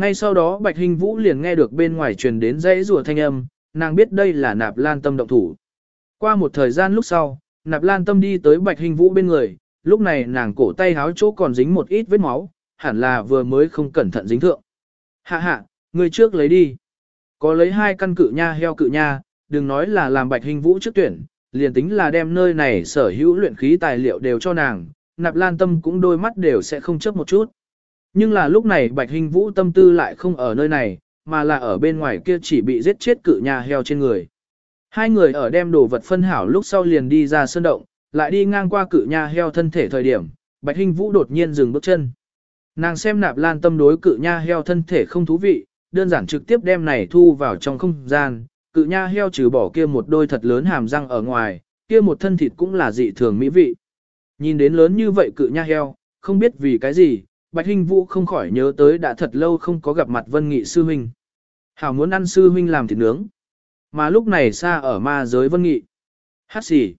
Ngay sau đó Bạch Hình Vũ liền nghe được bên ngoài truyền đến dãy rùa thanh âm, nàng biết đây là nạp lan tâm động thủ. Qua một thời gian lúc sau, nạp lan tâm đi tới Bạch Hình Vũ bên người, lúc này nàng cổ tay háo chỗ còn dính một ít vết máu, hẳn là vừa mới không cẩn thận dính thượng. Hạ hạ, người trước lấy đi. Có lấy hai căn cự nha heo cự nha, đừng nói là làm Bạch Hình Vũ trước tuyển, liền tính là đem nơi này sở hữu luyện khí tài liệu đều cho nàng, nạp lan tâm cũng đôi mắt đều sẽ không chấp một chút. Nhưng là lúc này Bạch Hình Vũ tâm tư lại không ở nơi này, mà là ở bên ngoài kia chỉ bị giết chết cự nhà heo trên người. Hai người ở đem đồ vật phân hảo lúc sau liền đi ra sơn động, lại đi ngang qua cự nha heo thân thể thời điểm, Bạch Hình Vũ đột nhiên dừng bước chân. Nàng xem nạp lan tâm đối cự nha heo thân thể không thú vị, đơn giản trực tiếp đem này thu vào trong không gian, cự nha heo trừ bỏ kia một đôi thật lớn hàm răng ở ngoài, kia một thân thịt cũng là dị thường mỹ vị. Nhìn đến lớn như vậy cự nha heo, không biết vì cái gì, Bạch Hinh Vũ không khỏi nhớ tới đã thật lâu không có gặp mặt Vân Nghị sư huynh. Hảo muốn ăn sư huynh làm thịt nướng. Mà lúc này xa ở ma giới Vân Nghị. Hát xì.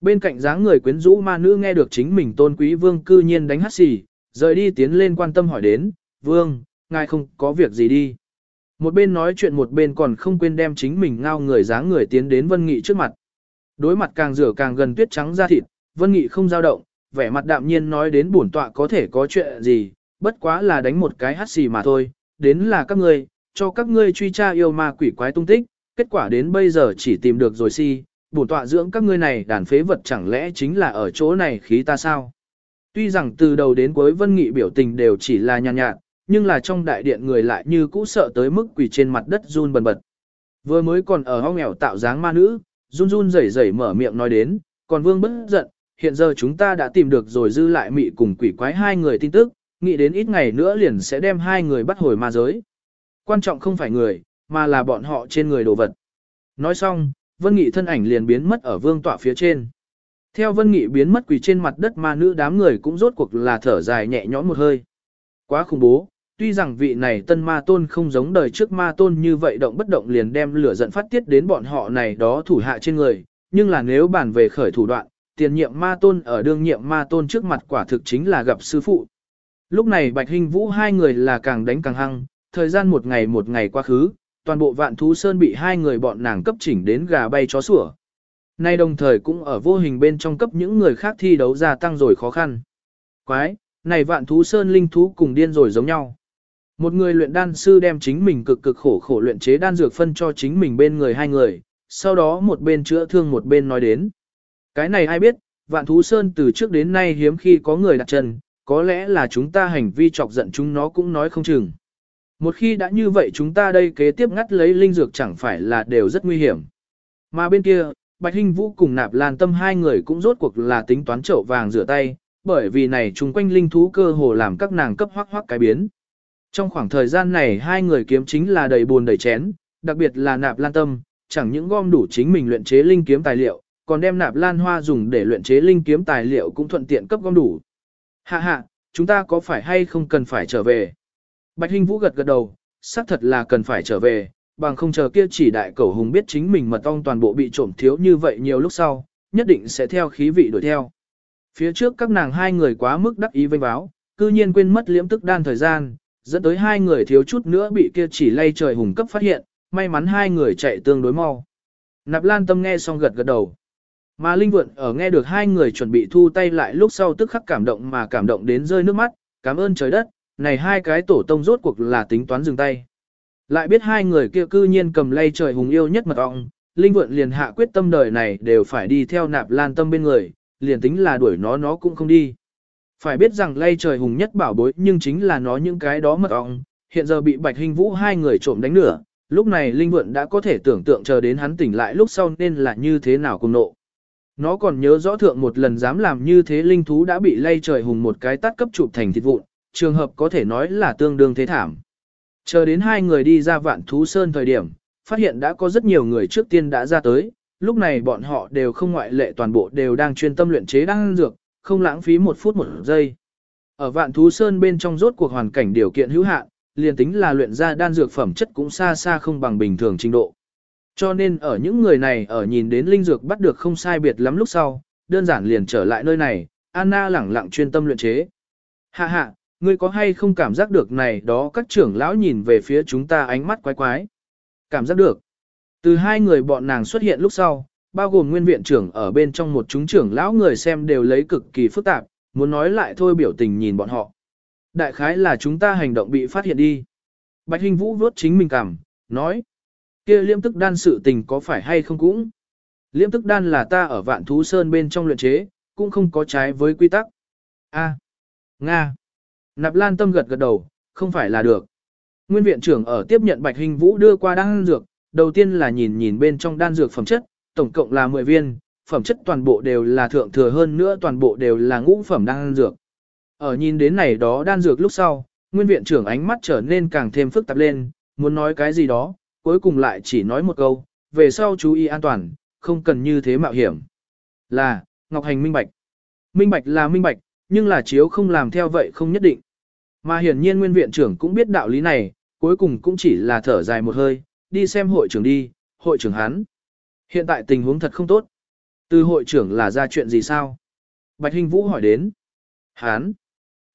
Bên cạnh dáng người quyến rũ ma nữ nghe được chính mình tôn quý vương cư nhiên đánh hát xì, rời đi tiến lên quan tâm hỏi đến, vương, ngài không có việc gì đi. Một bên nói chuyện một bên còn không quên đem chính mình ngao người dáng người tiến đến Vân Nghị trước mặt. Đối mặt càng rửa càng gần tuyết trắng da thịt, Vân Nghị không dao động, vẻ mặt đạm nhiên nói đến bổn tọa có thể có chuyện gì, bất quá là đánh một cái hát xì mà thôi, đến là các ngươi, cho các ngươi truy tra yêu ma quỷ quái tung tích, kết quả đến bây giờ chỉ tìm được rồi si, bổn tọa dưỡng các ngươi này đàn phế vật chẳng lẽ chính là ở chỗ này khí ta sao? Tuy rằng từ đầu đến cuối Vân Nghị biểu tình đều chỉ là nhàn nhạt, nhạt, nhưng là trong đại điện người lại như cũ sợ tới mức quỳ trên mặt đất run bần bật. Vừa mới còn ở hong nghèo tạo dáng ma nữ, run run rẩy rẩy mở miệng nói đến, còn vương bất giận, hiện giờ chúng ta đã tìm được rồi dư lại mị cùng quỷ quái hai người tin tức, nghĩ đến ít ngày nữa liền sẽ đem hai người bắt hồi ma giới. Quan trọng không phải người, mà là bọn họ trên người đồ vật. Nói xong, Vân Nghị thân ảnh liền biến mất ở vương tọa phía trên. Theo Vân Nghị biến mất quỳ trên mặt đất ma nữ đám người cũng rốt cuộc là thở dài nhẹ nhõm một hơi. Quá khủng bố, tuy rằng vị này tân ma tôn không giống đời trước ma tôn như vậy động bất động liền đem lửa giận phát tiết đến bọn họ này đó thủ hạ trên người, nhưng là nếu bàn về khởi thủ đoạn, tiền nhiệm ma tôn ở đương nhiệm ma tôn trước mặt quả thực chính là gặp sư phụ. Lúc này Bạch Hinh Vũ hai người là càng đánh càng hăng, thời gian một ngày một ngày qua khứ, toàn bộ vạn thú sơn bị hai người bọn nàng cấp chỉnh đến gà bay chó sủa. Nay đồng thời cũng ở vô hình bên trong cấp những người khác thi đấu gia tăng rồi khó khăn. Quái, này vạn thú sơn linh thú cùng điên rồi giống nhau. Một người luyện đan sư đem chính mình cực cực khổ khổ luyện chế đan dược phân cho chính mình bên người hai người, sau đó một bên chữa thương một bên nói đến. Cái này ai biết, vạn thú sơn từ trước đến nay hiếm khi có người đặt chân, có lẽ là chúng ta hành vi chọc giận chúng nó cũng nói không chừng. Một khi đã như vậy chúng ta đây kế tiếp ngắt lấy linh dược chẳng phải là đều rất nguy hiểm. Mà bên kia, Bạch Hinh Vũ cùng Nạp Lan Tâm hai người cũng rốt cuộc là tính toán chậu vàng rửa tay, bởi vì này chung quanh linh thú cơ hồ làm các nàng cấp hoác hoác cái biến. Trong khoảng thời gian này hai người kiếm chính là đầy buồn đầy chén, đặc biệt là Nạp Lan Tâm, chẳng những gom đủ chính mình luyện chế linh kiếm tài liệu, còn đem Nạp Lan Hoa dùng để luyện chế linh kiếm tài liệu cũng thuận tiện cấp gom đủ. Hạ hạ, chúng ta có phải hay không cần phải trở về? Bạch Hinh Vũ gật gật đầu, xác thật là cần phải trở về, bằng không chờ kia chỉ đại cẩu hùng biết chính mình mật ong toàn bộ bị trộm thiếu như vậy nhiều lúc sau, nhất định sẽ theo khí vị đuổi theo. Phía trước các nàng hai người quá mức đắc ý vênh báo, cư nhiên quên mất liễm tức đan thời gian, dẫn tới hai người thiếu chút nữa bị kia chỉ lay trời hùng cấp phát hiện, may mắn hai người chạy tương đối mau. Nạp Lan Tâm nghe xong gật gật đầu. Mà Linh Vượn ở nghe được hai người chuẩn bị thu tay lại lúc sau tức khắc cảm động mà cảm động đến rơi nước mắt, cảm ơn trời đất, này hai cái tổ tông rốt cuộc là tính toán dừng tay. Lại biết hai người kia cư nhiên cầm lay trời hùng yêu nhất mật ọng, Linh Vượn liền hạ quyết tâm đời này đều phải đi theo nạp lan tâm bên người, liền tính là đuổi nó nó cũng không đi. Phải biết rằng lay trời hùng nhất bảo bối nhưng chính là nó những cái đó mật ọng, hiện giờ bị Bạch Hình Vũ hai người trộm đánh nửa, lúc này Linh Vượn đã có thể tưởng tượng chờ đến hắn tỉnh lại lúc sau nên là như thế nào cùng nộ. Nó còn nhớ rõ thượng một lần dám làm như thế linh thú đã bị lay trời hùng một cái tắt cấp chụp thành thịt vụn, trường hợp có thể nói là tương đương thế thảm. Chờ đến hai người đi ra vạn thú sơn thời điểm, phát hiện đã có rất nhiều người trước tiên đã ra tới, lúc này bọn họ đều không ngoại lệ toàn bộ đều đang chuyên tâm luyện chế đan dược, không lãng phí một phút một giây. Ở vạn thú sơn bên trong rốt cuộc hoàn cảnh điều kiện hữu hạn, liền tính là luyện ra đan dược phẩm chất cũng xa xa không bằng bình thường trình độ. Cho nên ở những người này ở nhìn đến linh dược bắt được không sai biệt lắm lúc sau, đơn giản liền trở lại nơi này, Anna lẳng lặng chuyên tâm luyện chế. Hạ hạ, ngươi có hay không cảm giác được này đó các trưởng lão nhìn về phía chúng ta ánh mắt quái quái. Cảm giác được. Từ hai người bọn nàng xuất hiện lúc sau, bao gồm nguyên viện trưởng ở bên trong một chúng trưởng lão người xem đều lấy cực kỳ phức tạp, muốn nói lại thôi biểu tình nhìn bọn họ. Đại khái là chúng ta hành động bị phát hiện đi. Bạch Hình Vũ vốt chính mình cảm, nói kia liêm tức đan sự tình có phải hay không cũng. Liêm tức đan là ta ở vạn thú sơn bên trong luyện chế, cũng không có trái với quy tắc. A. Nga. Nạp Lan Tâm gật gật đầu, không phải là được. Nguyên viện trưởng ở tiếp nhận Bạch Hình Vũ đưa qua đan dược, đầu tiên là nhìn nhìn bên trong đan dược phẩm chất, tổng cộng là 10 viên, phẩm chất toàn bộ đều là thượng thừa hơn nữa toàn bộ đều là ngũ phẩm đan dược. Ở nhìn đến này đó đan dược lúc sau, nguyên viện trưởng ánh mắt trở nên càng thêm phức tạp lên, muốn nói cái gì đó, cuối cùng lại chỉ nói một câu, về sau chú ý an toàn, không cần như thế mạo hiểm. Là, Ngọc Hành minh bạch. Minh bạch là minh bạch, nhưng là chiếu không làm theo vậy không nhất định. Mà hiển nhiên nguyên viện trưởng cũng biết đạo lý này, cuối cùng cũng chỉ là thở dài một hơi, đi xem hội trưởng đi, hội trưởng hắn. Hiện tại tình huống thật không tốt. Từ hội trưởng là ra chuyện gì sao? Bạch Hình Vũ hỏi đến. Hán.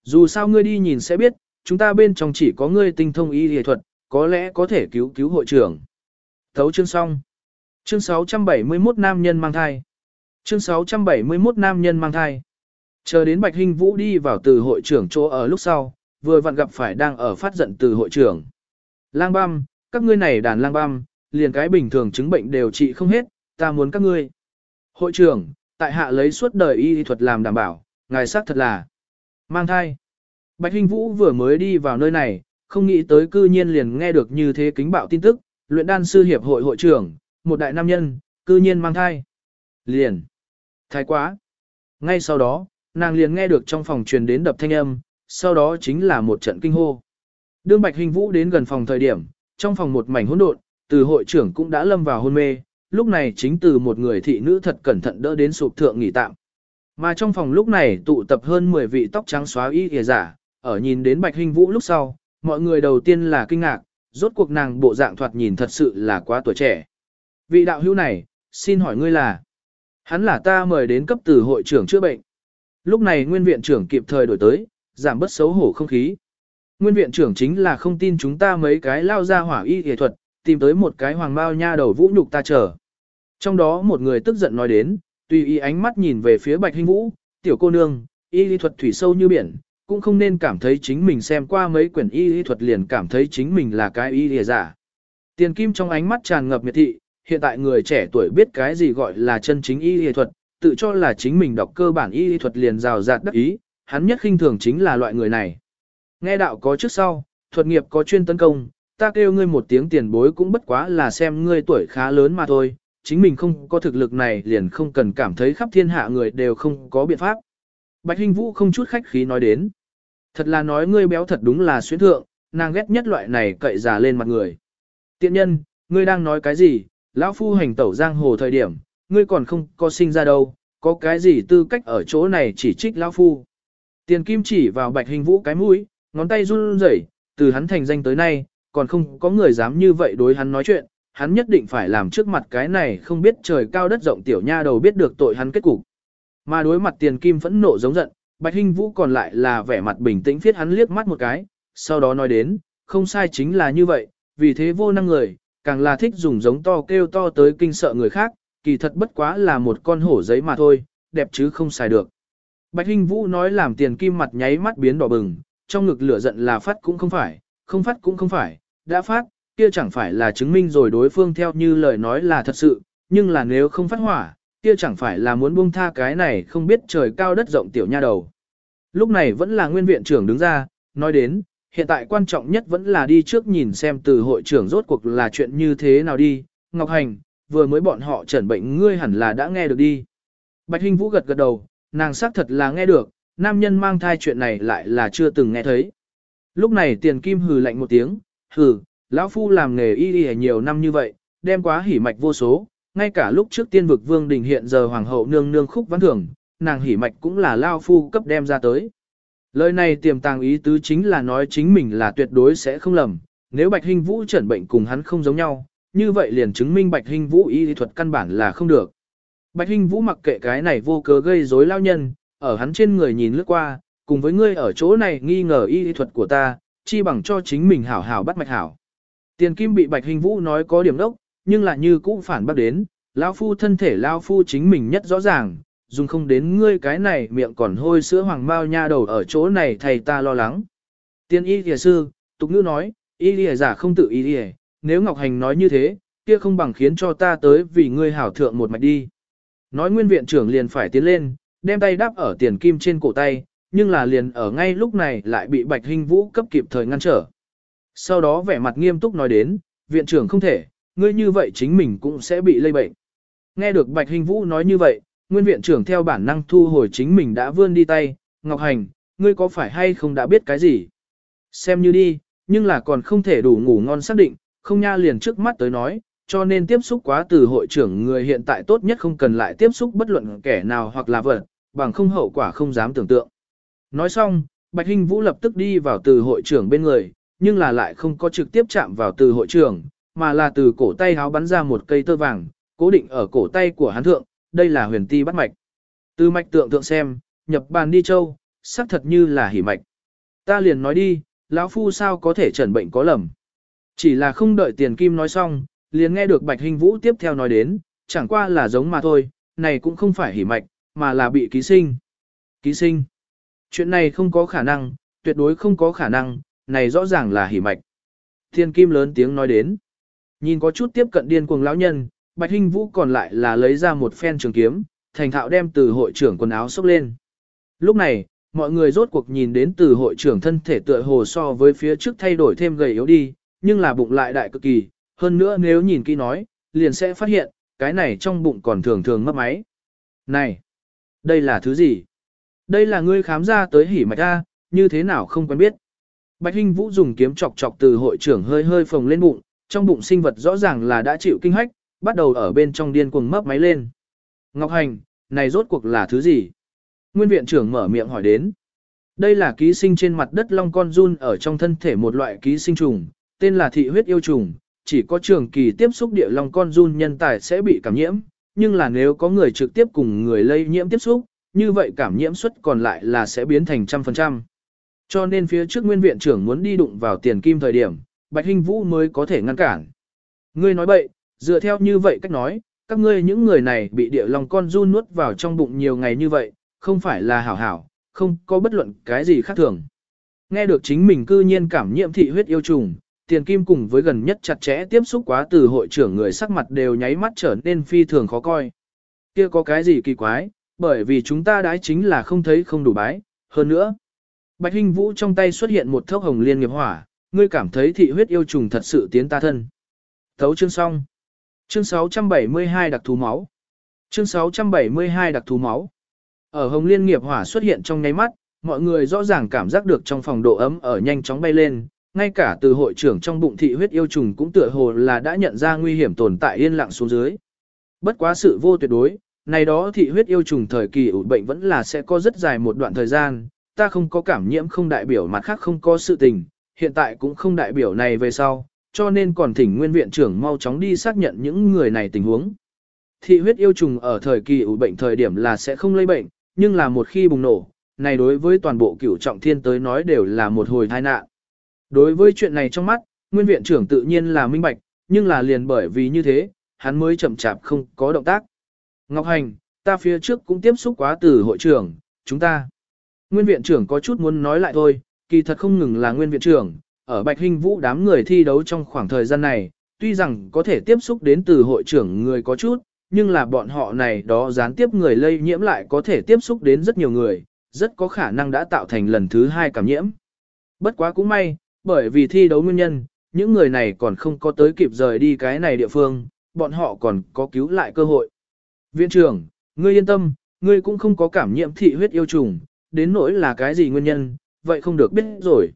Dù sao ngươi đi nhìn sẽ biết, chúng ta bên trong chỉ có ngươi tinh thông y y thuật, có lẽ có thể cứu cứu hội trưởng. Thấu chương xong. Chương 671 nam nhân mang thai. Chương 671 nam nhân mang thai. Chờ đến Bạch Hinh Vũ đi vào từ hội trưởng chỗ ở lúc sau, vừa vặn gặp phải đang ở phát giận từ hội trưởng. Lang băm, các ngươi này đàn lang băm, liền cái bình thường chứng bệnh đều trị không hết, ta muốn các ngươi. Hội trưởng, tại hạ lấy suốt đời y thuật làm đảm bảo, ngài xác thật là mang thai. Bạch Hinh Vũ vừa mới đi vào nơi này, không nghĩ tới cư nhiên liền nghe được như thế kính bạo tin tức, luyện đan sư hiệp hội hội trưởng, một đại nam nhân, cư nhiên mang thai. Liền. Thái quá. Ngay sau đó, nàng liền nghe được trong phòng truyền đến đập thanh âm, sau đó chính là một trận kinh hô. Đương Bạch Hình Vũ đến gần phòng thời điểm, trong phòng một mảnh hỗn độn, từ hội trưởng cũng đã lâm vào hôn mê, lúc này chính từ một người thị nữ thật cẩn thận đỡ đến sụp thượng nghỉ tạm. Mà trong phòng lúc này tụ tập hơn 10 vị tóc trắng xóa y kìa giả, ở nhìn đến Bạch Hình Vũ lúc sau, mọi người đầu tiên là kinh ngạc, rốt cuộc nàng bộ dạng thoạt nhìn thật sự là quá tuổi trẻ. Vị đạo hữu này, xin hỏi ngươi là? Hắn là ta mời đến cấp từ hội trưởng chữa bệnh. Lúc này nguyên viện trưởng kịp thời đổi tới, giảm bớt xấu hổ không khí. Nguyên viện trưởng chính là không tin chúng ta mấy cái lao ra hỏa y y thuật, tìm tới một cái hoàng bao nha đầu vũ nhục ta chờ. Trong đó một người tức giận nói đến, tùy ý ánh mắt nhìn về phía bạch hình vũ, tiểu cô nương, y y thuật thủy sâu như biển, cũng không nên cảm thấy chính mình xem qua mấy quyển y y thuật liền cảm thấy chính mình là cái y y giả. Tiền kim trong ánh mắt tràn ngập miệt thị, hiện tại người trẻ tuổi biết cái gì gọi là chân chính y y thuật, tự cho là chính mình đọc cơ bản y y thuật liền rào rạt đắc ý, hắn nhất khinh thường chính là loại người này. Nghe đạo có trước sau, thuật nghiệp có chuyên tấn công, ta kêu ngươi một tiếng tiền bối cũng bất quá là xem ngươi tuổi khá lớn mà thôi, chính mình không có thực lực này liền không cần cảm thấy khắp thiên hạ người đều không có biện pháp. Bạch Hinh Vũ không chút khách khí nói đến. Thật là nói ngươi béo thật đúng là xuyến thượng, nàng ghét nhất loại này cậy già lên mặt người. Tiện nhân, ngươi đang nói cái gì, lão phu hành tẩu giang hồ thời điểm, ngươi còn không có sinh ra đâu, có cái gì tư cách ở chỗ này chỉ trích lão phu. Tiền kim chỉ vào bạch hình vũ cái mũi, ngón tay run rẩy, từ hắn thành danh tới nay, còn không có người dám như vậy đối hắn nói chuyện, hắn nhất định phải làm trước mặt cái này không biết trời cao đất rộng tiểu nha đầu biết được tội hắn kết cục. Mà đối mặt tiền kim phẫn nộ giống giận, bạch hình vũ còn lại là vẻ mặt bình tĩnh phiết hắn liếc mắt một cái, sau đó nói đến, không sai chính là như vậy, vì thế vô năng người, càng là thích dùng giống to kêu to tới kinh sợ người khác, kỳ thật bất quá là một con hổ giấy mà thôi, đẹp chứ không xài được. Bạch Hinh Vũ nói làm tiền kim mặt nháy mắt biến đỏ bừng, trong ngực lửa giận là phát cũng không phải, không phát cũng không phải, đã phát, kia chẳng phải là chứng minh rồi đối phương theo như lời nói là thật sự, nhưng là nếu không phát hỏa, kia chẳng phải là muốn buông tha cái này không biết trời cao đất rộng tiểu nha đầu. Lúc này vẫn là nguyên viện trưởng đứng ra, nói đến, hiện tại quan trọng nhất vẫn là đi trước nhìn xem từ hội trưởng rốt cuộc là chuyện như thế nào đi, Ngọc Hành, vừa mới bọn họ chẩn bệnh ngươi hẳn là đã nghe được đi. Bạch Hinh Vũ gật gật đầu, nàng xác thật là nghe được, nam nhân mang thai chuyện này lại là chưa từng nghe thấy. Lúc này tiền kim hừ lạnh một tiếng, hừ, lão phu làm nghề y y nhiều năm như vậy, đem quá hỉ mạch vô số, ngay cả lúc trước tiên vực vương đình hiện giờ hoàng hậu nương nương khúc văn thường, nàng hỉ mạch cũng là lao phu cấp đem ra tới. Lời này tiềm tàng ý tứ chính là nói chính mình là tuyệt đối sẽ không lầm, nếu Bạch hình Vũ chẩn bệnh cùng hắn không giống nhau, như vậy liền chứng minh Bạch hình Vũ y thuật căn bản là không được. Bạch hình Vũ mặc kệ cái này vô cớ gây rối lao nhân, ở hắn trên người nhìn lướt qua, cùng với ngươi ở chỗ này nghi ngờ y thuật của ta, chi bằng cho chính mình hảo hảo bắt mạch hảo. Tiền kim bị Bạch Hình Vũ nói có điểm đốc, nhưng lại như cũ phản bác đến, lão phu thân thể lão phu chính mình nhất rõ ràng, dùng không đến ngươi cái này miệng còn hôi sữa hoàng bao nha đầu ở chỗ này thầy ta lo lắng. Tiên y thìa sư, tục ngữ nói, y thìa giả không tự y thìa, nếu Ngọc Hành nói như thế, kia không bằng khiến cho ta tới vì ngươi hảo thượng một mạch đi. Nói nguyên viện trưởng liền phải tiến lên, đem tay đáp ở tiền kim trên cổ tay, nhưng là liền ở ngay lúc này lại bị Bạch hình Vũ cấp kịp thời ngăn trở. Sau đó vẻ mặt nghiêm túc nói đến, viện trưởng không thể, ngươi như vậy chính mình cũng sẽ bị lây bệnh. Nghe được Bạch Hinh Vũ nói như vậy, nguyên viện trưởng theo bản năng thu hồi chính mình đã vươn đi tay, Ngọc Hành, ngươi có phải hay không đã biết cái gì? Xem như đi, nhưng là còn không thể đủ ngủ ngon xác định, không nha liền trước mắt tới nói, cho nên tiếp xúc quá từ hội trưởng người hiện tại tốt nhất không cần lại tiếp xúc bất luận kẻ nào hoặc là vật, bằng không hậu quả không dám tưởng tượng. Nói xong, Bạch Hinh Vũ lập tức đi vào từ hội trưởng bên người, nhưng là lại không có trực tiếp chạm vào từ hội trưởng, mà là từ cổ tay háo bắn ra một cây tơ vàng, cố định ở cổ tay của hắn thượng, đây là huyền ti bắt mạch. Từ mạch tượng tượng xem, nhập bàn đi châu, xác thật như là hỉ mạch. Ta liền nói đi, lão phu sao có thể chẩn bệnh có lầm. Chỉ là không đợi tiền kim nói xong, liền nghe được Bạch Hình Vũ tiếp theo nói đến, chẳng qua là giống mà thôi, này cũng không phải hỉ mạch, mà là bị ký sinh. Ký sinh. Chuyện này không có khả năng, tuyệt đối không có khả năng, này rõ ràng là hỉ mạch. Thiên kim lớn tiếng nói đến. Nhìn có chút tiếp cận điên cuồng lão nhân, Bạch Hinh Vũ còn lại là lấy ra một phen trường kiếm, thành thạo đem từ hội trưởng quần áo xốc lên. Lúc này, mọi người rốt cuộc nhìn đến từ hội trưởng thân thể tựa hồ so với phía trước thay đổi thêm gầy yếu đi, nhưng là bụng lại đại cực kỳ, hơn nữa nếu nhìn kỹ nói, liền sẽ phát hiện, cái này trong bụng còn thường thường mất máy. Này, đây là thứ gì? Đây là ngươi khám ra tới hỉ mạch A, như thế nào không quen biết. Bạch Hinh Vũ dùng kiếm chọc chọc từ hội trưởng hơi hơi phồng lên bụng, trong bụng sinh vật rõ ràng là đã chịu kinh hách, bắt đầu ở bên trong điên cuồng mấp máy lên. Ngọc Hành, này rốt cuộc là thứ gì? Nguyên viện trưởng mở miệng hỏi đến. Đây là ký sinh trên mặt đất long con run ở trong thân thể một loại ký sinh trùng, tên là thị huyết yêu trùng, chỉ có trường kỳ tiếp xúc địa long con run nhân tài sẽ bị cảm nhiễm, nhưng là nếu có người trực tiếp cùng người lây nhiễm tiếp xúc, như vậy cảm nhiễm suất còn lại là sẽ biến thành trăm phần trăm. Cho nên phía trước nguyên viện trưởng muốn đi đụng vào tiền kim thời điểm, Bạch Hinh Vũ mới có thể ngăn cản. Ngươi nói bậy, dựa theo như vậy cách nói, các ngươi những người này bị địa long con run nuốt vào trong bụng nhiều ngày như vậy, không phải là hảo hảo, không có bất luận cái gì khác thường. Nghe được chính mình cư nhiên cảm nhiễm thị huyết yêu trùng, tiền kim cùng với gần nhất chặt chẽ tiếp xúc quá từ hội trưởng người sắc mặt đều nháy mắt trở nên phi thường khó coi. Kia có cái gì kỳ quái, bởi vì chúng ta đái chính là không thấy không đủ bái, hơn nữa. Bạch Hinh Vũ trong tay xuất hiện một thốc hồng liên nghiệp hỏa, ngươi cảm thấy thị huyết yêu trùng thật sự tiến ta thân. Thấu chương xong. Chương 672 đặc thú máu. Chương 672 đặc thú máu. Ở hồng liên nghiệp hỏa xuất hiện trong nháy mắt, mọi người rõ ràng cảm giác được trong phòng độ ấm ở nhanh chóng bay lên, ngay cả từ hội trưởng trong bụng thị huyết yêu trùng cũng tựa hồ là đã nhận ra nguy hiểm tồn tại yên lặng xuống dưới. Bất quá sự vô tuyệt đối, này đó thị huyết yêu trùng thời kỳ ủ bệnh vẫn là sẽ có rất dài một đoạn thời gian, ta không có cảm nhiễm không đại biểu mặt khác không có sự tình, hiện tại cũng không đại biểu này về sau, cho nên còn thỉnh nguyên viện trưởng mau chóng đi xác nhận những người này tình huống. Thị huyết yêu trùng ở thời kỳ ủ bệnh thời điểm là sẽ không lây bệnh, nhưng là một khi bùng nổ, này đối với toàn bộ cửu trọng thiên tới nói đều là một hồi tai nạn. Đối với chuyện này trong mắt, nguyên viện trưởng tự nhiên là minh bạch, nhưng là liền bởi vì như thế, hắn mới chậm chạp không có động tác. Ngọc Hành, ta phía trước cũng tiếp xúc quá từ hội trưởng, chúng ta. Nguyên viện trưởng có chút muốn nói lại thôi, kỳ thật không ngừng là nguyên viện trưởng, ở Bạch Hinh Vũ đám người thi đấu trong khoảng thời gian này, tuy rằng có thể tiếp xúc đến từ hội trưởng người có chút, nhưng là bọn họ này đó gián tiếp người lây nhiễm lại có thể tiếp xúc đến rất nhiều người, rất có khả năng đã tạo thành lần thứ hai cảm nhiễm. Bất quá cũng may, bởi vì thi đấu nguyên nhân, những người này còn không có tới kịp rời đi cái này địa phương, bọn họ còn có cứu lại cơ hội. Viện trưởng, ngươi yên tâm, ngươi cũng không có cảm nhiễm thị huyết yêu trùng, đến nỗi là cái gì nguyên nhân, vậy không được biết rồi.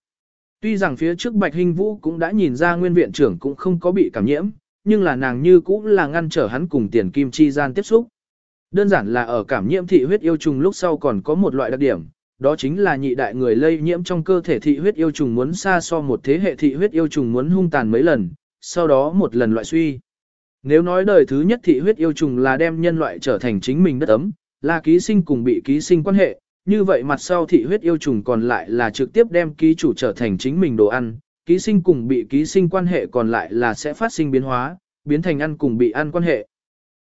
Tuy rằng phía trước Bạch Hinh Vũ cũng đã nhìn ra nguyên viện trưởng cũng không có bị cảm nhiễm, nhưng là nàng như cũng là ngăn trở hắn cùng tiền kim chi gian tiếp xúc. Đơn giản là ở cảm nhiễm thị huyết yêu trùng lúc sau còn có một loại đặc điểm, đó chính là nhị đại người lây nhiễm trong cơ thể thị huyết yêu trùng muốn xa so một thế hệ thị huyết yêu trùng muốn hung tàn mấy lần, sau đó một lần loại suy. Nếu nói đời thứ nhất thị huyết yêu trùng là đem nhân loại trở thành chính mình đất ấm, là ký sinh cùng bị ký sinh quan hệ, như vậy mặt sau thị huyết yêu trùng còn lại là trực tiếp đem ký chủ trở thành chính mình đồ ăn, ký sinh cùng bị ký sinh quan hệ còn lại là sẽ phát sinh biến hóa, biến thành ăn cùng bị ăn quan hệ.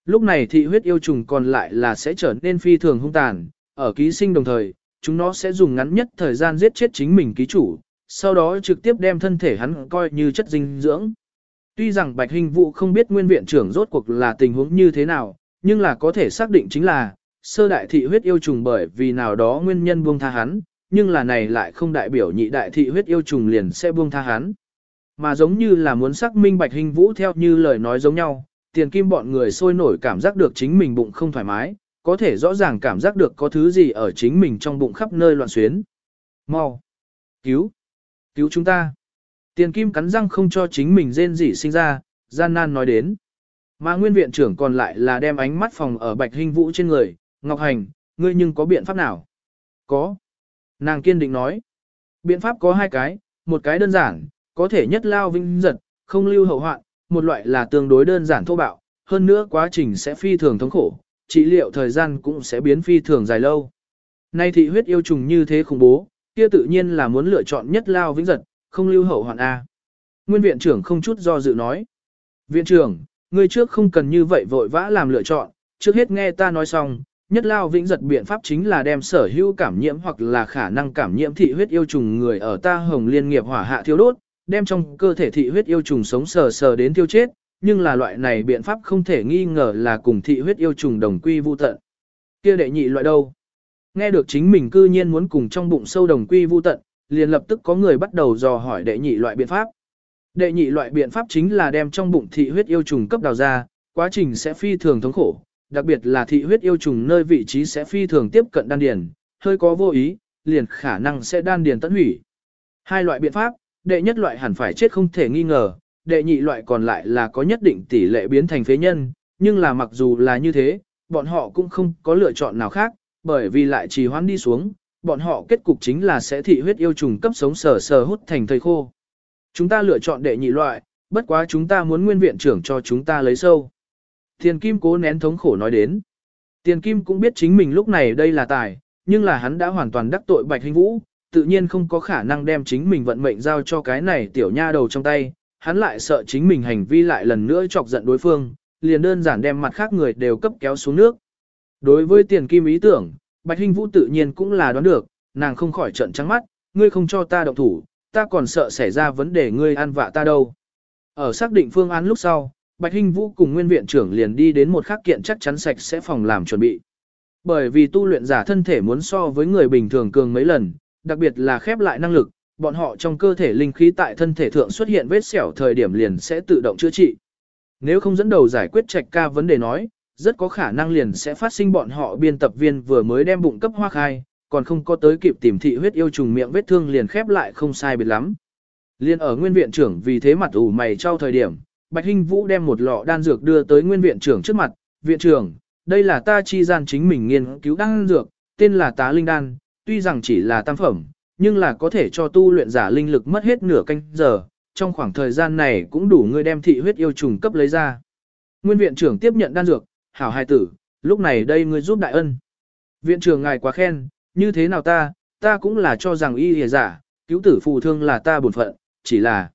Lúc này thị huyết yêu trùng còn lại là sẽ trở nên phi thường hung tàn, ở ký sinh đồng thời, chúng nó sẽ dùng ngắn nhất thời gian giết chết chính mình ký chủ, sau đó trực tiếp đem thân thể hắn coi như chất dinh dưỡng. Tuy rằng Bạch Hình Vũ không biết nguyên viện trưởng rốt cuộc là tình huống như thế nào, nhưng là có thể xác định chính là, sơ đại thị huyết yêu trùng bởi vì nào đó nguyên nhân buông tha hắn, nhưng là này lại không đại biểu nhị đại thị huyết yêu trùng liền sẽ buông tha hắn. Mà giống như là muốn xác minh Bạch Hình Vũ theo như lời nói giống nhau, tiền kim bọn người sôi nổi cảm giác được chính mình bụng không thoải mái, có thể rõ ràng cảm giác được có thứ gì ở chính mình trong bụng khắp nơi loạn xuyến. Mau! Cứu! Cứu chúng ta! Tiền kim cắn răng không cho chính mình rên rỉ sinh ra, gian nan nói đến. Mà nguyên viện trưởng còn lại là đem ánh mắt phòng ở bạch hình vũ trên người, Ngọc Hành, ngươi nhưng có biện pháp nào? Có. Nàng kiên định nói. Biện pháp có hai cái, một cái đơn giản, có thể nhất lao vinh giật, không lưu hậu hoạn, một loại là tương đối đơn giản thô bạo, hơn nữa quá trình sẽ phi thường thống khổ, trị liệu thời gian cũng sẽ biến phi thường dài lâu. Nay thị huyết yêu trùng như thế khủng bố, kia tự nhiên là muốn lựa chọn nhất lao vĩnh giật, không lưu hậu hoạn A. Nguyên viện trưởng không chút do dự nói. Viện trưởng, người trước không cần như vậy vội vã làm lựa chọn, trước hết nghe ta nói xong, nhất lao vĩnh giật biện pháp chính là đem sở hữu cảm nhiễm hoặc là khả năng cảm nhiễm thị huyết yêu trùng người ở ta hồng liên nghiệp hỏa hạ thiêu đốt, đem trong cơ thể thị huyết yêu trùng sống sờ sờ đến tiêu chết, nhưng là loại này biện pháp không thể nghi ngờ là cùng thị huyết yêu trùng đồng quy vu tận. Kia đệ nhị loại đâu? Nghe được chính mình cư nhiên muốn cùng trong bụng sâu đồng quy vu tận, liền lập tức có người bắt đầu dò hỏi đệ nhị loại biện pháp. Đệ nhị loại biện pháp chính là đem trong bụng thị huyết yêu trùng cấp đào ra, quá trình sẽ phi thường thống khổ, đặc biệt là thị huyết yêu trùng nơi vị trí sẽ phi thường tiếp cận đan điền, hơi có vô ý, liền khả năng sẽ đan điền tận hủy. Hai loại biện pháp, đệ nhất loại hẳn phải chết không thể nghi ngờ, đệ nhị loại còn lại là có nhất định tỷ lệ biến thành phế nhân, nhưng là mặc dù là như thế, bọn họ cũng không có lựa chọn nào khác, bởi vì lại trì hoãn đi xuống, bọn họ kết cục chính là sẽ thị huyết yêu trùng cấp sống sờ sờ hút thành thời khô. Chúng ta lựa chọn đệ nhị loại, bất quá chúng ta muốn nguyên viện trưởng cho chúng ta lấy sâu. Tiền Kim cố nén thống khổ nói đến. Tiền Kim cũng biết chính mình lúc này đây là tài, nhưng là hắn đã hoàn toàn đắc tội Bạch Hinh Vũ, tự nhiên không có khả năng đem chính mình vận mệnh giao cho cái này tiểu nha đầu trong tay, hắn lại sợ chính mình hành vi lại lần nữa chọc giận đối phương, liền đơn giản đem mặt khác người đều cấp kéo xuống nước. Đối với tiền kim ý tưởng, Bạch Hinh Vũ tự nhiên cũng là đoán được, nàng không khỏi trận trắng mắt, ngươi không cho ta động thủ, ta còn sợ xảy ra vấn đề ngươi ăn vạ ta đâu. Ở xác định phương án lúc sau, Bạch Hinh Vũ cùng nguyên viện trưởng liền đi đến một khắc kiện chắc chắn sạch sẽ phòng làm chuẩn bị. Bởi vì tu luyện giả thân thể muốn so với người bình thường cường mấy lần, đặc biệt là khép lại năng lực, bọn họ trong cơ thể linh khí tại thân thể thượng xuất hiện vết sẹo thời điểm liền sẽ tự động chữa trị. Nếu không dẫn đầu giải quyết trạch ca vấn đề nói, rất có khả năng liền sẽ phát sinh bọn họ biên tập viên vừa mới đem bụng cấp hoa khai, còn không có tới kịp tìm thị huyết yêu trùng miệng vết thương liền khép lại không sai biệt lắm. Liên ở nguyên viện trưởng vì thế mặt ủ mày trao thời điểm, Bạch Hinh Vũ đem một lọ đan dược đưa tới nguyên viện trưởng trước mặt, viện trưởng, đây là ta chi gian chính mình nghiên cứu đan dược, tên là tá linh đan, tuy rằng chỉ là tam phẩm, nhưng là có thể cho tu luyện giả linh lực mất hết nửa canh giờ, trong khoảng thời gian này cũng đủ ngươi đem thị huyết yêu trùng cấp lấy ra. Nguyên viện trưởng tiếp nhận đan dược, hảo hài tử, lúc này đây ngươi giúp đại ân. Viện trưởng ngài quá khen, như thế nào ta, ta cũng là cho rằng y hề giả, cứu tử phù thương là ta bổn phận, chỉ là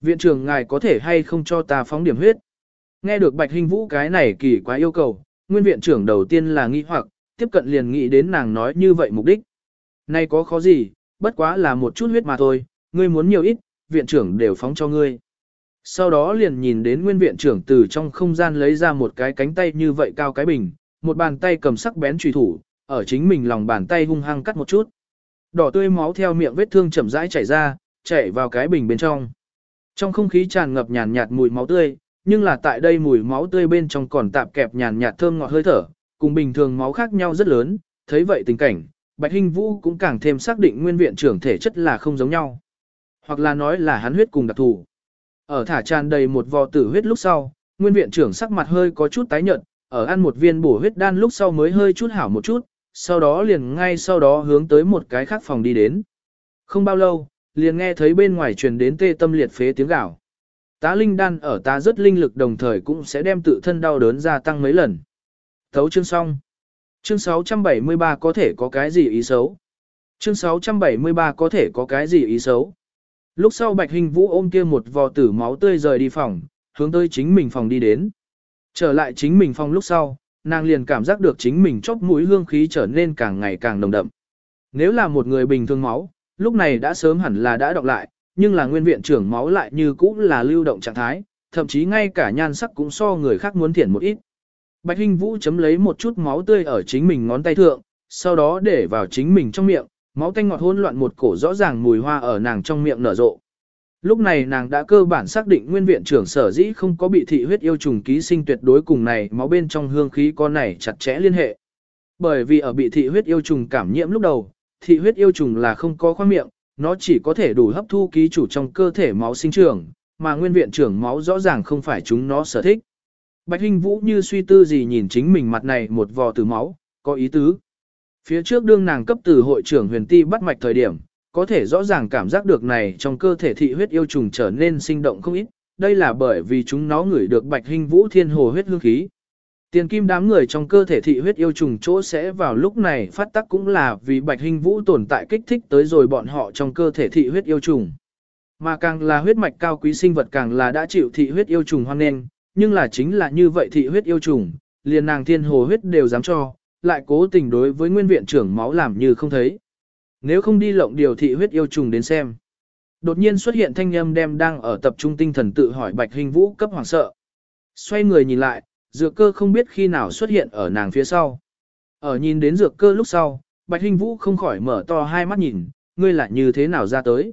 viện trưởng ngài có thể hay không cho ta phóng điểm huyết. Nghe được Bạch Hình Vũ cái này kỳ quá yêu cầu, nguyên viện trưởng đầu tiên là nghi hoặc, tiếp cận liền nghĩ đến nàng nói như vậy mục đích. Nay có khó gì, bất quá là một chút huyết mà thôi, ngươi muốn nhiều ít, viện trưởng đều phóng cho ngươi. Sau đó liền nhìn đến nguyên viện trưởng từ trong không gian lấy ra một cái cánh tay như vậy cao cái bình, một bàn tay cầm sắc bén trùy thủ, ở chính mình lòng bàn tay hung hăng cắt một chút. Đỏ tươi máu theo miệng vết thương chậm rãi chảy ra, chảy vào cái bình bên trong. Trong không khí tràn ngập nhàn nhạt mùi máu tươi, nhưng là tại đây mùi máu tươi bên trong còn tạp kẹp nhàn nhạt thơm ngọt hơi thở, cùng bình thường máu khác nhau rất lớn, thấy vậy tình cảnh, Bạch Hinh Vũ cũng càng thêm xác định nguyên viện trưởng thể chất là không giống nhau. Hoặc là nói là hắn huyết cùng đặc thù. Ở thả tràn đầy một vò tử huyết lúc sau, nguyên viện trưởng sắc mặt hơi có chút tái nhợt, ở ăn một viên bổ huyết đan lúc sau mới hơi chút hảo một chút, sau đó liền ngay sau đó hướng tới một cái khác phòng đi đến. Không bao lâu, liền nghe thấy bên ngoài truyền đến tê tâm liệt phế tiếng gào. Tá linh đan ở tá rất linh lực đồng thời cũng sẽ đem tự thân đau đớn gia tăng mấy lần. Thấu chương xong. Chương 673 có thể có cái gì ý xấu? Chương 673 có thể có cái gì ý xấu? Lúc sau Bạch Hình Vũ ôm kia một vò tử máu tươi rời đi phòng, hướng tới chính mình phòng đi đến. Trở lại chính mình phòng lúc sau, nàng liền cảm giác được chính mình chóp mũi hương khí trở nên càng ngày càng nồng đậm. Nếu là một người bình thường máu, lúc này đã sớm hẳn là đã đọc lại, nhưng là nguyên viện trưởng máu lại như cũ là lưu động trạng thái, thậm chí ngay cả nhan sắc cũng so người khác muốn thiển một ít. Bạch Hinh Vũ chấm lấy một chút máu tươi ở chính mình ngón tay thượng, sau đó để vào chính mình trong miệng, máu tanh ngọt hỗn loạn một cổ rõ ràng mùi hoa ở nàng trong miệng nở rộ. Lúc này nàng đã cơ bản xác định nguyên viện trưởng sở dĩ không có bị thị huyết yêu trùng ký sinh tuyệt đối cùng này máu bên trong hương khí con này chặt chẽ liên hệ. Bởi vì ở bị thị huyết yêu trùng cảm nhiễm lúc đầu, thị huyết yêu trùng là không có khoang miệng, nó chỉ có thể đủ hấp thu ký chủ trong cơ thể máu sinh trưởng, mà nguyên viện trưởng máu rõ ràng không phải chúng nó sở thích. Bạch Hinh Vũ như suy tư gì nhìn chính mình mặt này một vò từ máu, có ý tứ. Phía trước đương nàng cấp từ hội trưởng huyền ti bắt mạch thời điểm, có thể rõ ràng cảm giác được này trong cơ thể thị huyết yêu trùng trở nên sinh động không ít, đây là bởi vì chúng nó ngửi được Bạch Hinh Vũ thiên hồ huyết hương khí. Tiền kim đám người trong cơ thể thị huyết yêu trùng chỗ sẽ vào lúc này phát tắc cũng là vì bạch hình vũ tồn tại kích thích tới rồi bọn họ trong cơ thể thị huyết yêu trùng. Mà càng là huyết mạch cao quý sinh vật càng là đã chịu thị huyết yêu trùng hoan nghênh, nhưng là chính là như vậy thị huyết yêu trùng, liền nàng thiên hồ huyết đều dám cho, lại cố tình đối với nguyên viện trưởng máu làm như không thấy. Nếu không đi lộng điều thị huyết yêu trùng đến xem. Đột nhiên xuất hiện thanh âm đem đang ở tập trung tinh thần tự hỏi bạch hình vũ cấp hoàng sợ. Xoay người nhìn lại, dược cơ không biết khi nào xuất hiện ở nàng phía sau. Ở nhìn đến dược cơ lúc sau, Bạch Hinh Vũ không khỏi mở to hai mắt nhìn, ngươi lại như thế nào ra tới.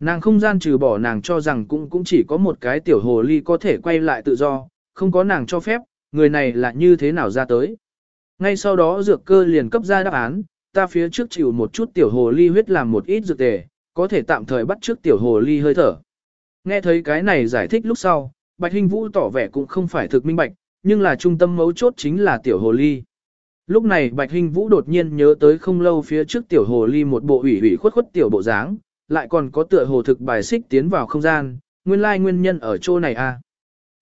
Nàng không gian trừ bỏ nàng cho rằng cũng cũng chỉ có một cái tiểu hồ ly có thể quay lại tự do, không có nàng cho phép, người này là như thế nào ra tới. Ngay sau đó dược cơ liền cấp ra đáp án, ta phía trước chịu một chút tiểu hồ ly huyết làm một ít dược tề, có thể tạm thời bắt trước tiểu hồ ly hơi thở. Nghe thấy cái này giải thích lúc sau, Bạch Hinh Vũ tỏ vẻ cũng không phải thực minh bạch, nhưng là trung tâm mấu chốt chính là tiểu hồ ly. Lúc này Bạch Hinh Vũ đột nhiên nhớ tới không lâu phía trước tiểu hồ ly một bộ ủy ủy khuất khuất tiểu bộ dáng, lại còn có tựa hồ thực bài xích tiến vào không gian, nguyên lai nguyên nhân ở chỗ này a. À.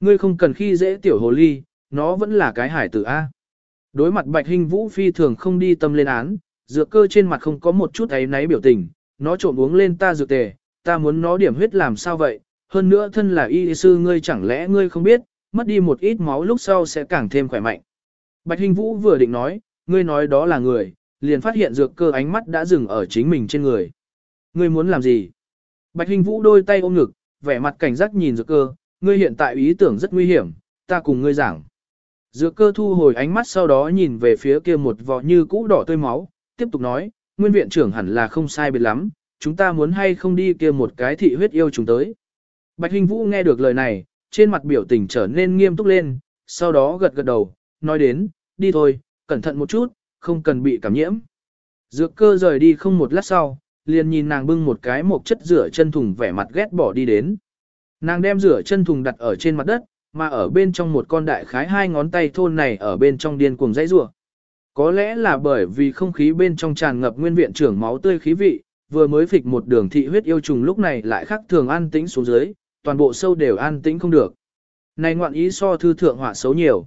Ngươi không cần khi dễ tiểu hồ ly, nó vẫn là cái hải tử a. Đối mặt Bạch Hinh Vũ phi thường không đi tâm lên án, dược cơ trên mặt không có một chút ấy náy biểu tình, nó trộm uống lên ta dược tề, ta muốn nó điểm huyết làm sao vậy, hơn nữa thân là y sư ngươi chẳng lẽ ngươi không biết, mất đi một ít máu lúc sau sẽ càng thêm khỏe mạnh. Bạch Hình Vũ vừa định nói, ngươi nói đó là người, liền phát hiện dược cơ ánh mắt đã dừng ở chính mình trên người. Ngươi muốn làm gì? Bạch Hình Vũ đôi tay ôm ngực, vẻ mặt cảnh giác nhìn dược cơ, ngươi hiện tại ý tưởng rất nguy hiểm, ta cùng ngươi giảng. Dược cơ thu hồi ánh mắt sau đó nhìn về phía kia một vò như cũ đỏ tươi máu, tiếp tục nói, nguyên viện trưởng hẳn là không sai biệt lắm, chúng ta muốn hay không đi kia một cái thị huyết yêu chúng tới. Bạch Hình Vũ nghe được lời này, trên mặt biểu tình trở nên nghiêm túc lên, sau đó gật gật đầu, nói đến, đi thôi, cẩn thận một chút, không cần bị cảm nhiễm. Dược cơ rời đi không một lát sau, liền nhìn nàng bưng một cái một chất rửa chân thùng vẻ mặt ghét bỏ đi đến. Nàng đem rửa chân thùng đặt ở trên mặt đất, mà ở bên trong một con đại khái hai ngón tay thôn này ở bên trong điên cuồng dãy rủa. Có lẽ là bởi vì không khí bên trong tràn ngập nguyên viện trưởng máu tươi khí vị, vừa mới phịch một đường thị huyết yêu trùng lúc này lại khắc thường an tĩnh xuống dưới, toàn bộ sâu đều an tĩnh không được. Này ngoạn ý so thư thượng họa xấu nhiều.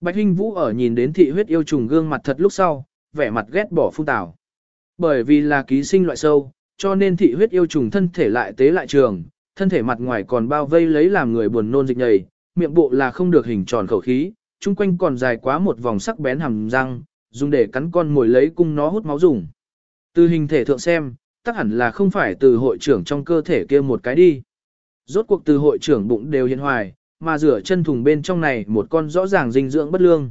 Bạch Hinh Vũ ở nhìn đến thị huyết yêu trùng gương mặt thật lúc sau, vẻ mặt ghét bỏ phun tảo. Bởi vì là ký sinh loại sâu, cho nên thị huyết yêu trùng thân thể lại tế lại trường, thân thể mặt ngoài còn bao vây lấy làm người buồn nôn dịch nhầy, miệng bộ là không được hình tròn khẩu khí, chung quanh còn dài quá một vòng sắc bén hàm răng, dùng để cắn con mồi lấy cung nó hút máu dùng. Từ hình thể thượng xem, chắc hẳn là không phải từ hội trưởng trong cơ thể kia một cái đi. Rốt cuộc từ hội trưởng bụng đều hiện hoài, mà rửa chân thùng bên trong này một con rõ ràng dinh dưỡng bất lương.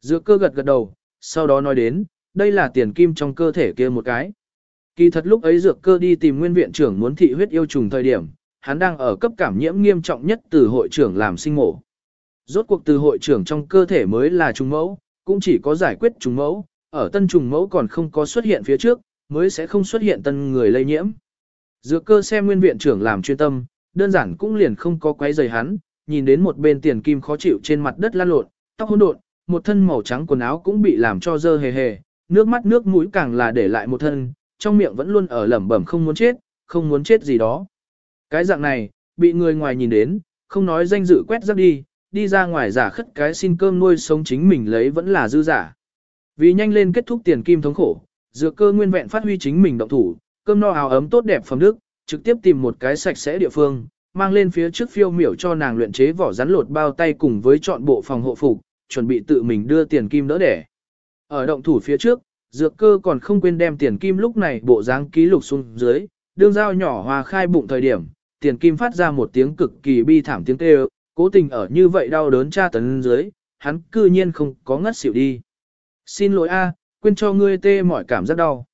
Dược cơ gật gật đầu, sau đó nói đến, đây là tiền kim trong cơ thể kia một cái. Kỳ thật lúc ấy dược cơ đi tìm nguyên viện trưởng muốn thị huyết yêu trùng thời điểm, hắn đang ở cấp cảm nhiễm nghiêm trọng nhất từ hội trưởng làm sinh mổ. Rốt cuộc từ hội trưởng trong cơ thể mới là trùng mẫu, cũng chỉ có giải quyết trùng mẫu, ở tân trùng mẫu còn không có xuất hiện phía trước, mới sẽ không xuất hiện tân người lây nhiễm. Dược cơ xem nguyên viện trưởng làm chuyên tâm, đơn giản cũng liền không có quấy rầy hắn, nhìn đến một bên tiền kim khó chịu trên mặt đất lăn lộn, tóc hỗn độn, một thân màu trắng quần áo cũng bị làm cho dơ hề hề, nước mắt nước mũi càng là để lại một thân, trong miệng vẫn luôn ở lẩm bẩm không muốn chết, không muốn chết gì đó. Cái dạng này, bị người ngoài nhìn đến, không nói danh dự quét rác đi, đi ra ngoài giả khất cái xin cơm nuôi sống chính mình lấy vẫn là dư giả. Vì nhanh lên kết thúc tiền kim thống khổ, dược cơ nguyên vẹn phát huy chính mình động thủ, cơm no áo ấm tốt đẹp phẩm đức, trực tiếp tìm một cái sạch sẽ địa phương, mang lên phía trước phiêu miểu cho nàng luyện chế vỏ rắn lột bao tay cùng với chọn bộ phòng hộ phục, chuẩn bị tự mình đưa tiền kim đỡ đẻ. Ở động thủ phía trước, dược cơ còn không quên đem tiền kim lúc này bộ dáng ký lục xuống dưới, đương dao nhỏ hòa khai bụng thời điểm, tiền kim phát ra một tiếng cực kỳ bi thảm tiếng kêu, cố tình ở như vậy đau đớn tra tấn dưới, hắn cư nhiên không có ngất xỉu đi. Xin lỗi a, quên cho ngươi tê mọi cảm giác đau.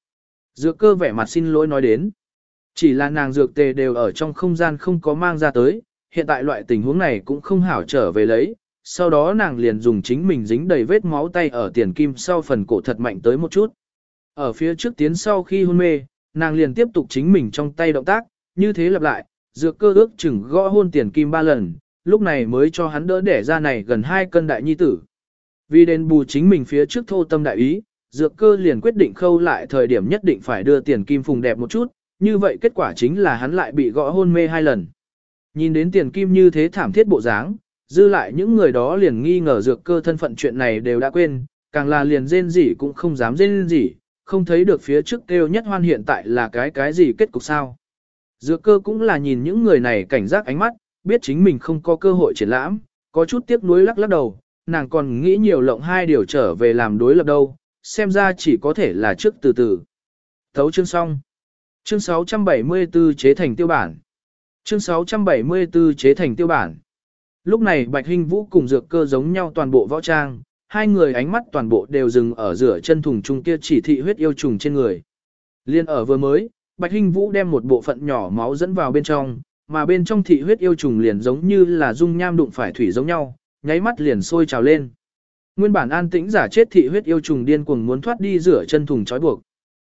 Dược cơ vẻ mặt xin lỗi nói đến. Chỉ là nàng dược tề đều ở trong không gian không có mang ra tới, hiện tại loại tình huống này cũng không hảo trở về lấy. Sau đó nàng liền dùng chính mình dính đầy vết máu tay ở tiền kim sau phần cổ thật mạnh tới một chút. Ở phía trước tiến sau khi hôn mê, nàng liền tiếp tục chính mình trong tay động tác, như thế lặp lại, dược cơ ước chừng gõ hôn tiền kim ba lần, lúc này mới cho hắn đỡ đẻ ra này gần hai cân đại nhi tử. Vì đền bù chính mình phía trước thô tâm đại ý, dược cơ liền quyết định khâu lại thời điểm nhất định phải đưa tiền kim phùng đẹp một chút, như vậy kết quả chính là hắn lại bị gõ hôn mê hai lần. Nhìn đến tiền kim như thế thảm thiết bộ dáng, dư lại những người đó liền nghi ngờ dược cơ thân phận chuyện này đều đã quên, càng là liền rên gì cũng không dám rên gì, không thấy được phía trước kêu nhất hoan hiện tại là cái cái gì kết cục sao. Dược cơ cũng là nhìn những người này cảnh giác ánh mắt, biết chính mình không có cơ hội triển lãm, có chút tiếc nuối lắc lắc đầu, nàng còn nghĩ nhiều lộng hai điều trở về làm đối lập đâu, xem ra chỉ có thể là trước từ từ. Thấu chương xong. Chương 674 chế thành tiêu bản. Chương 674 chế thành tiêu bản. Lúc này Bạch Hinh Vũ cùng dược cơ giống nhau toàn bộ võ trang, hai người ánh mắt toàn bộ đều dừng ở giữa chân thùng trung kia chỉ thị huyết yêu trùng trên người. Liên ở vừa mới, Bạch Hinh Vũ đem một bộ phận nhỏ máu dẫn vào bên trong, mà bên trong thị huyết yêu trùng liền giống như là dung nham đụng phải thủy giống nhau, nháy mắt liền sôi trào lên. Nguyên bản an tĩnh giả chết thị huyết yêu trùng điên cuồng muốn thoát đi rửa chân thùng trói buộc.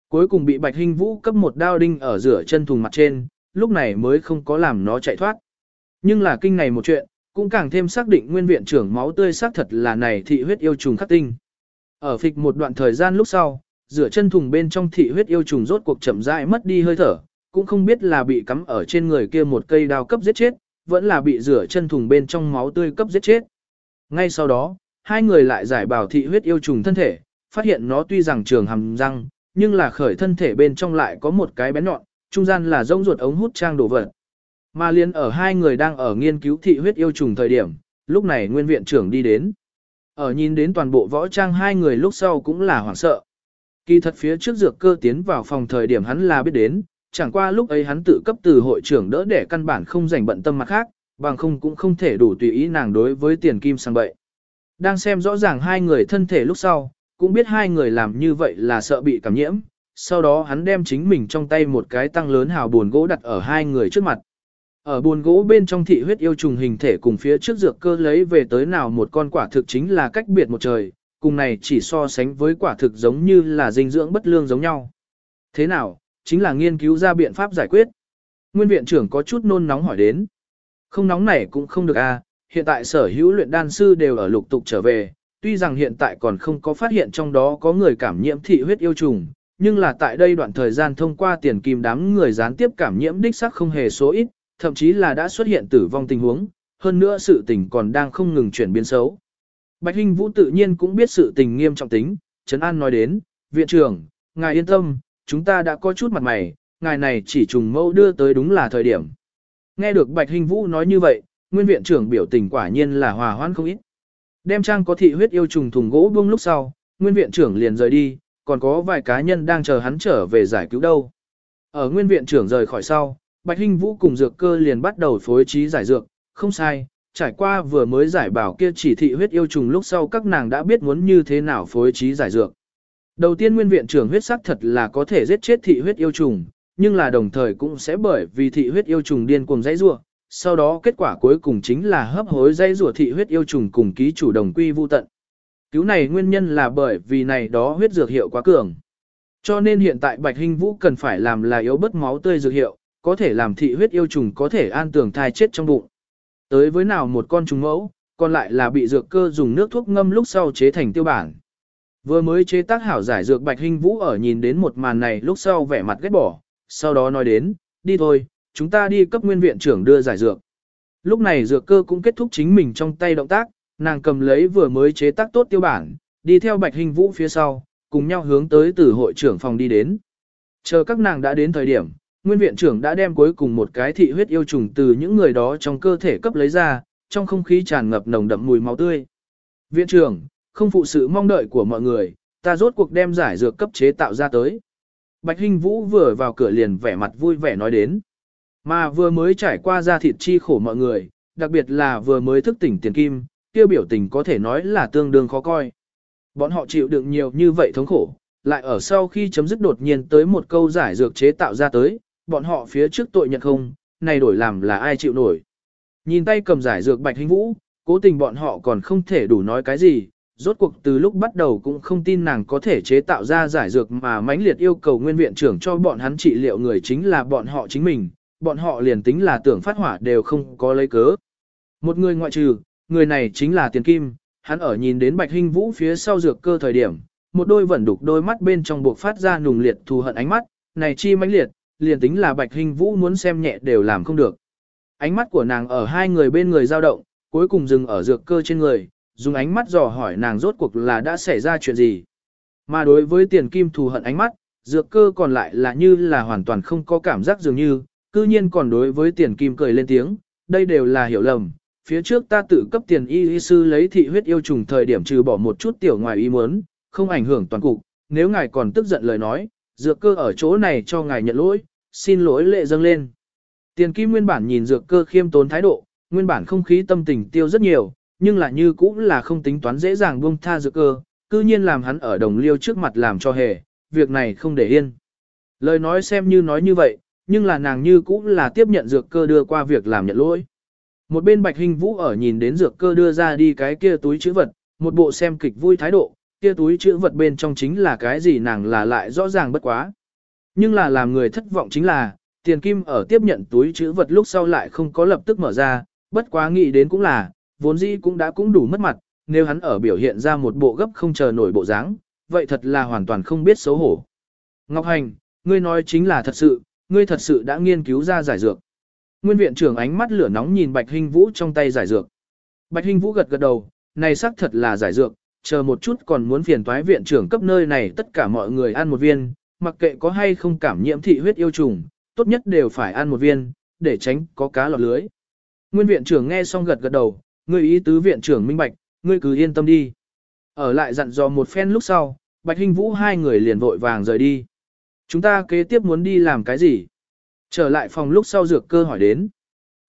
Cuối cùng bị Bạch Hinh Vũ cấp một đao đinh ở rửa chân thùng mặt trên, lúc này mới không có làm nó chạy thoát. Nhưng là kinh này một chuyện, cũng càng thêm xác định nguyên viện trưởng máu tươi xác thật là này thị huyết yêu trùng khắc tinh. Ở phịch một đoạn thời gian lúc sau, rửa chân thùng bên trong thị huyết yêu trùng rốt cuộc chậm rãi mất đi hơi thở, cũng không biết là bị cắm ở trên người kia một cây đao cấp giết chết, vẫn là bị rửa chân thùng bên trong máu tươi cấp giết chết. Ngay sau đó, hai người lại giải bảo thị huyết yêu trùng thân thể, phát hiện nó tuy rằng trường hầm răng, nhưng là khởi thân thể bên trong lại có một cái bén nhọn, trung gian là rông ruột ống hút trang đồ vật. Mà liên ở hai người đang ở nghiên cứu thị huyết yêu trùng thời điểm, lúc này nguyên viện trưởng đi đến. Ở nhìn đến toàn bộ võ trang hai người lúc sau cũng là hoảng sợ. Kỳ thật phía trước dược cơ tiến vào phòng thời điểm hắn là biết đến, chẳng qua lúc ấy hắn tự cấp từ hội trưởng đỡ để căn bản không rảnh bận tâm mặt khác, bằng không cũng không thể đủ tùy ý nàng đối với tiền kim sang bậy. Đang xem rõ ràng hai người thân thể lúc sau, cũng biết hai người làm như vậy là sợ bị cảm nhiễm, sau đó hắn đem chính mình trong tay một cái tăng lớn hào buồn gỗ đặt ở hai người trước mặt. Ở buồn gỗ bên trong thị huyết yêu trùng hình thể cùng phía trước dược cơ lấy về tới nào một con quả thực chính là cách biệt một trời, cùng này chỉ so sánh với quả thực giống như là dinh dưỡng bất lương giống nhau. Thế nào, chính là nghiên cứu ra biện pháp giải quyết. Nguyên viện trưởng có chút nôn nóng hỏi đến. Không nóng này cũng không được a. À, hiện tại sở hữu luyện đan sư đều ở lục tục trở về, tuy rằng hiện tại còn không có phát hiện trong đó có người cảm nhiễm thị huyết yêu trùng, nhưng là tại đây đoạn thời gian thông qua tiền kim đám người gián tiếp cảm nhiễm đích sắc không hề số ít, thậm chí là đã xuất hiện tử vong tình huống, hơn nữa sự tình còn đang không ngừng chuyển biến xấu. Bạch Hinh Vũ tự nhiên cũng biết sự tình nghiêm trọng tính, Trấn An nói đến, viện trưởng, ngài yên tâm, chúng ta đã có chút mặt mày, ngài này chỉ trùng mẫu đưa tới đúng là thời điểm. Nghe được Bạch Hinh Vũ nói như vậy, nguyên viện trưởng biểu tình quả nhiên là hòa hoãn không ít. Đem trang có thị huyết yêu trùng thùng gỗ buông lúc sau, nguyên viện trưởng liền rời đi, còn có vài cá nhân đang chờ hắn trở về giải cứu đâu. Ở nguyên viện trưởng rời khỏi sau, Bạch Hinh Vũ cùng dược cơ liền bắt đầu phối trí giải dược, không sai, trải qua vừa mới giải bảo kia chỉ thị huyết yêu trùng lúc sau các nàng đã biết muốn như thế nào phối trí giải dược. Đầu tiên nguyên viện trưởng huyết sắc thật là có thể giết chết thị huyết yêu trùng, nhưng là đồng thời cũng sẽ bởi vì thị huyết yêu trùng điên cuồng dãy rủa, sau đó kết quả cuối cùng chính là hấp hối dây rùa thị huyết yêu trùng cùng ký chủ đồng quy vu tận. Cứu này nguyên nhân là bởi vì này đó huyết dược hiệu quá cường. Cho nên hiện tại Bạch Hinh Vũ cần phải làm là yếu bớt máu tươi dược hiệu, có thể làm thị huyết yêu trùng có thể an tường thai chết trong bụng. Tới với nào một con trùng mẫu, còn lại là bị dược cơ dùng nước thuốc ngâm lúc sau chế thành tiêu bản. Vừa mới chế tác hảo giải dược Bạch Hinh Vũ ở nhìn đến một màn này lúc sau vẻ mặt ghét bỏ, sau đó nói đến, đi thôi, chúng ta đi cấp nguyên viện trưởng đưa giải dược. Lúc này dược cơ cũng kết thúc chính mình trong tay động tác, nàng cầm lấy vừa mới chế tác tốt tiêu bản, đi theo Bạch Hình Vũ phía sau, cùng nhau hướng tới từ hội trưởng phòng đi đến. Chờ các nàng đã đến thời điểm, nguyên viện trưởng đã đem cuối cùng một cái thị huyết yêu trùng từ những người đó trong cơ thể cấp lấy ra, trong không khí tràn ngập nồng đậm mùi máu tươi. Viện trưởng, không phụ sự mong đợi của mọi người, ta rốt cuộc đem giải dược cấp chế tạo ra tới. Bạch Hinh Vũ vừa vào cửa liền vẻ mặt vui vẻ nói đến. Mà vừa mới trải qua ra thịt chi khổ mọi người, đặc biệt là vừa mới thức tỉnh tiền kim, tiêu biểu tình có thể nói là tương đương khó coi. Bọn họ chịu đựng nhiều như vậy thống khổ, lại ở sau khi chấm dứt đột nhiên tới một câu giải dược chế tạo ra tới, bọn họ phía trước tội nhận không, này đổi làm là ai chịu nổi. Nhìn tay cầm giải dược bạch hình vũ, cố tình bọn họ còn không thể đủ nói cái gì, rốt cuộc từ lúc bắt đầu cũng không tin nàng có thể chế tạo ra giải dược mà mãnh liệt yêu cầu nguyên viện trưởng cho bọn hắn trị liệu người chính là bọn họ chính mình, bọn họ liền tính là tưởng phát hỏa đều không có lấy cớ. Một người ngoại trừ, người này chính là Tiền Kim, hắn ở nhìn đến Bạch Hinh Vũ phía sau dược cơ thời điểm, một đôi vẫn đục đôi mắt bên trong buộc phát ra nùng liệt thù hận ánh mắt, này chi mãnh liệt, liền tính là Bạch Hinh Vũ muốn xem nhẹ đều làm không được. Ánh mắt của nàng ở hai người bên người dao động, cuối cùng dừng ở dược cơ trên người, dùng ánh mắt dò hỏi nàng rốt cuộc là đã xảy ra chuyện gì. Mà đối với tiền kim thù hận ánh mắt, dược cơ còn lại là như là hoàn toàn không có cảm giác dường như, cư nhiên còn đối với tiền kim cười lên tiếng, đây đều là hiểu lầm. Phía trước ta tự cấp tiền y y sư lấy thị huyết yêu trùng thời điểm trừ bỏ một chút tiểu ngoài ý muốn, không ảnh hưởng toàn cục, nếu ngài còn tức giận lời nói, dược cơ ở chỗ này cho ngài nhận lỗi, xin lỗi lệ dâng lên. Tiền kim nguyên bản nhìn dược cơ khiêm tốn thái độ, nguyên bản không khí tâm tình tiêu rất nhiều, nhưng là như cũng là không tính toán dễ dàng buông tha dược cơ, cư nhiên làm hắn ở đồng liêu trước mặt làm cho hề, việc này không để yên. Lời nói xem như nói như vậy, nhưng là nàng như cũng là tiếp nhận dược cơ đưa qua việc làm nhận lỗi. Một bên bạch hình vũ ở nhìn đến dược cơ đưa ra đi cái kia túi chữ vật, một bộ xem kịch vui thái độ, kia túi chữ vật bên trong chính là cái gì nàng là lại rõ ràng bất quá. Nhưng là làm người thất vọng chính là, tiền kim ở tiếp nhận túi chữ vật lúc sau lại không có lập tức mở ra, bất quá nghĩ đến cũng là, vốn dĩ cũng đã cũng đủ mất mặt, nếu hắn ở biểu hiện ra một bộ gấp không chờ nổi bộ dáng, vậy thật là hoàn toàn không biết xấu hổ. Ngọc Hành, ngươi nói chính là thật sự, ngươi thật sự đã nghiên cứu ra giải dược. Nguyên viện trưởng ánh mắt lửa nóng nhìn Bạch Hinh Vũ trong tay giải dược. Bạch Hinh Vũ gật gật đầu, này xác thật là giải dược, chờ một chút còn muốn phiền toái viện trưởng cấp nơi này tất cả mọi người ăn một viên, mặc kệ có hay không cảm nhiễm thị huyết yêu trùng, tốt nhất đều phải ăn một viên, để tránh có cá lọt lưới. Nguyên viện trưởng nghe xong gật gật đầu, ngươi ý tứ viện trưởng minh bạch, ngươi cứ yên tâm đi. Ở lại dặn dò một phen lúc sau, Bạch Hinh Vũ hai người liền vội vàng rời đi. Chúng ta kế tiếp muốn đi làm cái gì? Trở lại phòng lúc sau dược cơ hỏi đến.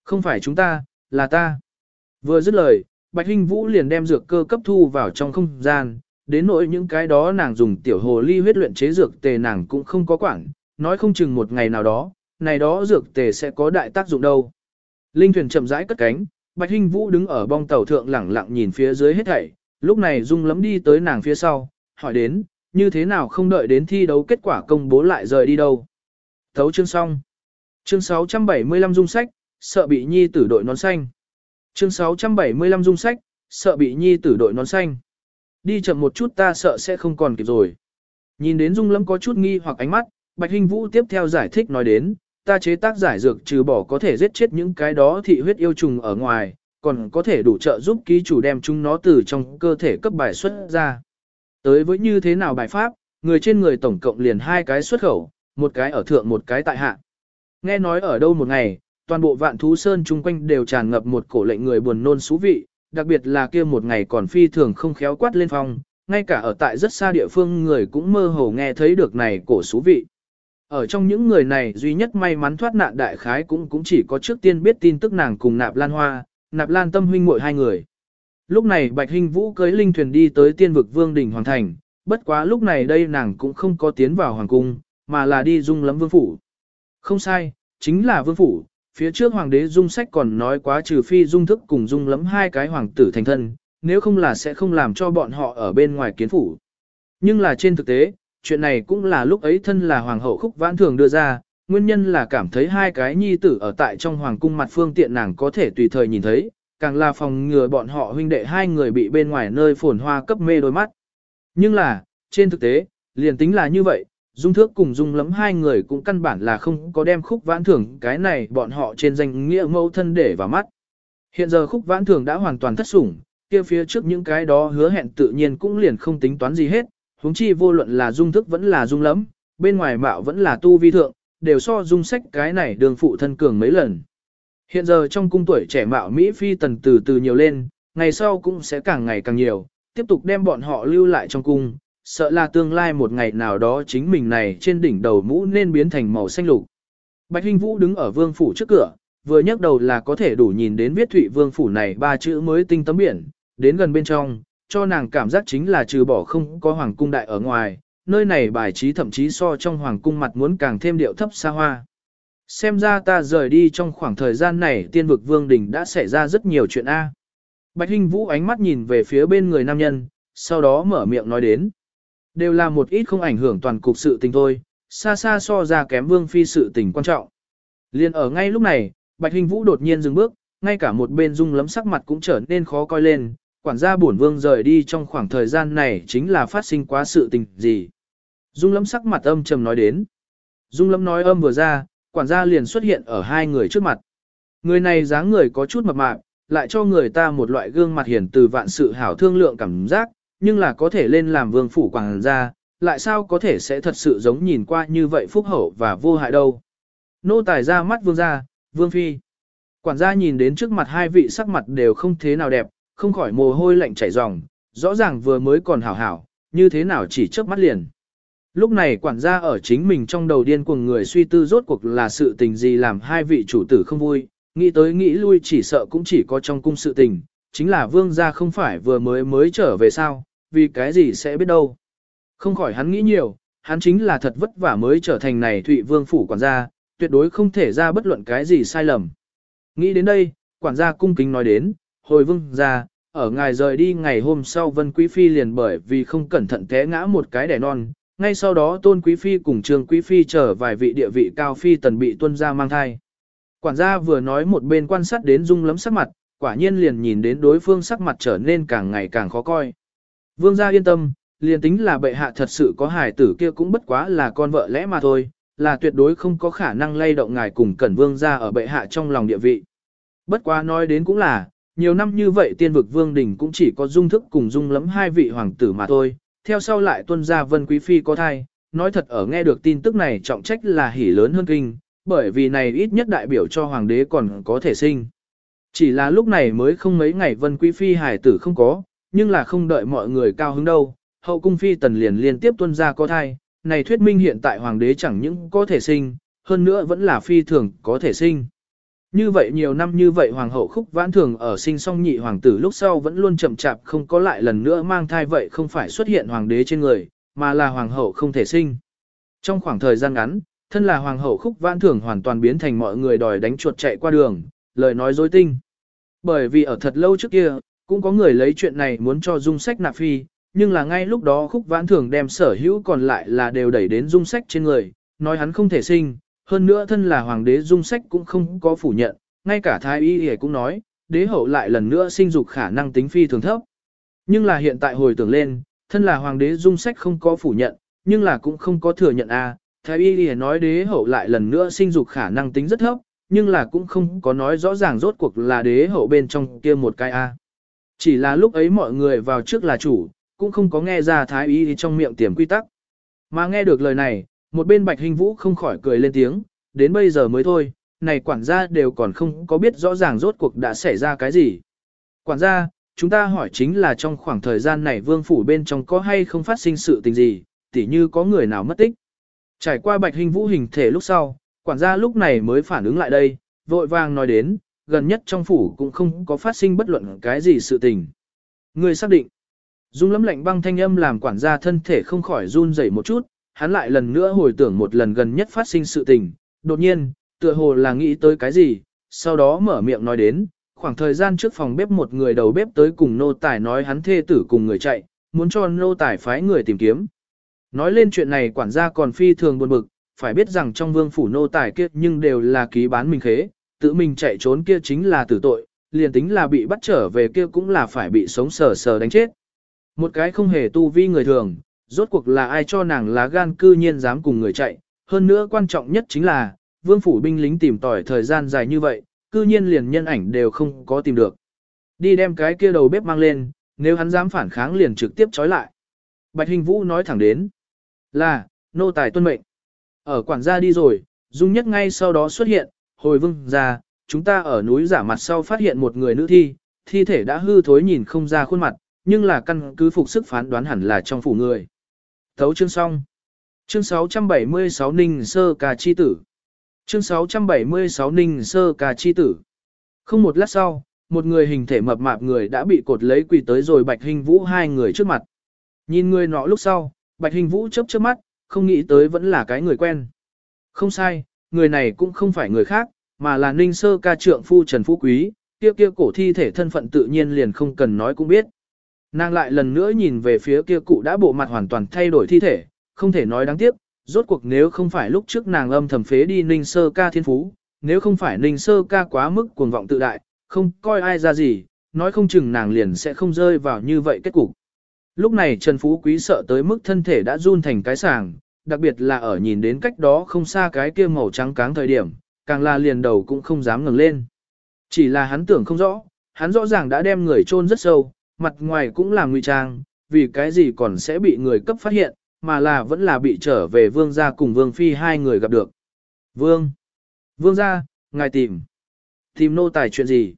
Không phải chúng ta, là ta. Vừa dứt lời, Bạch Hinh Vũ liền đem dược cơ cấp thu vào trong không gian, đến nỗi những cái đó nàng dùng tiểu hồ ly huyết luyện chế dược tề nàng cũng không có quản, nói không chừng một ngày nào đó, này đó dược tề sẽ có đại tác dụng đâu. Linh thuyền chậm rãi cất cánh, Bạch Hinh Vũ đứng ở bong tàu thượng lẳng lặng nhìn phía dưới hết thảy, lúc này Dung lấm đi tới nàng phía sau, hỏi đến, như thế nào không đợi đến thi đấu kết quả công bố lại rời đi đâu. Thấu chương xong. Chương 675 dung sách, sợ bị nhi tử đội nón xanh. Chương 675 dung sách, sợ bị nhi tử đội nón xanh. Đi chậm một chút ta sợ sẽ không còn kịp rồi. Nhìn đến Dung Lâm có chút nghi hoặc ánh mắt, Bạch Hinh Vũ tiếp theo giải thích nói đến, ta chế tác giải dược trừ bỏ có thể giết chết những cái đó thị huyết yêu trùng ở ngoài, còn có thể đủ trợ giúp ký chủ đem chúng nó từ trong cơ thể cấp bài xuất ra. Tới với như thế nào bài pháp, người trên người tổng cộng liền hai cái xuất khẩu, một cái ở thượng một cái tại hạ. Nghe nói ở đâu một ngày, toàn bộ vạn thú sơn chung quanh đều tràn ngập một cổ lệnh người buồn nôn xú vị, đặc biệt là kia một ngày còn phi thường không khéo quát lên phong, ngay cả ở tại rất xa địa phương người cũng mơ hồ nghe thấy được này cổ xú vị. Ở trong những người này duy nhất may mắn thoát nạn đại khái cũng cũng chỉ có trước tiên biết tin tức nàng cùng nạp lan hoa, nạp lan tâm huynh muội hai người. Lúc này Bạch Hinh Vũ cưới linh thuyền đi tới tiên vực vương đỉnh hoàng thành, bất quá lúc này đây nàng cũng không có tiến vào hoàng cung, mà là đi dung lắm vương phủ. Không sai, chính là vương phủ, phía trước hoàng đế dung sách còn nói quá trừ phi dung thức cùng dung lắm hai cái hoàng tử thành thân, nếu không là sẽ không làm cho bọn họ ở bên ngoài kiến phủ. Nhưng là trên thực tế, chuyện này cũng là lúc ấy thân là hoàng hậu khúc vãn thường đưa ra, nguyên nhân là cảm thấy hai cái nhi tử ở tại trong hoàng cung mặt phương tiện nàng có thể tùy thời nhìn thấy, càng là phòng ngừa bọn họ huynh đệ hai người bị bên ngoài nơi phồn hoa cấp mê đôi mắt. Nhưng là, trên thực tế, liền tính là như vậy, Dung Thước cùng Dung lấm hai người cũng căn bản là không có đem khúc vãn thưởng cái này bọn họ trên danh nghĩa mẫu thân để vào mắt. Hiện giờ khúc vãn thưởng đã hoàn toàn thất sủng, kia phía trước những cái đó hứa hẹn tự nhiên cũng liền không tính toán gì hết, huống chi vô luận là dung thức vẫn là dung lấm, bên ngoài mạo vẫn là tu vi thượng, đều so dung sách cái này đường phụ thân cường mấy lần. Hiện giờ trong cung tuổi trẻ mạo Mỹ phi tần từ từ nhiều lên, ngày sau cũng sẽ càng ngày càng nhiều, tiếp tục đem bọn họ lưu lại trong cung, sợ là tương lai một ngày nào đó chính mình này trên đỉnh đầu mũ nên biến thành màu xanh lục. Bạch Hinh Vũ đứng ở vương phủ trước cửa, vừa nhấc đầu là có thể đủ nhìn đến viết thụy vương phủ này ba chữ mới tinh tấm biển, đến gần bên trong, cho nàng cảm giác chính là trừ bỏ không có hoàng cung đại ở ngoài, nơi này bài trí thậm chí so trong hoàng cung mặt muốn càng thêm điệu thấp xa hoa. Xem ra ta rời đi trong khoảng thời gian này tiên vực vương đình đã xảy ra rất nhiều chuyện A. Bạch Hinh Vũ ánh mắt nhìn về phía bên người nam nhân, sau đó mở miệng nói đến. Đều là một ít không ảnh hưởng toàn cục sự tình thôi, xa xa so ra kém vương phi sự tình quan trọng. Liên ở ngay lúc này, Bạch Hinh Vũ đột nhiên dừng bước, ngay cả một bên dung lấm sắc mặt cũng trở nên khó coi lên, quản gia bổn vương rời đi trong khoảng thời gian này chính là phát sinh quá sự tình gì. Dung lấm sắc mặt âm trầm nói đến. Dung lấm nói âm vừa ra, quản gia liền xuất hiện ở hai người trước mặt. Người này dáng người có chút mập mạp, lại cho người ta một loại gương mặt hiển từ vạn sự hảo thương lượng cảm giác, nhưng là có thể lên làm vương phủ quản gia, lại sao có thể sẽ thật sự giống nhìn qua như vậy phúc hậu và vô hại đâu. Nô tài ra mắt vương gia, vương phi. Quản gia nhìn đến trước mặt hai vị sắc mặt đều không thế nào đẹp, không khỏi mồ hôi lạnh chảy ròng, rõ ràng vừa mới còn hảo hảo, như thế nào chỉ chớp mắt liền. Lúc này quản gia ở chính mình trong đầu điên cuồng người suy tư rốt cuộc là sự tình gì làm hai vị chủ tử không vui, nghĩ tới nghĩ lui chỉ sợ cũng chỉ có trong cung sự tình, chính là vương gia không phải vừa mới mới trở về sao, vì cái gì sẽ biết đâu. Không khỏi hắn nghĩ nhiều, hắn chính là thật vất vả mới trở thành này thụy vương phủ quản gia, tuyệt đối không thể ra bất luận cái gì sai lầm. Nghĩ đến đây, quản gia cung kính nói đến, hồi vương gia, ở ngài rời đi ngày hôm sau Vân Quý Phi liền bởi vì không cẩn thận té ngã một cái đẻ non, ngay sau đó Tôn Quý Phi cùng Trương Quý Phi chở vài vị địa vị cao phi tần bị tuân ra mang thai. Quản gia vừa nói một bên quan sát đến dung lấm sắc mặt, quả nhiên liền nhìn đến đối phương sắc mặt trở nên càng ngày càng khó coi. Vương gia yên tâm, liền tính là bệ hạ thật sự có hài tử kia cũng bất quá là con vợ lẽ mà thôi, là tuyệt đối không có khả năng lay động ngài cùng cẩn vương gia ở bệ hạ trong lòng địa vị. Bất quá nói đến cũng là, nhiều năm như vậy tiên vực vương đình cũng chỉ có dung thức cùng dung lấm hai vị hoàng tử mà thôi, theo sau lại tuân ra vân quý phi có thai, nói thật ở nghe được tin tức này trọng trách là hỉ lớn hơn kinh, bởi vì này ít nhất đại biểu cho hoàng đế còn có thể sinh. Chỉ là lúc này mới không mấy ngày vân quý phi hải tử không có, nhưng là không đợi mọi người cao hứng đâu, hậu cung phi tần liền liên tiếp tuân ra có thai, này thuyết minh hiện tại hoàng đế chẳng những có thể sinh, hơn nữa vẫn là phi thường có thể sinh. Như vậy nhiều năm như vậy hoàng hậu khúc vãn thường ở sinh song nhị hoàng tử lúc sau vẫn luôn chậm chạp không có lại lần nữa mang thai vậy không phải xuất hiện hoàng đế trên người, mà là hoàng hậu không thể sinh. Trong khoảng thời gian ngắn, thân là hoàng hậu khúc vãn thường hoàn toàn biến thành mọi người đòi đánh chuột chạy qua đường, lời nói dối tinh. Bởi vì ở thật lâu trước kia, cũng có người lấy chuyện này muốn cho dung sách nạp phi, nhưng là ngay lúc đó khúc vãn thường đem sở hữu còn lại là đều đẩy đến dung sách trên người, nói hắn không thể sinh, hơn nữa thân là hoàng đế dung sách cũng không có phủ nhận, ngay cả thái y y cũng nói, đế hậu lại lần nữa sinh dục khả năng tính phi thường thấp. Nhưng là hiện tại hồi tưởng lên, thân là hoàng đế dung sách không có phủ nhận, nhưng là cũng không có thừa nhận a. Thái y y nói đế hậu lại lần nữa sinh dục khả năng tính rất thấp, nhưng là cũng không có nói rõ ràng rốt cuộc là đế hậu bên trong kia một cái a. Chỉ là lúc ấy mọi người vào trước là chủ, cũng không có nghe ra thái y trong miệng tiềm quy tắc. Mà nghe được lời này, một bên bạch hình vũ không khỏi cười lên tiếng, đến bây giờ mới thôi, này quản gia đều còn không có biết rõ ràng rốt cuộc đã xảy ra cái gì. Quản gia, chúng ta hỏi chính là trong khoảng thời gian này vương phủ bên trong có hay không phát sinh sự tình gì, tỉ như có người nào mất tích. Trải qua bạch hình vũ hình thể lúc sau, quản gia lúc này mới phản ứng lại đây, vội vàng nói đến, gần nhất trong phủ cũng không có phát sinh bất luận cái gì sự tình. Người xác định. Dung lấm lạnh băng thanh âm làm quản gia thân thể không khỏi run rẩy một chút, hắn lại lần nữa hồi tưởng một lần gần nhất phát sinh sự tình, đột nhiên, tựa hồ là nghĩ tới cái gì, sau đó mở miệng nói đến, khoảng thời gian trước phòng bếp một người đầu bếp tới cùng nô tài nói hắn thê tử cùng người chạy, muốn cho nô tài phái người tìm kiếm. Nói lên chuyện này quản gia còn phi thường buồn bực, phải biết rằng trong vương phủ nô tài kia nhưng đều là ký bán mình khế, tự mình chạy trốn kia chính là tử tội, liền tính là bị bắt trở về kia cũng là phải bị sống sờ sờ đánh chết. Một cái không hề tu vi người thường, rốt cuộc là ai cho nàng lá gan cư nhiên dám cùng người chạy, hơn nữa quan trọng nhất chính là, vương phủ binh lính tìm tỏi thời gian dài như vậy, cư nhiên liền nhân ảnh đều không có tìm được. Đi đem cái kia đầu bếp mang lên, nếu hắn dám phản kháng liền trực tiếp trói lại. Bạch Hình Vũ nói thẳng đến. Là, nô tài tuân mệnh. Ở quản gia đi rồi, Dung Nhất ngay sau đó xuất hiện, hồi vương ra, chúng ta ở núi giả mặt sau phát hiện một người nữ thi, thi thể đã hư thối nhìn không ra khuôn mặt, nhưng là căn cứ phục sức phán đoán hẳn là trong phủ người. Thấu chương xong. Chương 676 Ninh Sơ Cà Chi Tử. Chương 676 Ninh Sơ Cà Chi Tử. Không một lát sau, một người hình thể mập mạp người đã bị cột lấy quỳ tới rồi Bạch Hình Vũ hai người trước mặt. Nhìn người nọ lúc sau, Bạch Hình Vũ chớp chớp mắt, không nghĩ tới vẫn là cái người quen. Không sai, người này cũng không phải người khác, mà là Ninh Sơ ca trượng phu Trần Phú Quý, kia kia cổ thi thể thân phận tự nhiên liền không cần nói cũng biết. Nàng lại lần nữa nhìn về phía kia cụ đã bộ mặt hoàn toàn thay đổi thi thể, không thể nói đáng tiếc, rốt cuộc nếu không phải lúc trước nàng âm thầm phế đi Ninh Sơ ca thiên phú, nếu không phải Ninh Sơ ca quá mức cuồng vọng tự đại, không coi ai ra gì, nói không chừng nàng liền sẽ không rơi vào như vậy kết cục. Lúc này Trần Phú Quý sợ tới mức thân thể đã run thành cái sàng, đặc biệt là ở nhìn đến cách đó không xa cái kia màu trắng cáng thời điểm, càng là liền đầu cũng không dám ngẩng lên. Chỉ là hắn tưởng không rõ, hắn rõ ràng đã đem người chôn rất sâu, mặt ngoài cũng là ngụy trang, vì cái gì còn sẽ bị người cấp phát hiện, mà là vẫn là bị trở về vương gia cùng vương phi hai người gặp được. Vương! Vương gia, ngài tìm. Tìm nô tài chuyện gì?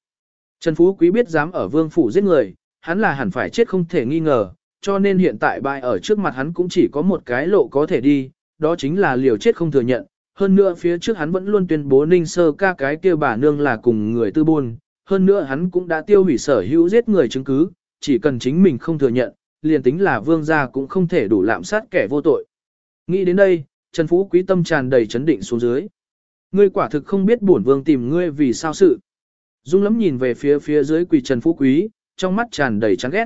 Trần Phú Quý biết dám ở vương phủ giết người, hắn là hẳn phải chết không thể nghi ngờ, cho nên hiện tại bại ở trước mặt hắn cũng chỉ có một cái lộ có thể đi, đó chính là liều chết không thừa nhận. Hơn nữa phía trước hắn vẫn luôn tuyên bố ninh sơ ca cái kia bà nương là cùng người tư buôn, hơn nữa hắn cũng đã tiêu hủy sở hữu giết người chứng cứ, chỉ cần chính mình không thừa nhận, liền tính là vương gia cũng không thể đủ lạm sát kẻ vô tội. Nghĩ đến đây, Trần Phú Quý tâm tràn đầy chấn định xuống dưới. Ngươi quả thực không biết bổn vương tìm ngươi vì sao sự. Dung lắm nhìn về phía phía dưới quỳ Trần Phú Quý, trong mắt tràn đầy chán ghét.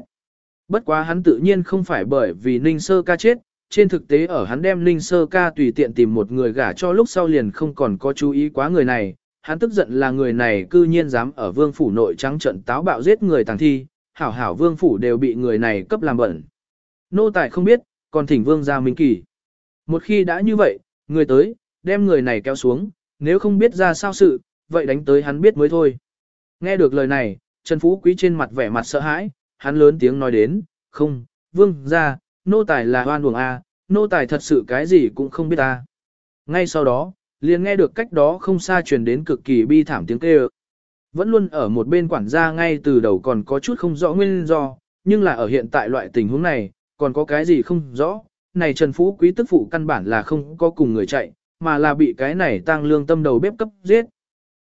Bất quá hắn tự nhiên không phải bởi vì Ninh Sơ ca chết, trên thực tế ở hắn đem Ninh Sơ ca tùy tiện tìm một người gả cho lúc sau liền không còn có chú ý quá người này, hắn tức giận là người này cư nhiên dám ở vương phủ nội trắng trận táo bạo giết người tàng thi, hảo hảo vương phủ đều bị người này cấp làm bẩn. Nô tài không biết, còn thỉnh vương ra minh kỳ. Một khi đã như vậy, người tới, đem người này kéo xuống, nếu không biết ra sao sự, vậy đánh tới hắn biết mới thôi. Nghe được lời này, Trần Phú Quý trên mặt vẻ mặt sợ hãi, hắn lớn tiếng nói đến, không, vương ra, nô tài là hoan buồng A, nô tài thật sự cái gì cũng không biết ta. Ngay sau đó, liền nghe được cách đó không xa truyền đến cực kỳ bi thảm tiếng kêu. Vẫn luôn ở một bên quản gia ngay từ đầu còn có chút không rõ nguyên do, nhưng là ở hiện tại loại tình huống này, còn có cái gì không rõ. Này Trần Phú Quý tức phụ căn bản là không có cùng người chạy, mà là bị cái này tăng lương tâm đầu bếp cấp giết.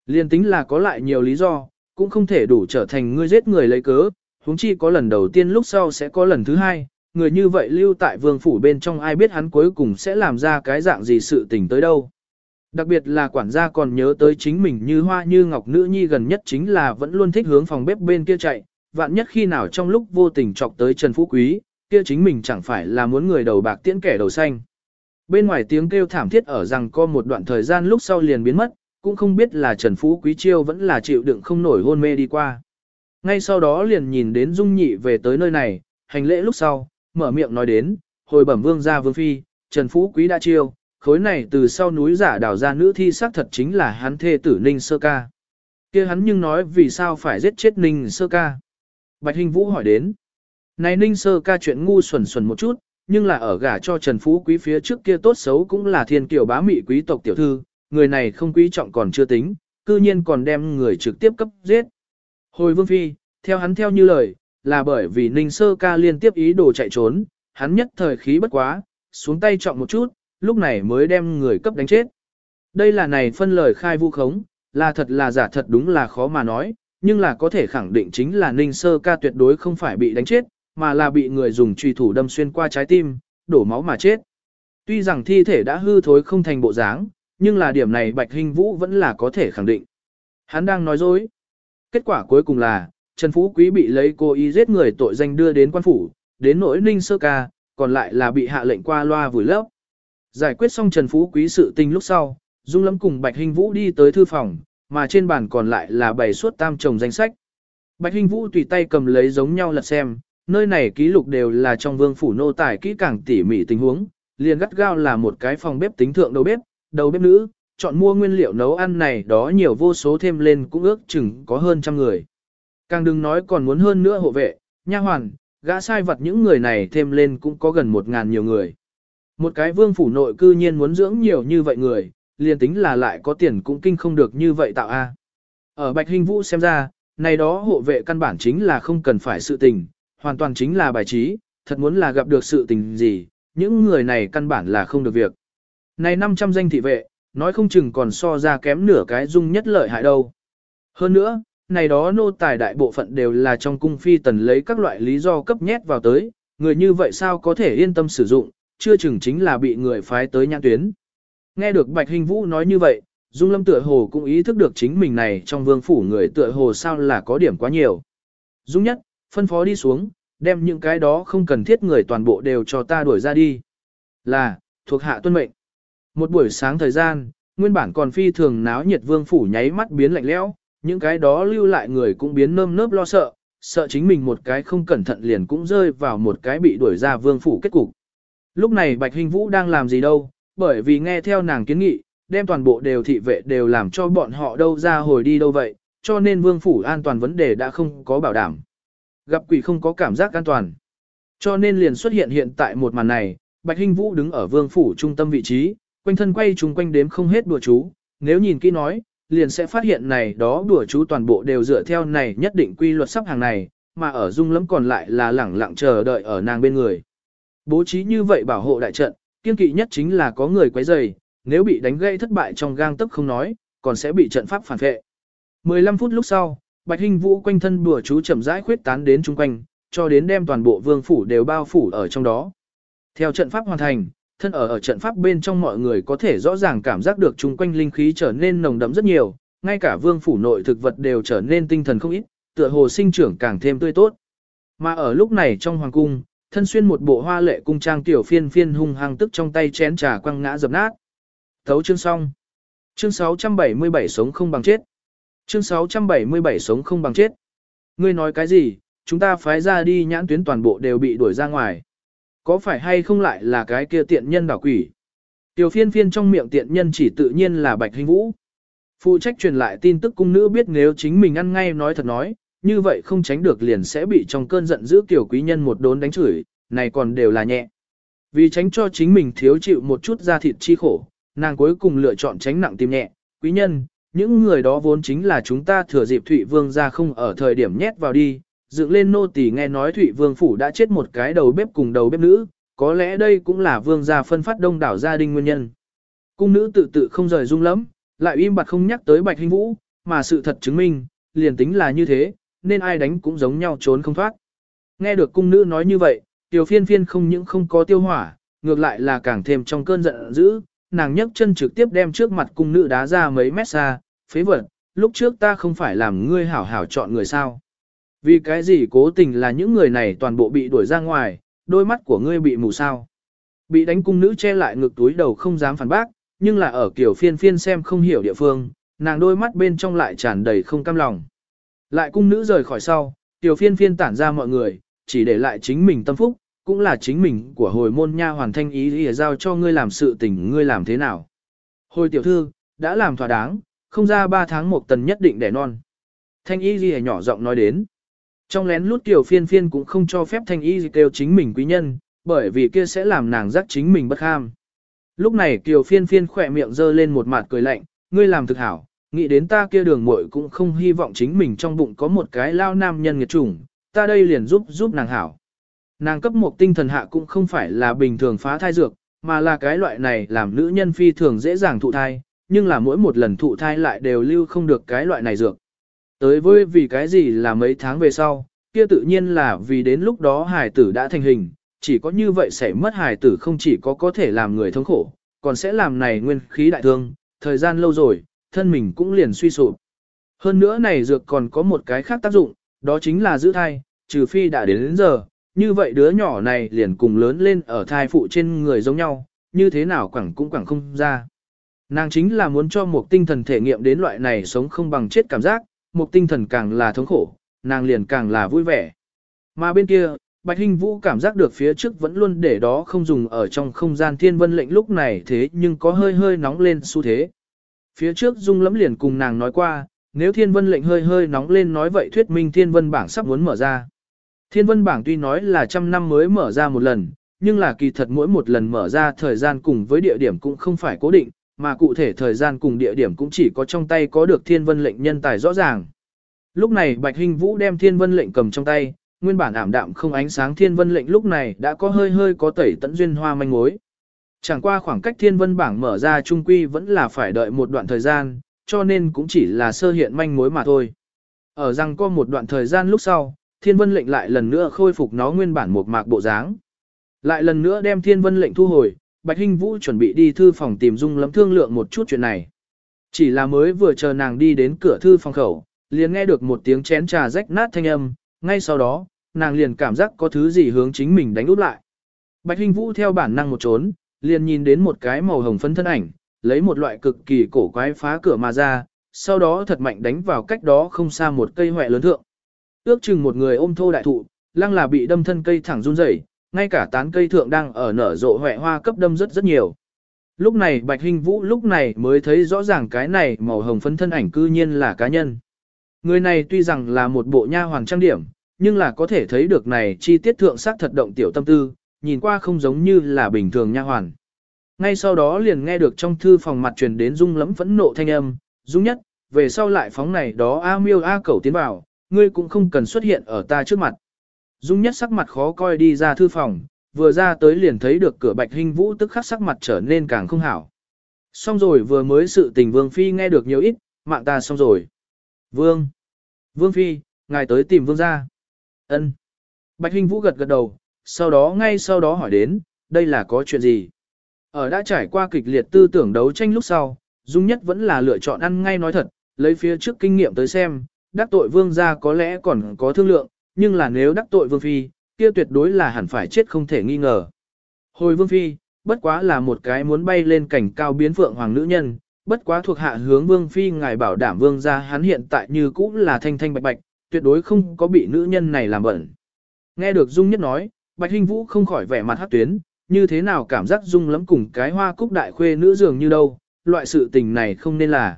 Liên tính là có lại nhiều lý do, cũng không thể đủ trở thành ngươi giết người lấy cớ, huống chi có lần đầu tiên lúc sau sẽ có lần thứ hai, người như vậy lưu tại vương phủ bên trong ai biết hắn cuối cùng sẽ làm ra cái dạng gì sự tình tới đâu. Đặc biệt là quản gia còn nhớ tới chính mình như hoa như ngọc nữ nhi gần nhất chính là vẫn luôn thích hướng phòng bếp bên kia chạy, vạn nhất khi nào trong lúc vô tình chọc tới Trần Phú Quý, kia chính mình chẳng phải là muốn người đầu bạc tiễn kẻ đầu xanh. Bên ngoài tiếng kêu thảm thiết ở rằng có một đoạn thời gian lúc sau liền biến mất, cũng không biết là Trần Phú Quý Chiêu vẫn là chịu đựng không nổi hôn mê đi qua. Ngay sau đó liền nhìn đến Dung Nhị về tới nơi này, hành lễ lúc sau, mở miệng nói đến, hồi bẩm vương gia vương phi, Trần Phú Quý đã chiêu, khối này từ sau núi giả đào ra nữ thi xác thật chính là hắn thê tử Ninh Sơ Ca. kia hắn nhưng nói vì sao phải giết chết Ninh Sơ Ca. Bạch Hình Vũ hỏi đến, này Ninh Sơ Ca chuyện ngu xuẩn xuẩn một chút, nhưng là ở gả cho Trần Phú Quý phía trước kia tốt xấu cũng là thiên kiểu bá mị quý tộc tiểu thư, người này không quý trọng còn chưa tính, cư nhiên còn đem người trực tiếp cấp giết. Hồi Vương Phi, theo hắn theo như lời, là bởi vì Ninh Sơ ca liên tiếp ý đồ chạy trốn, hắn nhất thời khí bất quá, xuống tay trọng một chút, lúc này mới đem người cấp đánh chết. Đây là này phân lời khai vu khống, là thật là giả thật đúng là khó mà nói, nhưng là có thể khẳng định chính là Ninh Sơ ca tuyệt đối không phải bị đánh chết, mà là bị người dùng truy thủ đâm xuyên qua trái tim, đổ máu mà chết. Tuy rằng thi thể đã hư thối không thành bộ dáng, nhưng là điểm này Bạch Hình Vũ vẫn là có thể khẳng định. Hắn đang nói dối. Kết quả cuối cùng là, Trần Phú Quý bị lấy cô ý giết người tội danh đưa đến quan phủ, đến nỗi ninh sơ ca, còn lại là bị hạ lệnh qua loa vùi lấp. Giải quyết xong Trần Phú Quý sự tình lúc sau, Dung Lâm cùng Bạch Hình Vũ đi tới thư phòng, mà trên bàn còn lại là bày suốt tam chồng danh sách. Bạch Hình Vũ tùy tay cầm lấy giống nhau lật xem, nơi này ký lục đều là trong vương phủ nô tài kỹ càng tỉ mỉ tình huống, liền gắt gao là một cái phòng bếp tính thượng đầu bếp, đầu bếp nữ, chọn mua nguyên liệu nấu ăn này đó nhiều vô số thêm lên cũng ước chừng có hơn trăm người. Càng đừng nói còn muốn hơn nữa hộ vệ, nha hoàn, gã sai vật những người này thêm lên cũng có gần một ngàn nhiều người. Một cái vương phủ nội cư nhiên muốn dưỡng nhiều như vậy người, liền tính là lại có tiền cũng kinh không được như vậy tạo a. Ở Bạch Hình Vũ xem ra, này đó hộ vệ căn bản chính là không cần phải sự tình, hoàn toàn chính là bài trí, thật muốn là gặp được sự tình gì, những người này căn bản là không được việc. Này 500 danh thị vệ, nói không chừng còn so ra kém nửa cái dung nhất lợi hại đâu. Hơn nữa, này đó nô tài đại bộ phận đều là trong cung phi tần lấy các loại lý do cấp nhét vào tới, người như vậy sao có thể yên tâm sử dụng, chưa chừng chính là bị người phái tới nhãn tuyến. Nghe được Bạch Hình Vũ nói như vậy, Dung Lâm tựa hồ cũng ý thức được chính mình này trong vương phủ người tựa hồ sao là có điểm quá nhiều. Dung nhất, phân phó đi xuống, đem những cái đó không cần thiết người toàn bộ đều cho ta đuổi ra đi. Là, thuộc hạ tuân mệnh. Một buổi sáng thời gian, nguyên bản còn phi thường náo nhiệt vương phủ nháy mắt biến lạnh lẽo, những cái đó lưu lại người cũng biến nơm nớp lo sợ, sợ chính mình một cái không cẩn thận liền cũng rơi vào một cái bị đuổi ra vương phủ kết cục. Lúc này Bạch Hình Vũ đang làm gì đâu, bởi vì nghe theo nàng kiến nghị, đem toàn bộ đều thị vệ đều làm cho bọn họ đâu ra hồi đi đâu vậy, cho nên vương phủ an toàn vấn đề đã không có bảo đảm. Gặp quỷ không có cảm giác an toàn. Cho nên liền xuất hiện hiện tại một màn này, Bạch Hinh Vũ đứng ở vương phủ trung tâm vị trí, quanh thân quay trùng quanh đếm không hết đùa chú, nếu nhìn kỹ nói, liền sẽ phát hiện này đó đùa chú toàn bộ đều dựa theo này nhất định quy luật sắp hàng này, mà ở dung lắm còn lại là lẳng lặng chờ đợi ở nàng bên người. Bố trí như vậy bảo hộ đại trận, kiên kỵ nhất chính là có người quấy rầy, nếu bị đánh gãy thất bại trong gang tức không nói, còn sẽ bị trận pháp phản vệ. 15 phút lúc sau, Bạch hình Vũ quanh thân bùa chú chậm rãi khuyết tán đến chung quanh, cho đến đem toàn bộ vương phủ đều bao phủ ở trong đó. Theo trận pháp hoàn thành, thân ở ở trận pháp bên trong mọi người có thể rõ ràng cảm giác được chung quanh linh khí trở nên nồng đậm rất nhiều, ngay cả vương phủ nội thực vật đều trở nên tinh thần không ít, tựa hồ sinh trưởng càng thêm tươi tốt. Mà ở lúc này trong hoàng cung, thân xuyên một bộ hoa lệ cung trang tiểu phiên phiên hung hăng tức trong tay chén trà quăng ngã dập nát. Thấu chương xong. Chương 677 sống không bằng chết. Chương 677 sống không bằng chết. Ngươi nói cái gì, chúng ta phái ra đi nhãn tuyến toàn bộ đều bị đuổi ra ngoài. Có phải hay không lại là cái kia tiện nhân đảo quỷ? Tiểu phiên phiên trong miệng tiện nhân chỉ tự nhiên là bạch hình vũ. Phụ trách truyền lại tin tức cung nữ biết nếu chính mình ăn ngay nói thật nói, như vậy không tránh được liền sẽ bị trong cơn giận dữ tiểu quý nhân một đốn đánh chửi, này còn đều là nhẹ. Vì tránh cho chính mình thiếu chịu một chút da thịt chi khổ, nàng cuối cùng lựa chọn tránh nặng tim nhẹ, quý nhân, những người đó vốn chính là chúng ta thừa dịp Thụy Vương ra không ở thời điểm nhét vào đi, dựng lên nô tỳ nghe nói Thụy Vương phủ đã chết một cái đầu bếp cùng đầu bếp nữ, có lẽ đây cũng là vương gia phân phát đông đảo gia đình nguyên nhân. Cung nữ tự tự không rời dung lắm, lại im bặt không nhắc tới Bạch Hinh Vũ, mà sự thật chứng minh, liền tính là như thế, nên ai đánh cũng giống nhau trốn không thoát. Nghe được cung nữ nói như vậy, tiểu phiên phiên không những không có tiêu hỏa, ngược lại là càng thêm trong cơn giận dữ, nàng nhấc chân trực tiếp đem trước mặt cung nữ đá ra mấy mét xa, phế vật, lúc trước ta không phải làm ngươi hảo hảo chọn người sao. Vì cái gì cố tình là những người này toàn bộ bị đuổi ra ngoài, đôi mắt của ngươi bị mù sao. Bị đánh cung nữ che lại ngực túi đầu không dám phản bác, nhưng là ở kiểu phiên phiên xem không hiểu địa phương, nàng đôi mắt bên trong lại tràn đầy không cam lòng. Lại cung nữ rời khỏi sau, tiểu phiên phiên tản ra mọi người, chỉ để lại chính mình tâm phúc, cũng là chính mình của hồi môn nha hoàn thanh ý ý giao cho ngươi làm sự tình ngươi làm thế nào. Hồi tiểu thư, đã làm thỏa đáng, không ra 3 tháng một tần nhất định đẻ non. Thanh y gì nhỏ giọng nói đến. Trong lén lút tiểu phiên phiên cũng không cho phép thanh y kêu chính mình quý nhân, bởi vì kia sẽ làm nàng giác chính mình bất ham. Lúc này kiều phiên phiên khỏe miệng dơ lên một mặt cười lạnh, ngươi làm thực hảo, nghĩ đến ta kia đường muội cũng không hy vọng chính mình trong bụng có một cái lao nam nhân nghiệt chủng, ta đây liền giúp giúp nàng hảo. Nàng cấp một tinh thần hạ cũng không phải là bình thường phá thai dược, mà là cái loại này làm nữ nhân phi thường dễ dàng thụ thai, nhưng là mỗi một lần thụ thai lại đều lưu không được cái loại này dược. Tới với vì cái gì là mấy tháng về sau, kia tự nhiên là vì đến lúc đó hài tử đã thành hình, chỉ có như vậy sẽ mất hài tử không chỉ có có thể làm người thống khổ, còn sẽ làm này nguyên khí đại thương, thời gian lâu rồi, thân mình cũng liền suy sụp. Hơn nữa này dược còn có một cái khác tác dụng, đó chính là giữ thai, trừ phi đã đến, đến giờ, như vậy đứa nhỏ này liền cùng lớn lên ở thai phụ trên người giống nhau, như thế nào quẳng cũng quẳng không ra. Nàng chính là muốn cho một tinh thần thể nghiệm đến loại này sống không bằng chết cảm giác, một tinh thần càng là thống khổ, nàng liền càng là vui vẻ. Mà bên kia, Bạch Hinh Vũ cảm giác được phía trước vẫn luôn để đó không dùng ở trong không gian thiên vân lệnh lúc này thế nhưng có hơi hơi nóng lên xu thế. Phía trước Dung lẫm liền cùng nàng nói qua, nếu thiên vân lệnh hơi hơi nóng lên nói vậy thuyết minh thiên vân bảng sắp muốn mở ra. Thiên vân bảng tuy nói là trăm năm mới mở ra một lần, nhưng là kỳ thật mỗi một lần mở ra thời gian cùng với địa điểm cũng không phải cố định, mà cụ thể thời gian cùng địa điểm cũng chỉ có trong tay có được thiên vân lệnh nhân tài rõ ràng. Lúc này Bạch Hình Vũ đem thiên vân lệnh cầm trong tay, nguyên bản ảm đạm không ánh sáng thiên vân lệnh lúc này đã có hơi hơi có tẩy tận duyên hoa manh mối. Chẳng qua khoảng cách thiên vân bảng mở ra trung quy vẫn là phải đợi một đoạn thời gian, cho nên cũng chỉ là sơ hiện manh mối mà thôi. Ở rằng có một đoạn thời gian lúc sau, thiên vân lệnh lại lần nữa khôi phục nó nguyên bản một mạc bộ dáng. Lại lần nữa đem thiên vân lệnh thu hồi, Bạch Hinh Vũ chuẩn bị đi thư phòng tìm Dung lắm thương lượng một chút chuyện này. Chỉ là mới vừa chờ nàng đi đến cửa thư phòng khẩu, liền nghe được một tiếng chén trà rách nát thanh âm, ngay sau đó, nàng liền cảm giác có thứ gì hướng chính mình đánh úp lại. Bạch Hinh Vũ theo bản năng một trốn, liền nhìn đến một cái màu hồng phấn thân ảnh, lấy một loại cực kỳ cổ quái phá cửa mà ra, sau đó thật mạnh đánh vào cách đó không xa một cây hoẹ lớn thượng. Ước chừng một người ôm thô đại thụ, lăng là bị đâm thân cây thẳng run rẩy, ngay cả tán cây thượng đang ở nở rộ hoẹ hoa cấp đâm rất rất nhiều. Lúc này Bạch Hinh Vũ lúc này mới thấy rõ ràng cái này màu hồng phấn thân ảnh cư nhiên là cá nhân. Người này tuy rằng là một bộ nha hoàng trang điểm, nhưng là có thể thấy được này chi tiết thượng sắc thật động tiểu tâm tư, nhìn qua không giống như là bình thường nha hoàn. Ngay sau đó liền nghe được trong thư phòng mặt truyền đến dung lẫm phẫn nộ thanh âm, dung nhất, về sau lại phóng này đó A miêu A cẩu tiến vào, ngươi cũng không cần xuất hiện ở ta trước mặt. Dung nhất sắc mặt khó coi đi ra thư phòng, vừa ra tới liền thấy được cửa bạch hình vũ tức khắc sắc mặt trở nên càng không hảo. Xong rồi vừa mới sự tình vương phi nghe được nhiều ít, mạng ta xong rồi. Vương! Vương phi, ngài tới tìm vương gia. ân Bạch hình vũ gật gật đầu, sau đó ngay sau đó hỏi đến, đây là có chuyện gì? Ở đã trải qua kịch liệt tư tưởng đấu tranh lúc sau, Dung Nhất vẫn là lựa chọn ăn ngay nói thật, lấy phía trước kinh nghiệm tới xem, đắc tội vương gia có lẽ còn có thương lượng, nhưng là nếu đắc tội vương phi, kia tuyệt đối là hẳn phải chết không thể nghi ngờ. Hồi vương phi, bất quá là một cái muốn bay lên cảnh cao biến phượng hoàng nữ nhân, bất quá thuộc hạ hướng vương phi ngài bảo đảm vương gia hắn hiện tại như cũ là thanh thanh bạch bạch, tuyệt đối không có bị nữ nhân này làm bẩn. Nghe được Dung Nhất nói, Bạch Hinh Vũ không khỏi vẻ mặt hát tuyến, như thế nào cảm giác Dung lắm cùng cái hoa cúc đại khuê nữ dường như đâu, loại sự tình này không nên là.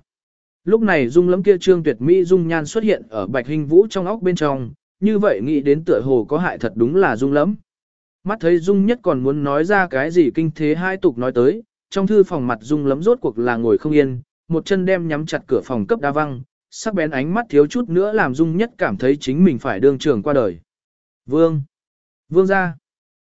Lúc này Dung lắm kia trương tuyệt mỹ Dung nhan xuất hiện ở Bạch Hinh Vũ trong óc bên trong, như vậy nghĩ đến tựa hồ có hại thật đúng là Dung lắm. Mắt thấy Dung nhất còn muốn nói ra cái gì kinh thế hai tục nói tới, trong thư phòng mặt Dung lắm rốt cuộc là ngồi không yên, một chân đem nhắm chặt cửa phòng cấp đa văng, sắc bén ánh mắt thiếu chút nữa làm Dung nhất cảm thấy chính mình phải đương trường qua đời. Vương! Vương ra!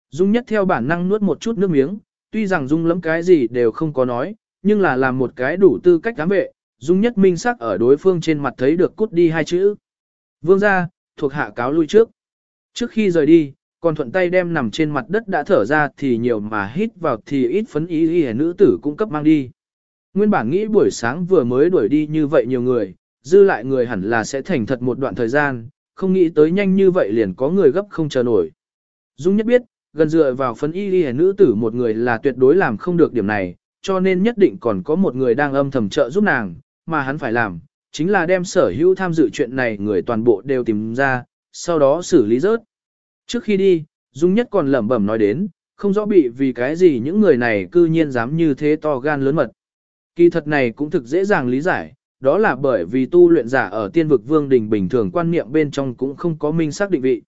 Dung nhất theo bản năng nuốt một chút nước miếng, tuy rằng Dung lắm cái gì đều không có nói, nhưng là làm một cái đủ tư cách cám vệ, Dung nhất minh sắc ở đối phương trên mặt thấy được cút đi hai chữ. Vương ra, thuộc hạ cáo lui trước. Trước khi rời đi, còn thuận tay đem nằm trên mặt đất đã thở ra thì nhiều mà hít vào thì ít phấn ý y nữ tử cung cấp mang đi. Nguyên bản nghĩ buổi sáng vừa mới đuổi đi như vậy nhiều người, dư lại người hẳn là sẽ thành thật một đoạn thời gian, không nghĩ tới nhanh như vậy liền có người gấp không chờ nổi. Dung nhất biết, gần dựa vào phấn y y nữ tử một người là tuyệt đối làm không được điểm này, cho nên nhất định còn có một người đang âm thầm trợ giúp nàng, mà hắn phải làm, chính là đem sở hữu tham dự chuyện này người toàn bộ đều tìm ra, sau đó xử lý rớt. Trước khi đi, Dung Nhất còn lẩm bẩm nói đến, không rõ bị vì cái gì những người này cư nhiên dám như thế to gan lớn mật. Kỳ thật này cũng thực dễ dàng lý giải, đó là bởi vì tu luyện giả ở tiên vực vương đình bình thường quan niệm bên trong cũng không có minh xác định vị.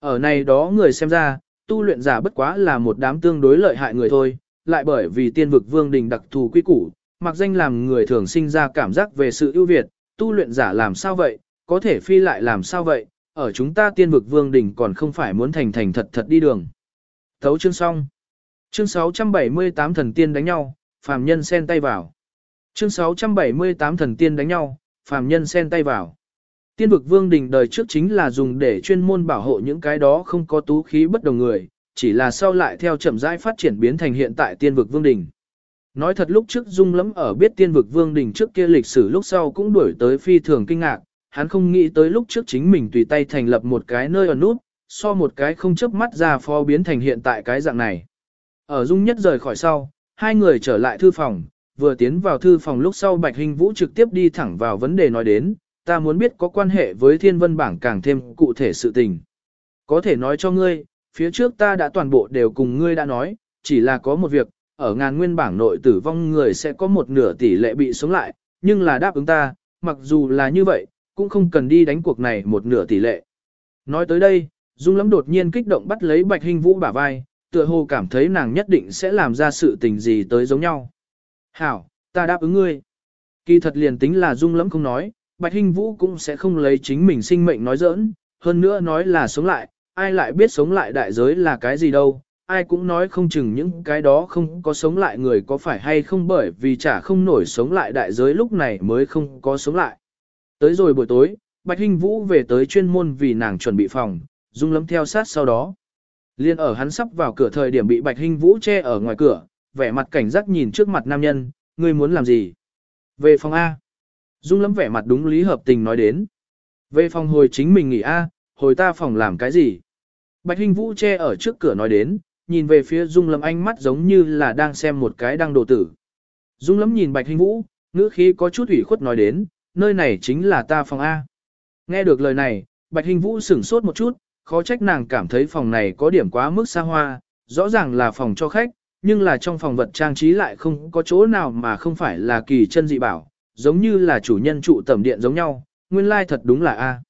Ở này đó người xem ra, tu luyện giả bất quá là một đám tương đối lợi hại người thôi, lại bởi vì tiên vực vương đình đặc thù quy củ, mặc danh làm người thường sinh ra cảm giác về sự ưu việt, tu luyện giả làm sao vậy, có thể phi lại làm sao vậy, ở chúng ta tiên vực vương đình còn không phải muốn thành thành thật thật đi đường. Thấu chương xong. Chương 678 thần tiên đánh nhau, phàm nhân xen tay vào. Chương 678 thần tiên đánh nhau, phàm nhân xen tay vào. Tiên vực vương đình đời trước chính là dùng để chuyên môn bảo hộ những cái đó không có tú khí bất đồng người, chỉ là sau lại theo chậm rãi phát triển biến thành hiện tại tiên vực vương đình. Nói thật lúc trước Dung lắm ở biết tiên vực vương đình trước kia lịch sử lúc sau cũng đuổi tới phi thường kinh ngạc, hắn không nghĩ tới lúc trước chính mình tùy tay thành lập một cái nơi ở nút, so một cái không chớp mắt ra phó biến thành hiện tại cái dạng này. Ở Dung nhất rời khỏi sau, hai người trở lại thư phòng, vừa tiến vào thư phòng lúc sau Bạch Hình Vũ trực tiếp đi thẳng vào vấn đề nói đến, ta muốn biết có quan hệ với thiên vân bảng càng thêm cụ thể sự tình. Có thể nói cho ngươi, phía trước ta đã toàn bộ đều cùng ngươi đã nói, chỉ là có một việc, ở ngàn nguyên bảng nội tử vong người sẽ có một nửa tỷ lệ bị sống lại, nhưng là đáp ứng ta, mặc dù là như vậy, cũng không cần đi đánh cuộc này một nửa tỷ lệ. Nói tới đây, Dung Lâm đột nhiên kích động bắt lấy Bạch Hinh Vũ bả vai, tựa hồ cảm thấy nàng nhất định sẽ làm ra sự tình gì tới giống nhau. Hảo, ta đáp ứng ngươi. Kỳ thật liền tính là Dung Lâm không nói, Bạch Hinh Vũ cũng sẽ không lấy chính mình sinh mệnh nói giỡn, hơn nữa nói là sống lại, ai lại biết sống lại đại giới là cái gì đâu, ai cũng nói không chừng những cái đó không có sống lại người có phải hay không bởi vì chả không nổi sống lại đại giới lúc này mới không có sống lại. Tới rồi buổi tối, Bạch Hinh Vũ về tới chuyên môn vì nàng chuẩn bị phòng, Dung lấm theo sát sau đó. Liên ở hắn sắp vào cửa thời điểm bị Bạch Hinh Vũ che ở ngoài cửa, vẻ mặt cảnh giác nhìn trước mặt nam nhân, ngươi muốn làm gì? Về phòng A. Dung lắm vẻ mặt đúng lý hợp tình nói đến. Về phòng hồi chính mình nghỉ A, à, hồi ta phòng làm cái gì? Bạch Hinh Vũ che ở trước cửa nói đến, nhìn về phía Dung Lâm ánh mắt giống như là đang xem một cái đang đồ tử. Dung Lâm nhìn Bạch Hinh Vũ, ngữ khí có chút ủy khuất nói đến, nơi này chính là ta phòng A. Nghe được lời này, Bạch Hinh Vũ sửng sốt một chút, khó trách nàng cảm thấy phòng này có điểm quá mức xa hoa, rõ ràng là phòng cho khách, nhưng là trong phòng vật trang trí lại không có chỗ nào mà không phải là kỳ chân dị bảo, giống như là chủ nhân trụ tẩm điện giống nhau, nguyên lai thật đúng là A.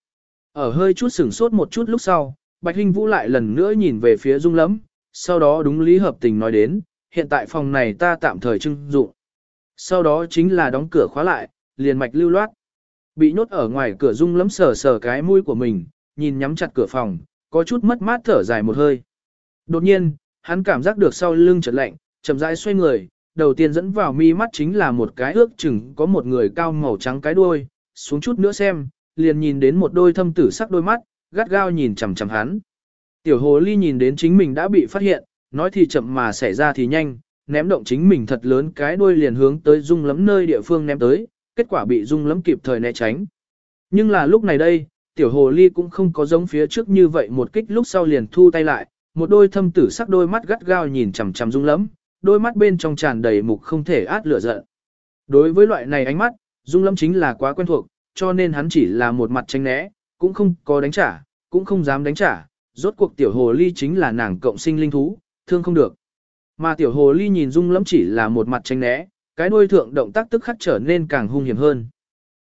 Ở hơi chút sửng sốt một chút lúc sau, Bạch Hinh Vũ lại lần nữa nhìn về phía Dung Lẫm, sau đó đúng lý hợp tình nói đến, hiện tại phòng này ta tạm thời trưng dụng. Sau đó chính là đóng cửa khóa lại, liền mạch lưu loát. Bị nhốt ở ngoài cửa Dung Lẫm sờ sờ cái mũi của mình, nhìn nhắm chặt cửa phòng, có chút mất mát thở dài một hơi. Đột nhiên, hắn cảm giác được sau lưng chợt lạnh, chậm rãi xoay người, đầu tiên dẫn vào mi mắt chính là một cái ước chừng có một người cao màu trắng cái đuôi, xuống chút nữa xem, liền nhìn đến một đôi thâm tử sắc đôi mắt, gắt gao nhìn chằm chằm hắn. Tiểu hồ ly nhìn đến chính mình đã bị phát hiện, nói thì chậm mà xảy ra thì nhanh, ném động chính mình thật lớn cái đuôi liền hướng tới dung lắm nơi địa phương ném tới, kết quả bị dung lắm kịp thời né tránh. Nhưng là lúc này đây, tiểu hồ ly cũng không có giống phía trước như vậy một kích lúc sau liền thu tay lại, một đôi thâm tử sắc đôi mắt gắt gao nhìn chằm chằm dung lắm, đôi mắt bên trong tràn đầy mục không thể át lửa giận. Đối với loại này ánh mắt, dung Lâm chính là quá quen thuộc, cho nên hắn chỉ là một mặt tránh né, cũng không có đánh trả, cũng không dám đánh trả, rốt cuộc tiểu hồ ly chính là nàng cộng sinh linh thú, thương không được. Mà tiểu hồ ly nhìn dung Lâm chỉ là một mặt tránh né, cái đuôi thượng động tác tức khắc trở nên càng hung hiểm hơn.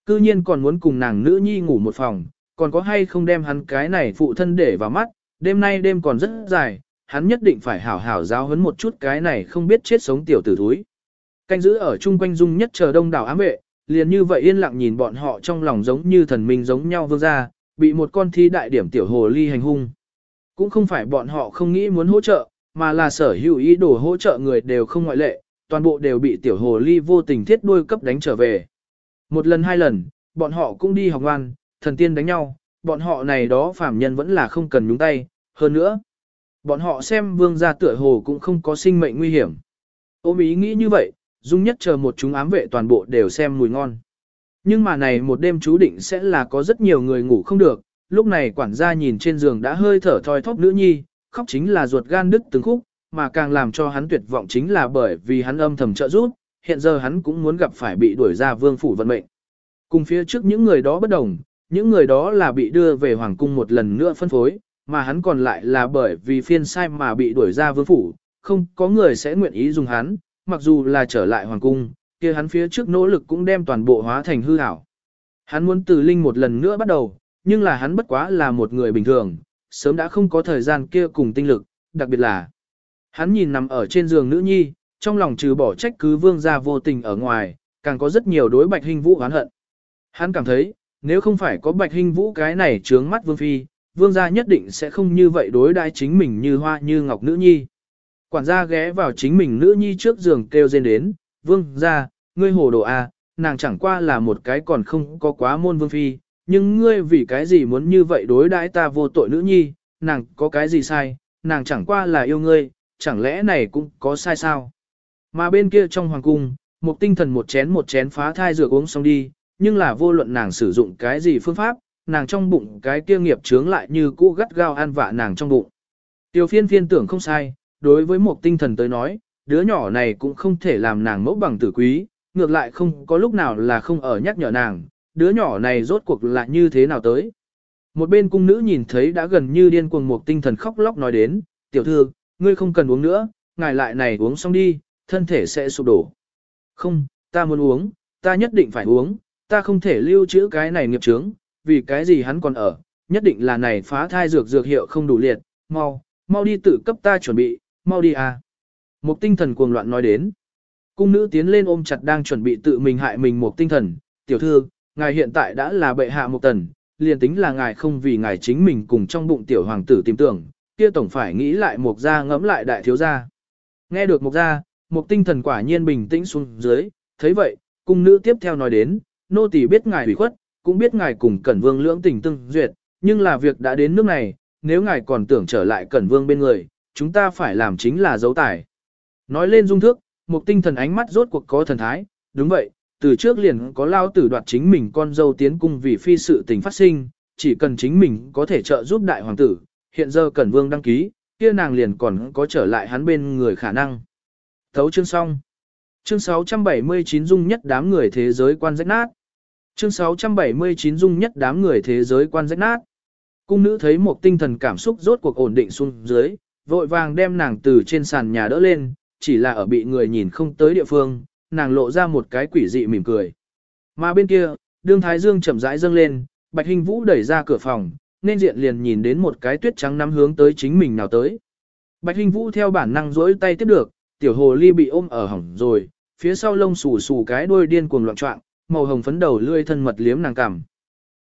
Cư nhiên còn muốn cùng nàng nữ nhi ngủ một phòng, còn có hay không đem hắn cái này phụ thân để vào mắt, đêm nay đêm còn rất dài, hắn nhất định phải hảo hảo giáo huấn một chút cái này không biết chết sống tiểu tử thúi. Canh giữ ở chung quanh dung nhất chờ đông đảo ám vệ, liền như vậy yên lặng nhìn bọn họ trong lòng giống như thần minh giống nhau vương ra, bị một con thi đại điểm tiểu hồ ly hành hung. Cũng không phải bọn họ không nghĩ muốn hỗ trợ, mà là sở hữu ý đồ hỗ trợ người đều không ngoại lệ, toàn bộ đều bị tiểu hồ ly vô tình thiết đuôi cấp đánh trở về. Một lần hai lần, bọn họ cũng đi học ngoan, thần tiên đánh nhau, bọn họ này đó phạm nhân vẫn là không cần nhúng tay, hơn nữa. Bọn họ xem vương gia tựa hồ cũng không có sinh mệnh nguy hiểm. Ôm ý nghĩ như vậy, dung nhất chờ một chúng ám vệ toàn bộ đều xem mùi ngon. Nhưng mà này một đêm chú định sẽ là có rất nhiều người ngủ không được, lúc này quản gia nhìn trên giường đã hơi thở thoi thóp nữ nhi, khóc chính là ruột gan đứt từng khúc, mà càng làm cho hắn tuyệt vọng chính là bởi vì hắn âm thầm trợ giúp, hiện giờ hắn cũng muốn gặp phải bị đuổi ra vương phủ vận mệnh. Cùng phía trước những người đó bất đồng, những người đó là bị đưa về hoàng cung một lần nữa phân phối, mà hắn còn lại là bởi vì phiên sai mà bị đuổi ra vương phủ, không có người sẽ nguyện ý dùng hắn, mặc dù là trở lại hoàng cung, kia hắn phía trước nỗ lực cũng đem toàn bộ hóa thành hư ảo. Hắn muốn từ linh một lần nữa bắt đầu, nhưng là hắn bất quá là một người bình thường, sớm đã không có thời gian kia cùng tinh lực, đặc biệt là hắn nhìn nằm ở trên giường nữ nhi, trong lòng trừ bỏ trách cứ vương gia vô tình ở ngoài, càng có rất nhiều đối bạch hình vũ oán hận. Hắn cảm thấy, nếu không phải có bạch hình vũ cái này trướng mắt vương phi, vương gia nhất định sẽ không như vậy đối đãi chính mình như hoa như ngọc nữ nhi. Quản gia ghé vào chính mình nữ nhi trước giường kêu rên đến, vương gia, ngươi hồ đồ à, nàng chẳng qua là một cái còn không có quá môn vương phi, nhưng ngươi vì cái gì muốn như vậy đối đãi ta vô tội nữ nhi, nàng có cái gì sai, nàng chẳng qua là yêu ngươi, chẳng lẽ này cũng có sai sao? Mà bên kia trong hoàng cung, một tinh thần một chén một chén phá thai dược uống xong đi, nhưng là vô luận nàng sử dụng cái gì phương pháp, nàng trong bụng cái kia nghiệp chướng lại như cũ gắt gao an vạ nàng trong bụng. Tiêu phiên phiên tưởng không sai, đối với một tinh thần tới nói, đứa nhỏ này cũng không thể làm nàng mẫu bằng tử quý, ngược lại không có lúc nào là không ở nhắc nhở nàng, đứa nhỏ này rốt cuộc là như thế nào tới. Một bên cung nữ nhìn thấy đã gần như điên cuồng một tinh thần khóc lóc nói đến, tiểu thư, ngươi không cần uống nữa, ngài lại này uống xong đi, thân thể sẽ sụp đổ. Không, ta muốn uống, ta nhất định phải uống, ta không thể lưu trữ cái này nghiệp chướng, vì cái gì hắn còn ở, nhất định là này phá thai dược dược hiệu không đủ liệt, mau, mau đi tự cấp ta chuẩn bị, mau đi à. Một tinh thần cuồng loạn nói đến. Cung nữ tiến lên ôm chặt đang chuẩn bị tự mình hại mình một tinh thần, tiểu thư, ngài hiện tại đã là bệ hạ một tần, liền tính là ngài không vì ngài chính mình cùng trong bụng tiểu hoàng tử tìm tưởng, kia tổng phải nghĩ lại một gia ngẫm lại đại thiếu gia. Nghe được một gia, một tinh thần quả nhiên bình tĩnh xuống dưới, thấy vậy, cung nữ tiếp theo nói đến, nô tỳ biết ngài hủy khuất, cũng biết ngài cùng Cẩn Vương lưỡng tình tương duyệt, nhưng là việc đã đến nước này, nếu ngài còn tưởng trở lại Cẩn Vương bên người, chúng ta phải làm chính là dấu tải. Nói lên dung thước, một tinh thần ánh mắt rốt cuộc có thần thái, đúng vậy, từ trước liền có lao tử đoạt chính mình con dâu tiến cung vì phi sự tình phát sinh, chỉ cần chính mình có thể trợ giúp đại hoàng tử, hiện giờ Cẩn Vương đăng ký, kia nàng liền còn có trở lại hắn bên người khả năng. Thấu chương xong. Chương 679 dung nhất đám người thế giới quan rách nát. Chương 679 dung nhất đám người thế giới quan rách nát. Cung nữ thấy một tinh thần cảm xúc rốt cuộc ổn định xuống dưới, vội vàng đem nàng từ trên sàn nhà đỡ lên, chỉ là ở bị người nhìn không tới địa phương, nàng lộ ra một cái quỷ dị mỉm cười. Mà bên kia, đương Thái Dương chậm rãi dâng lên, Bạch Hình Vũ đẩy ra cửa phòng, nên diện liền nhìn đến một cái tuyết trắng nắm hướng tới chính mình nào tới. Bạch Hình Vũ theo bản năng rỗi tay tiếp được, tiểu hồ ly bị ôm ở hỏng rồi, phía sau lông xù xù cái đuôi điên cuồng loạn trọng, màu hồng phấn đầu lươi thân mật liếm nàng cằm.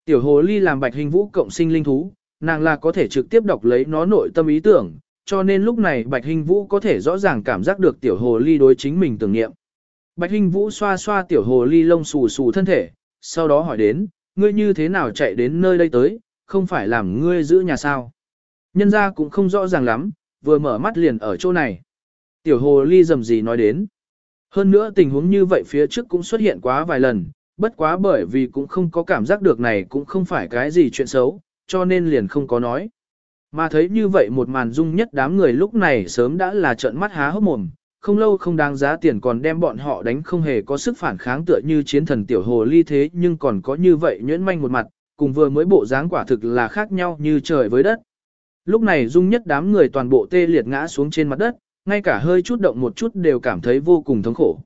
Tiểu hồ ly làm Bạch Hình Vũ cộng sinh linh thú, nàng là có thể trực tiếp đọc lấy nó nội tâm ý tưởng, cho nên lúc này Bạch Hình Vũ có thể rõ ràng cảm giác được tiểu hồ ly đối chính mình tưởng niệm. Bạch Hình Vũ xoa xoa tiểu hồ ly lông xù xù thân thể, sau đó hỏi đến, ngươi như thế nào chạy đến nơi đây tới, không phải làm ngươi giữ nhà sao. Nhân ra cũng không rõ ràng lắm, vừa mở mắt liền ở chỗ này. Tiểu hồ ly dầm gì nói đến. Hơn nữa tình huống như vậy phía trước cũng xuất hiện quá vài lần, bất quá bởi vì cũng không có cảm giác được này cũng không phải cái gì chuyện xấu, cho nên liền không có nói. Mà thấy như vậy một màn dung nhất đám người lúc này sớm đã là trợn mắt há hốc mồm, không lâu không đáng giá tiền còn đem bọn họ đánh không hề có sức phản kháng tựa như chiến thần tiểu hồ ly thế nhưng còn có như vậy nhuyễn manh một mặt, cùng vừa mới bộ dáng quả thực là khác nhau như trời với đất. Lúc này dung nhất đám người toàn bộ tê liệt ngã xuống trên mặt đất, ngay cả hơi chút động một chút đều cảm thấy vô cùng thống khổ.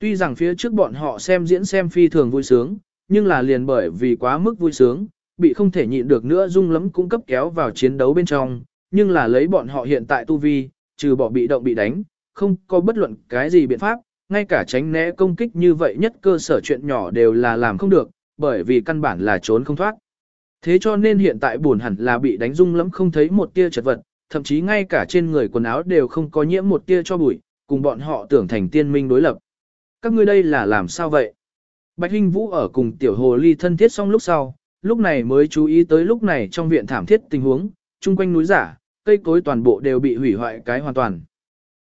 Tuy rằng phía trước bọn họ xem diễn xem phi thường vui sướng, nhưng là liền bởi vì quá mức vui sướng, bị không thể nhịn được nữa dung lắm cũng cấp kéo vào chiến đấu bên trong, nhưng là lấy bọn họ hiện tại tu vi, trừ bỏ bị động bị đánh, không có bất luận cái gì biện pháp, ngay cả tránh né công kích như vậy nhất cơ sở chuyện nhỏ đều là làm không được, bởi vì căn bản là trốn không thoát. Thế cho nên hiện tại buồn hẳn là bị đánh dung lắm không thấy một tia chật vật, thậm chí ngay cả trên người quần áo đều không có nhiễm một tia cho bụi, cùng bọn họ tưởng thành tiên minh đối lập. Các ngươi đây là làm sao vậy? Bạch Hinh Vũ ở cùng tiểu hồ ly thân thiết xong lúc sau, lúc này mới chú ý tới lúc này trong viện thảm thiết tình huống, chung quanh núi giả, cây cối toàn bộ đều bị hủy hoại cái hoàn toàn.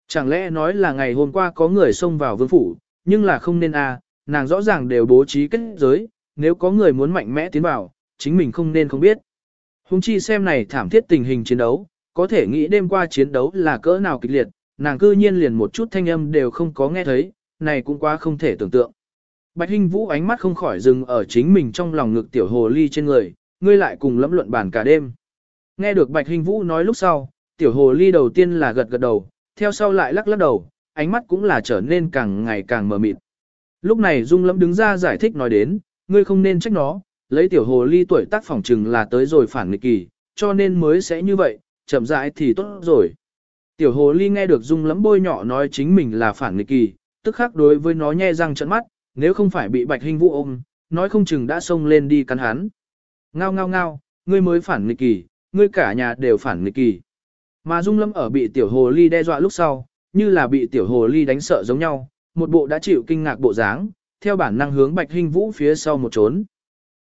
Chẳng lẽ nói là ngày hôm qua có người xông vào vương phủ, nhưng là không nên a, à, nàng rõ ràng đều bố trí kết giới, nếu có người muốn mạnh mẽ tiến vào, chính mình không nên không biết. Hùng chi xem này thảm thiết tình hình chiến đấu, có thể nghĩ đêm qua chiến đấu là cỡ nào kịch liệt, nàng cư nhiên liền một chút thanh âm đều không có nghe thấy, này cũng quá không thể tưởng tượng. Bạch Hinh Vũ ánh mắt không khỏi dừng ở chính mình trong lòng ngực tiểu hồ ly trên người, ngươi lại cùng lẫm luận bàn cả đêm. Nghe được Bạch Hinh Vũ nói lúc sau, tiểu hồ ly đầu tiên là gật gật đầu, theo sau lại lắc lắc đầu, ánh mắt cũng là trở nên càng ngày càng mờ mịt. Lúc này Dung Lâm đứng ra giải thích nói đến, ngươi không nên trách nó, lấy tiểu hồ ly tuổi tác phỏng chừng là tới rồi phản nghịch kỳ, cho nên mới sẽ như vậy, chậm rãi thì tốt rồi. Tiểu hồ ly nghe được Dung Lâm bôi nhỏ nói chính mình là phản nghịch kỳ, tức khắc đối với nó nhe răng trợn mắt, nếu không phải bị Bạch hình Vũ ôm, nói không chừng đã xông lên đi cắn hắn. Ngao ngao ngao, ngươi mới phản nghịch kỳ, ngươi cả nhà đều phản nghịch kỳ. Mà Dung Lâm ở bị tiểu hồ ly đe dọa lúc sau, như là bị tiểu hồ ly đánh sợ giống nhau, một bộ đã chịu kinh ngạc bộ dáng, theo bản năng hướng Bạch Hinh Vũ phía sau một trốn.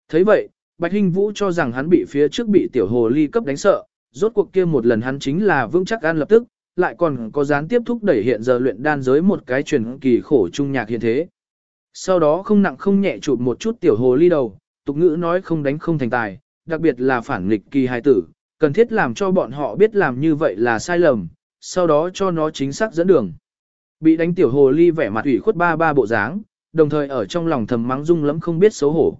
thấy vậy, Bạch Hinh Vũ cho rằng hắn bị phía trước bị tiểu hồ ly cấp đánh sợ, rốt cuộc kia một lần hắn chính là vững chắc ăn lập tức, lại còn có gián tiếp thúc đẩy hiện giờ luyện đan giới một cái truyền kỳ khổ trung nhạc hiện thế. Sau đó không nặng không nhẹ chụp một chút tiểu hồ ly đầu, tục ngữ nói không đánh không thành tài, đặc biệt là phản nghịch kỳ hài tử, cần thiết làm cho bọn họ biết làm như vậy là sai lầm, sau đó cho nó chính xác dẫn đường. Bị đánh tiểu hồ ly vẻ mặt ủy khuất ba ba bộ dáng, đồng thời ở trong lòng thầm mắng dung lắm không biết xấu hổ.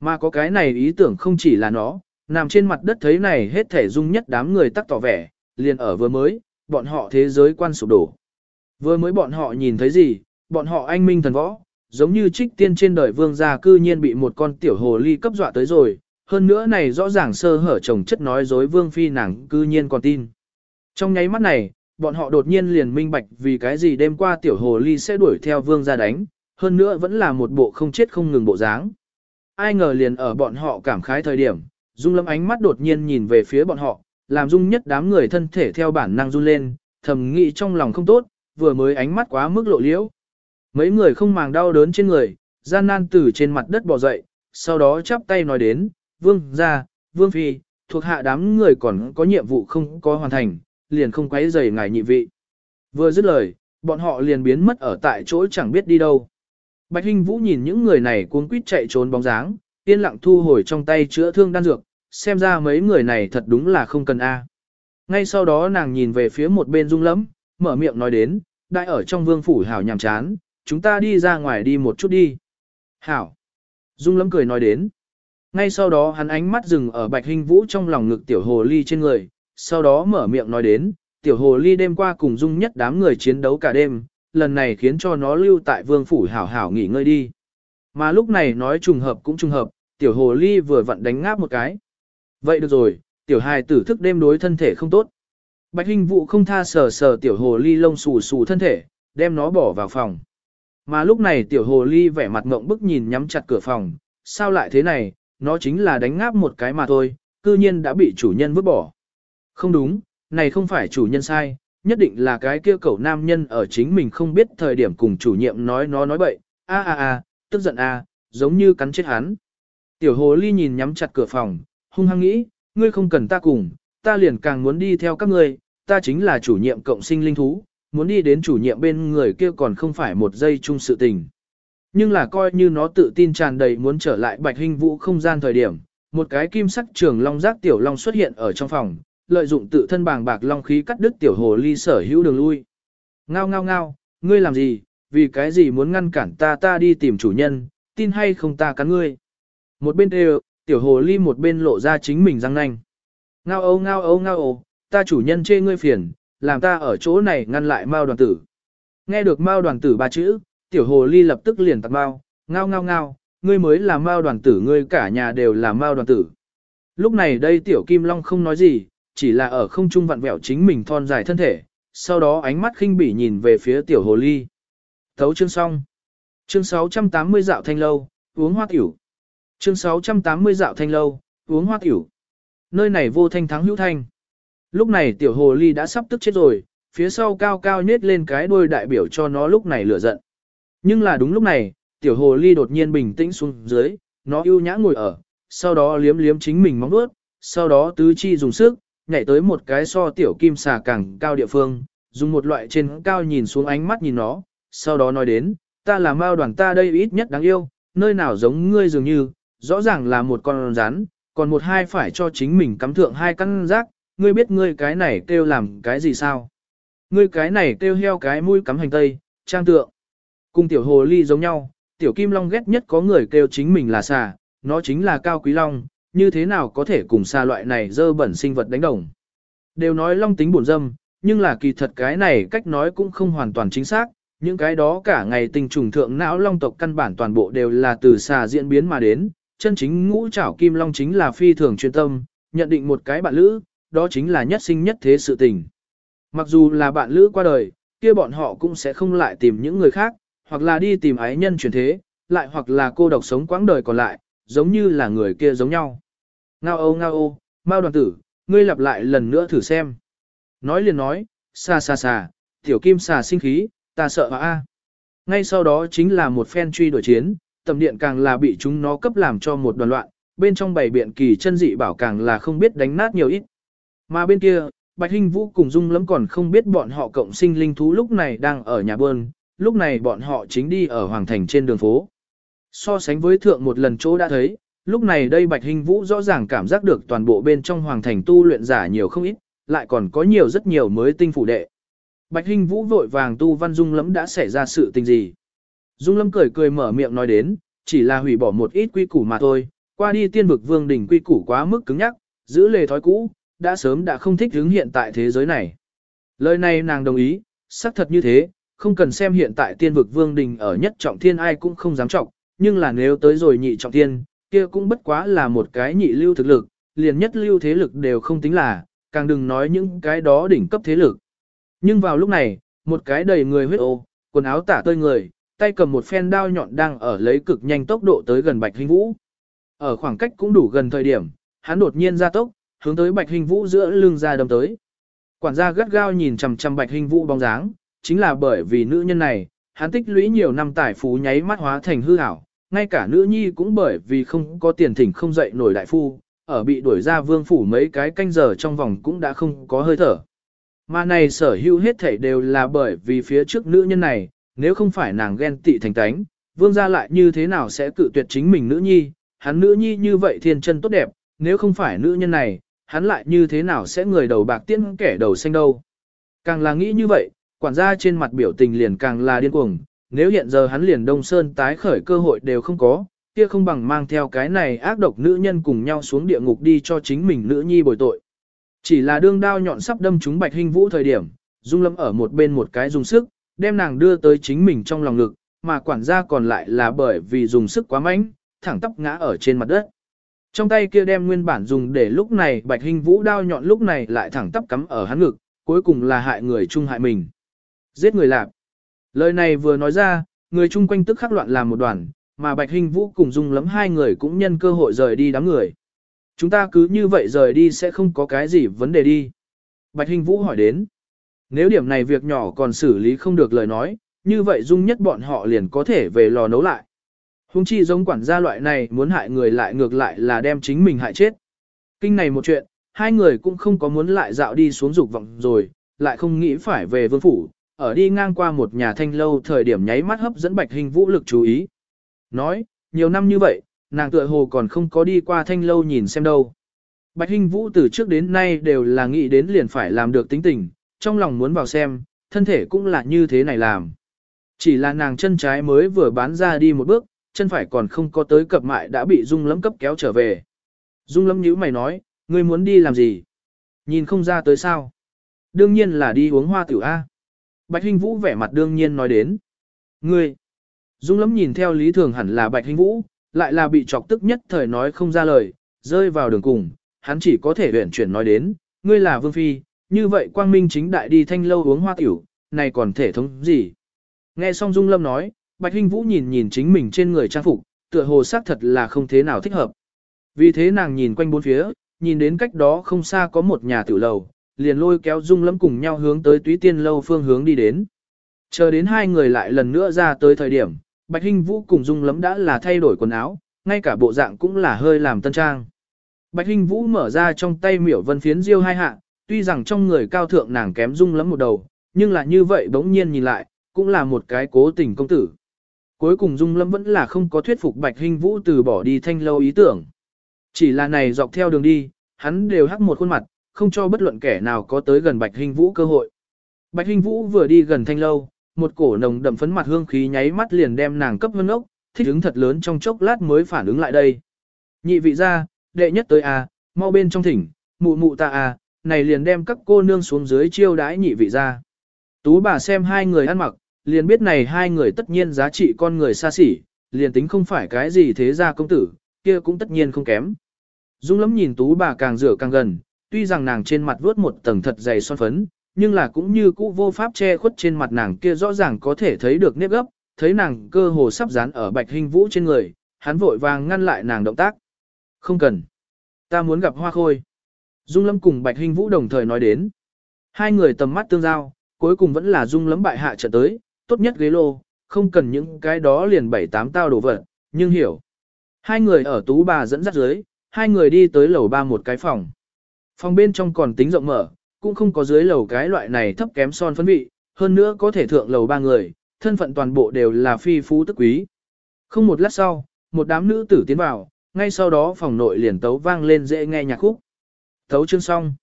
Mà có cái này ý tưởng không chỉ là nó, nằm trên mặt đất thấy này hết thể dung nhất đám người tắc tỏ vẻ, liền ở vừa mới, bọn họ thế giới quan sụp đổ. Vừa mới bọn họ nhìn thấy gì, bọn họ anh minh thần võ, giống như trích tiên trên đời vương gia cư nhiên bị một con tiểu hồ ly cấp dọa tới rồi, hơn nữa này rõ ràng sơ hở chồng chất nói dối vương phi nàng cư nhiên còn tin. Trong nháy mắt này, bọn họ đột nhiên liền minh bạch vì cái gì đêm qua tiểu hồ ly sẽ đuổi theo vương gia đánh, hơn nữa vẫn là một bộ không chết không ngừng bộ dáng. Ai ngờ liền ở bọn họ cảm khái thời điểm, Dung Lâm ánh mắt đột nhiên nhìn về phía bọn họ, làm Dung nhất đám người thân thể theo bản năng run lên, thầm nghĩ trong lòng không tốt, vừa mới ánh mắt quá mức lộ liễu. Mấy người không màng đau đớn trên người, gian nan từ trên mặt đất bò dậy, sau đó chắp tay nói đến, Vương gia, Vương Phi, thuộc hạ đám người còn có nhiệm vụ không có hoàn thành, liền không quấy rầy ngài nhị vị. Vừa dứt lời, bọn họ liền biến mất ở tại chỗ chẳng biết đi đâu. Bạch Hinh Vũ nhìn những người này cuống quýt chạy trốn bóng dáng, yên lặng thu hồi trong tay chữa thương đan dược, xem ra mấy người này thật đúng là không cần A. Ngay sau đó nàng nhìn về phía một bên dung lẫm, mở miệng nói đến, đại ở trong vương phủ hảo nhàm chán, chúng ta đi ra ngoài đi một chút đi. Hảo. Dung lẫm cười nói đến. Ngay sau đó hắn ánh mắt dừng ở bạch hình vũ trong lòng ngực tiểu hồ ly trên người, sau đó mở miệng nói đến, tiểu hồ ly đêm qua cùng dung nhất đám người chiến đấu cả đêm, lần này khiến cho nó lưu tại vương phủ hảo hảo nghỉ ngơi đi. Mà lúc này nói trùng hợp cũng trùng hợp, tiểu hồ ly vừa vặn đánh ngáp một cái. Vậy được rồi, tiểu hài tử thức đêm đối thân thể không tốt. Bạch Hinh Vũ không tha sờ sờ tiểu hồ ly lông xù xù thân thể, đem nó bỏ vào phòng. Mà lúc này tiểu hồ ly vẻ mặt ngộng bức nhìn nhắm chặt cửa phòng, sao lại thế này, nó chính là đánh ngáp một cái mà thôi, cư nhiên đã bị chủ nhân vứt bỏ. Không đúng, này không phải chủ nhân sai, nhất định là cái kia cẩu nam nhân ở chính mình không biết thời điểm cùng chủ nhiệm nói nó nói bậy, a a a, tức giận a, giống như cắn chết hắn. Tiểu hồ ly nhìn nhắm chặt cửa phòng, hung hăng nghĩ, ngươi không cần ta cùng, ta liền càng muốn đi theo các ngươi, ta chính là chủ nhiệm cộng sinh linh thú, muốn đi đến chủ nhiệm bên người kia còn không phải một giây chung sự tình. Nhưng là coi như nó tự tin tràn đầy muốn trở lại bạch hình vũ không gian thời điểm, một cái kim sắc trường long giác tiểu long xuất hiện ở trong phòng, lợi dụng tự thân bàng bạc long khí cắt đứt tiểu hồ ly sở hữu đường lui. Ngao ngao ngao, ngươi làm gì, vì cái gì muốn ngăn cản ta ta đi tìm chủ nhân, tin hay không ta cắn ngươi. Một bên đều, tiểu hồ ly một bên lộ ra chính mình răng nanh. Ngao âu ngao âu ngao âu, ta chủ nhân chê ngươi phiền, làm ta ở chỗ này ngăn lại mao đoàn tử. Nghe được mao đoàn tử ba chữ, tiểu hồ ly lập tức liền tặc mao, ngao ngao ngao, ngươi mới là mao đoàn tử ngươi cả nhà đều là mao đoàn tử. Lúc này đây tiểu kim long không nói gì, chỉ là ở không trung vặn vẹo chính mình thon dài thân thể, sau đó ánh mắt khinh bỉ nhìn về phía tiểu hồ ly. Thấu chương xong. Chương 680 dạo thanh lâu, uống hoa tiểu. Chương 680 dạo thanh lâu, uống hoa tiểu. Nơi này vô thanh thắng hữu thanh. Lúc này tiểu hồ ly đã sắp tức chết rồi, phía sau cao cao nết lên cái đuôi đại biểu cho nó lúc này lửa giận. Nhưng là đúng lúc này, tiểu hồ ly đột nhiên bình tĩnh xuống dưới, nó ưu nhã ngồi ở, sau đó liếm liếm chính mình móng vuốt, sau đó tứ chi dùng sức, nhảy tới một cái so tiểu kim xà càng cao địa phương, dùng một loại trên cao nhìn xuống ánh mắt nhìn nó, sau đó nói đến, ta là mao đoàn ta đây ít nhất đáng yêu, nơi nào giống ngươi dường như, rõ ràng là một con rắn, còn một hai phải cho chính mình cắm thượng hai căn rác, ngươi biết ngươi cái này kêu làm cái gì sao? Ngươi cái này kêu heo cái mũi cắm hành tây, trang tượng. Cùng tiểu hồ ly giống nhau, tiểu kim long ghét nhất có người kêu chính mình là xà, nó chính là cao quý long, như thế nào có thể cùng xà loại này dơ bẩn sinh vật đánh đồng. Đều nói long tính buồn dâm, nhưng là kỳ thật cái này cách nói cũng không hoàn toàn chính xác, những cái đó cả ngày tình trùng thượng não long tộc căn bản toàn bộ đều là từ xà diễn biến mà đến, chân chính ngũ trảo kim long chính là phi thường chuyên tâm, nhận định một cái bạn lữ, đó chính là nhất sinh nhất thế sự tình. Mặc dù là bạn lữ qua đời, kia bọn họ cũng sẽ không lại tìm những người khác, hoặc là đi tìm ái nhân chuyển thế, lại hoặc là cô độc sống quãng đời còn lại, giống như là người kia giống nhau. Ngao ô ngao ô, Mao đoàn tử, ngươi lặp lại lần nữa thử xem. Nói liền nói, xa xa xa, tiểu kim xà sinh khí, ta sợ a. Ngay sau đó chính là một phen truy đuổi chiến, tầm điện càng là bị chúng nó cấp làm cho một đoàn loạn, bên trong bảy biện kỳ chân dị bảo càng là không biết đánh nát nhiều ít. Mà bên kia, Bạch Hinh Vũ cùng Dung lắm còn không biết bọn họ cộng sinh linh thú lúc này đang ở nhà bơn, lúc này bọn họ chính đi ở Hoàng Thành trên đường phố. So sánh với thượng một lần chỗ đã thấy, lúc này đây Bạch Hinh Vũ rõ ràng cảm giác được toàn bộ bên trong Hoàng Thành tu luyện giả nhiều không ít, lại còn có nhiều rất nhiều mới tinh phủ đệ. Bạch Hinh Vũ vội vàng tu văn Dung lắm đã xảy ra sự tình gì. Dung Lâm cười cười mở miệng nói đến, chỉ là hủy bỏ một ít quy củ mà thôi, qua đi tiên vực vương đỉnh quy củ quá mức cứng nhắc, giữ lề thói cũ, đã sớm đã không thích hướng hiện tại thế giới này. Lời này nàng đồng ý, xác thật như thế, không cần xem hiện tại tiên vực vương đình ở nhất trọng thiên ai cũng không dám trọng, nhưng là nếu tới rồi nhị trọng thiên, kia cũng bất quá là một cái nhị lưu thực lực, liền nhất lưu thế lực đều không tính là, càng đừng nói những cái đó đỉnh cấp thế lực. Nhưng vào lúc này, một cái đầy người huyết ô, quần áo tả tơi người, tay cầm một phen đao nhọn đang ở lấy cực nhanh tốc độ tới gần Bạch Hình Vũ. Ở khoảng cách cũng đủ gần thời điểm, hắn đột nhiên ra tốc, hướng tới Bạch Hình Vũ giữa lưng ra đâm tới. Quản gia gắt gao nhìn chằm chằm Bạch Hình Vũ bóng dáng, chính là bởi vì nữ nhân này, hắn tích lũy nhiều năm tài phú nháy mắt hóa thành hư ảo, ngay cả nữ nhi cũng bởi vì không có tiền thỉnh không dậy nổi đại phu, ở bị đuổi ra vương phủ mấy cái canh giờ trong vòng cũng đã không có hơi thở. Mà này sở hữu hết thảy đều là bởi vì phía trước nữ nhân này, nếu không phải nàng ghen tị thành tánh, vương gia lại như thế nào sẽ cự tuyệt chính mình nữ nhi, hắn nữ nhi như vậy thiên chân tốt đẹp, nếu không phải nữ nhân này, hắn lại như thế nào sẽ người đầu bạc tiễn kẻ đầu xanh đâu. Càng là nghĩ như vậy, quản gia trên mặt biểu tình liền càng là điên cuồng, nếu hiện giờ hắn liền Đông Sơn tái khởi cơ hội đều không có, kia không bằng mang theo cái này ác độc nữ nhân cùng nhau xuống địa ngục đi cho chính mình nữ nhi bồi tội. Chỉ là đương đao nhọn sắp đâm trúng Bạch Hinh Vũ thời điểm, Dung Lâm ở một bên một cái dùng sức, đem nàng đưa tới chính mình trong lòng ngực, mà quản gia còn lại là bởi vì dùng sức quá mạnh, thẳng tóc ngã ở trên mặt đất. Trong tay kia đem nguyên bản dùng để lúc này Bạch hình Vũ đao nhọn lúc này lại thẳng tắp cắm ở hắn ngực, cuối cùng là hại người chung hại mình. Giết người lạc. Lời này vừa nói ra, người chung quanh tức khắc loạn làm một đoàn, mà Bạch hình Vũ cùng Dung lắm hai người cũng nhân cơ hội rời đi đám người. Chúng ta cứ như vậy rời đi sẽ không có cái gì vấn đề đi. Bạch hình Vũ hỏi đến. Nếu điểm này việc nhỏ còn xử lý không được lời nói, như vậy Dung nhất bọn họ liền có thể về lò nấu lại. Hùng chi giống quản gia loại này muốn hại người lại ngược lại là đem chính mình hại chết. Kinh này một chuyện, hai người cũng không có muốn lại dạo đi xuống dục vọng rồi, lại không nghĩ phải về vương phủ, ở đi ngang qua một nhà thanh lâu thời điểm nháy mắt hấp dẫn bạch hình vũ lực chú ý. Nói, nhiều năm như vậy, nàng tựa hồ còn không có đi qua thanh lâu nhìn xem đâu. Bạch hình Vũ từ trước đến nay đều là nghĩ đến liền phải làm được tính tình, trong lòng muốn vào xem, thân thể cũng là như thế này làm. Chỉ là nàng chân trái mới vừa bán ra đi một bước, chân phải còn không có tới cập mại đã bị Dung Lâm cấp kéo trở về. Dung Lâm nhíu mày nói, ngươi muốn đi làm gì? Nhìn không ra tới sao? Đương nhiên là đi uống hoa tiểu A. Bạch Hinh Vũ vẻ mặt đương nhiên nói đến. Ngươi! Dung Lâm nhìn theo lý thường hẳn là Bạch Hinh Vũ, lại là bị chọc tức nhất thời nói không ra lời, rơi vào đường cùng, hắn chỉ có thể luyện chuyển nói đến, ngươi là Vương Phi, như vậy quang minh chính đại đi thanh lâu uống hoa tiểu, này còn thể thống gì? Nghe xong Dung Lâm nói, Bạch Hinh Vũ nhìn nhìn chính mình trên người trang phục, tựa hồ xác thật là không thế nào thích hợp. Vì thế nàng nhìn quanh bốn phía, nhìn đến cách đó không xa có một nhà tiểu lầu, liền lôi kéo Dung Lâm cùng nhau hướng tới Túy Tiên lâu phương hướng đi đến. Chờ đến hai người lại lần nữa ra tới thời điểm, Bạch Hinh Vũ cùng Dung Lâm đã là thay đổi quần áo, ngay cả bộ dạng cũng là hơi làm tân trang. Bạch Hinh Vũ mở ra trong tay miểu vân phiến diêu hai hạ, tuy rằng trong người cao thượng nàng kém Dung lắm một đầu, nhưng là như vậy bỗng nhiên nhìn lại, cũng là một cái cố tình công tử. Cuối cùng Dung Lâm vẫn là không có thuyết phục Bạch Hinh Vũ từ bỏ đi thanh lâu ý tưởng. Chỉ là này dọc theo đường đi, hắn đều hắc một khuôn mặt, không cho bất luận kẻ nào có tới gần Bạch Hinh Vũ cơ hội. Bạch Hinh Vũ vừa đi gần thanh lâu, một cổ nồng đậm phấn mặt hương khí nháy mắt liền đem nàng cấp vân ốc, thích ứng thật lớn trong chốc lát mới phản ứng lại đây. Nhị vị ra, đệ nhất tới a, mau bên trong thỉnh, mụ mụ ta a, này liền đem các cô nương xuống dưới chiêu đãi nhị vị ra. Tú bà xem hai người ăn mặc, liền biết này hai người tất nhiên giá trị con người xa xỉ, liền tính không phải cái gì thế gia công tử, kia cũng tất nhiên không kém. Dung lắm nhìn tú bà càng rửa càng gần, tuy rằng nàng trên mặt vuốt một tầng thật dày son phấn, nhưng là cũng như cũ vô pháp che khuất trên mặt nàng kia rõ ràng có thể thấy được nếp gấp, thấy nàng cơ hồ sắp dán ở bạch hình vũ trên người, hắn vội vàng ngăn lại nàng động tác. Không cần. Ta muốn gặp hoa khôi. Dung lâm cùng bạch hình vũ đồng thời nói đến. Hai người tầm mắt tương giao, cuối cùng vẫn là dung lâm bại hạ trận tới, tốt nhất ghế lô, không cần những cái đó liền bảy tám tao đổ vật, nhưng hiểu. Hai người ở tú bà dẫn dắt dưới, hai người đi tới lầu ba một cái phòng. Phòng bên trong còn tính rộng mở, cũng không có dưới lầu cái loại này thấp kém son phấn vị, hơn nữa có thể thượng lầu ba người, thân phận toàn bộ đều là phi phú tức quý. Không một lát sau, một đám nữ tử tiến vào, ngay sau đó phòng nội liền tấu vang lên dễ nghe nhạc khúc. Tấu chương xong.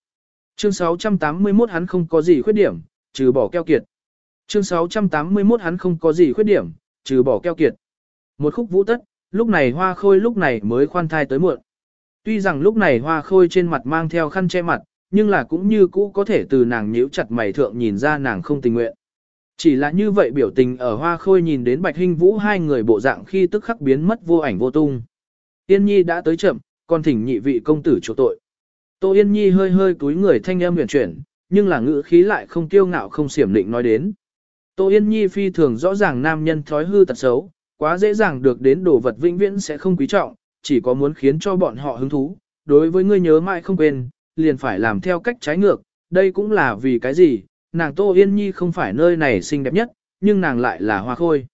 Chương 681 hắn không có gì khuyết điểm, trừ bỏ keo kiệt. Chương 681 hắn không có gì khuyết điểm, trừ bỏ keo kiệt. Một khúc vũ tất, lúc này hoa khôi lúc này mới khoan thai tới muộn. Tuy rằng lúc này hoa khôi trên mặt mang theo khăn che mặt, nhưng là cũng như cũ có thể từ nàng nhíu chặt mày thượng nhìn ra nàng không tình nguyện. Chỉ là như vậy biểu tình ở hoa khôi nhìn đến Bạch Hinh Vũ hai người bộ dạng khi tức khắc biến mất vô ảnh vô tung. Tiên Nhi đã tới chậm, còn thỉnh nhị vị công tử chỗ tội. Tô Yên Nhi hơi hơi cúi người thanh âm huyền chuyển, nhưng là ngữ khí lại không tiêu ngạo không xiểm định nói đến. Tô Yên Nhi phi thường rõ ràng nam nhân thói hư tật xấu, quá dễ dàng được đến đồ vật vĩnh viễn sẽ không quý trọng, chỉ có muốn khiến cho bọn họ hứng thú. Đối với ngươi nhớ mãi không quên, liền phải làm theo cách trái ngược, đây cũng là vì cái gì, nàng Tô Yên Nhi không phải nơi này xinh đẹp nhất, nhưng nàng lại là hoa khôi.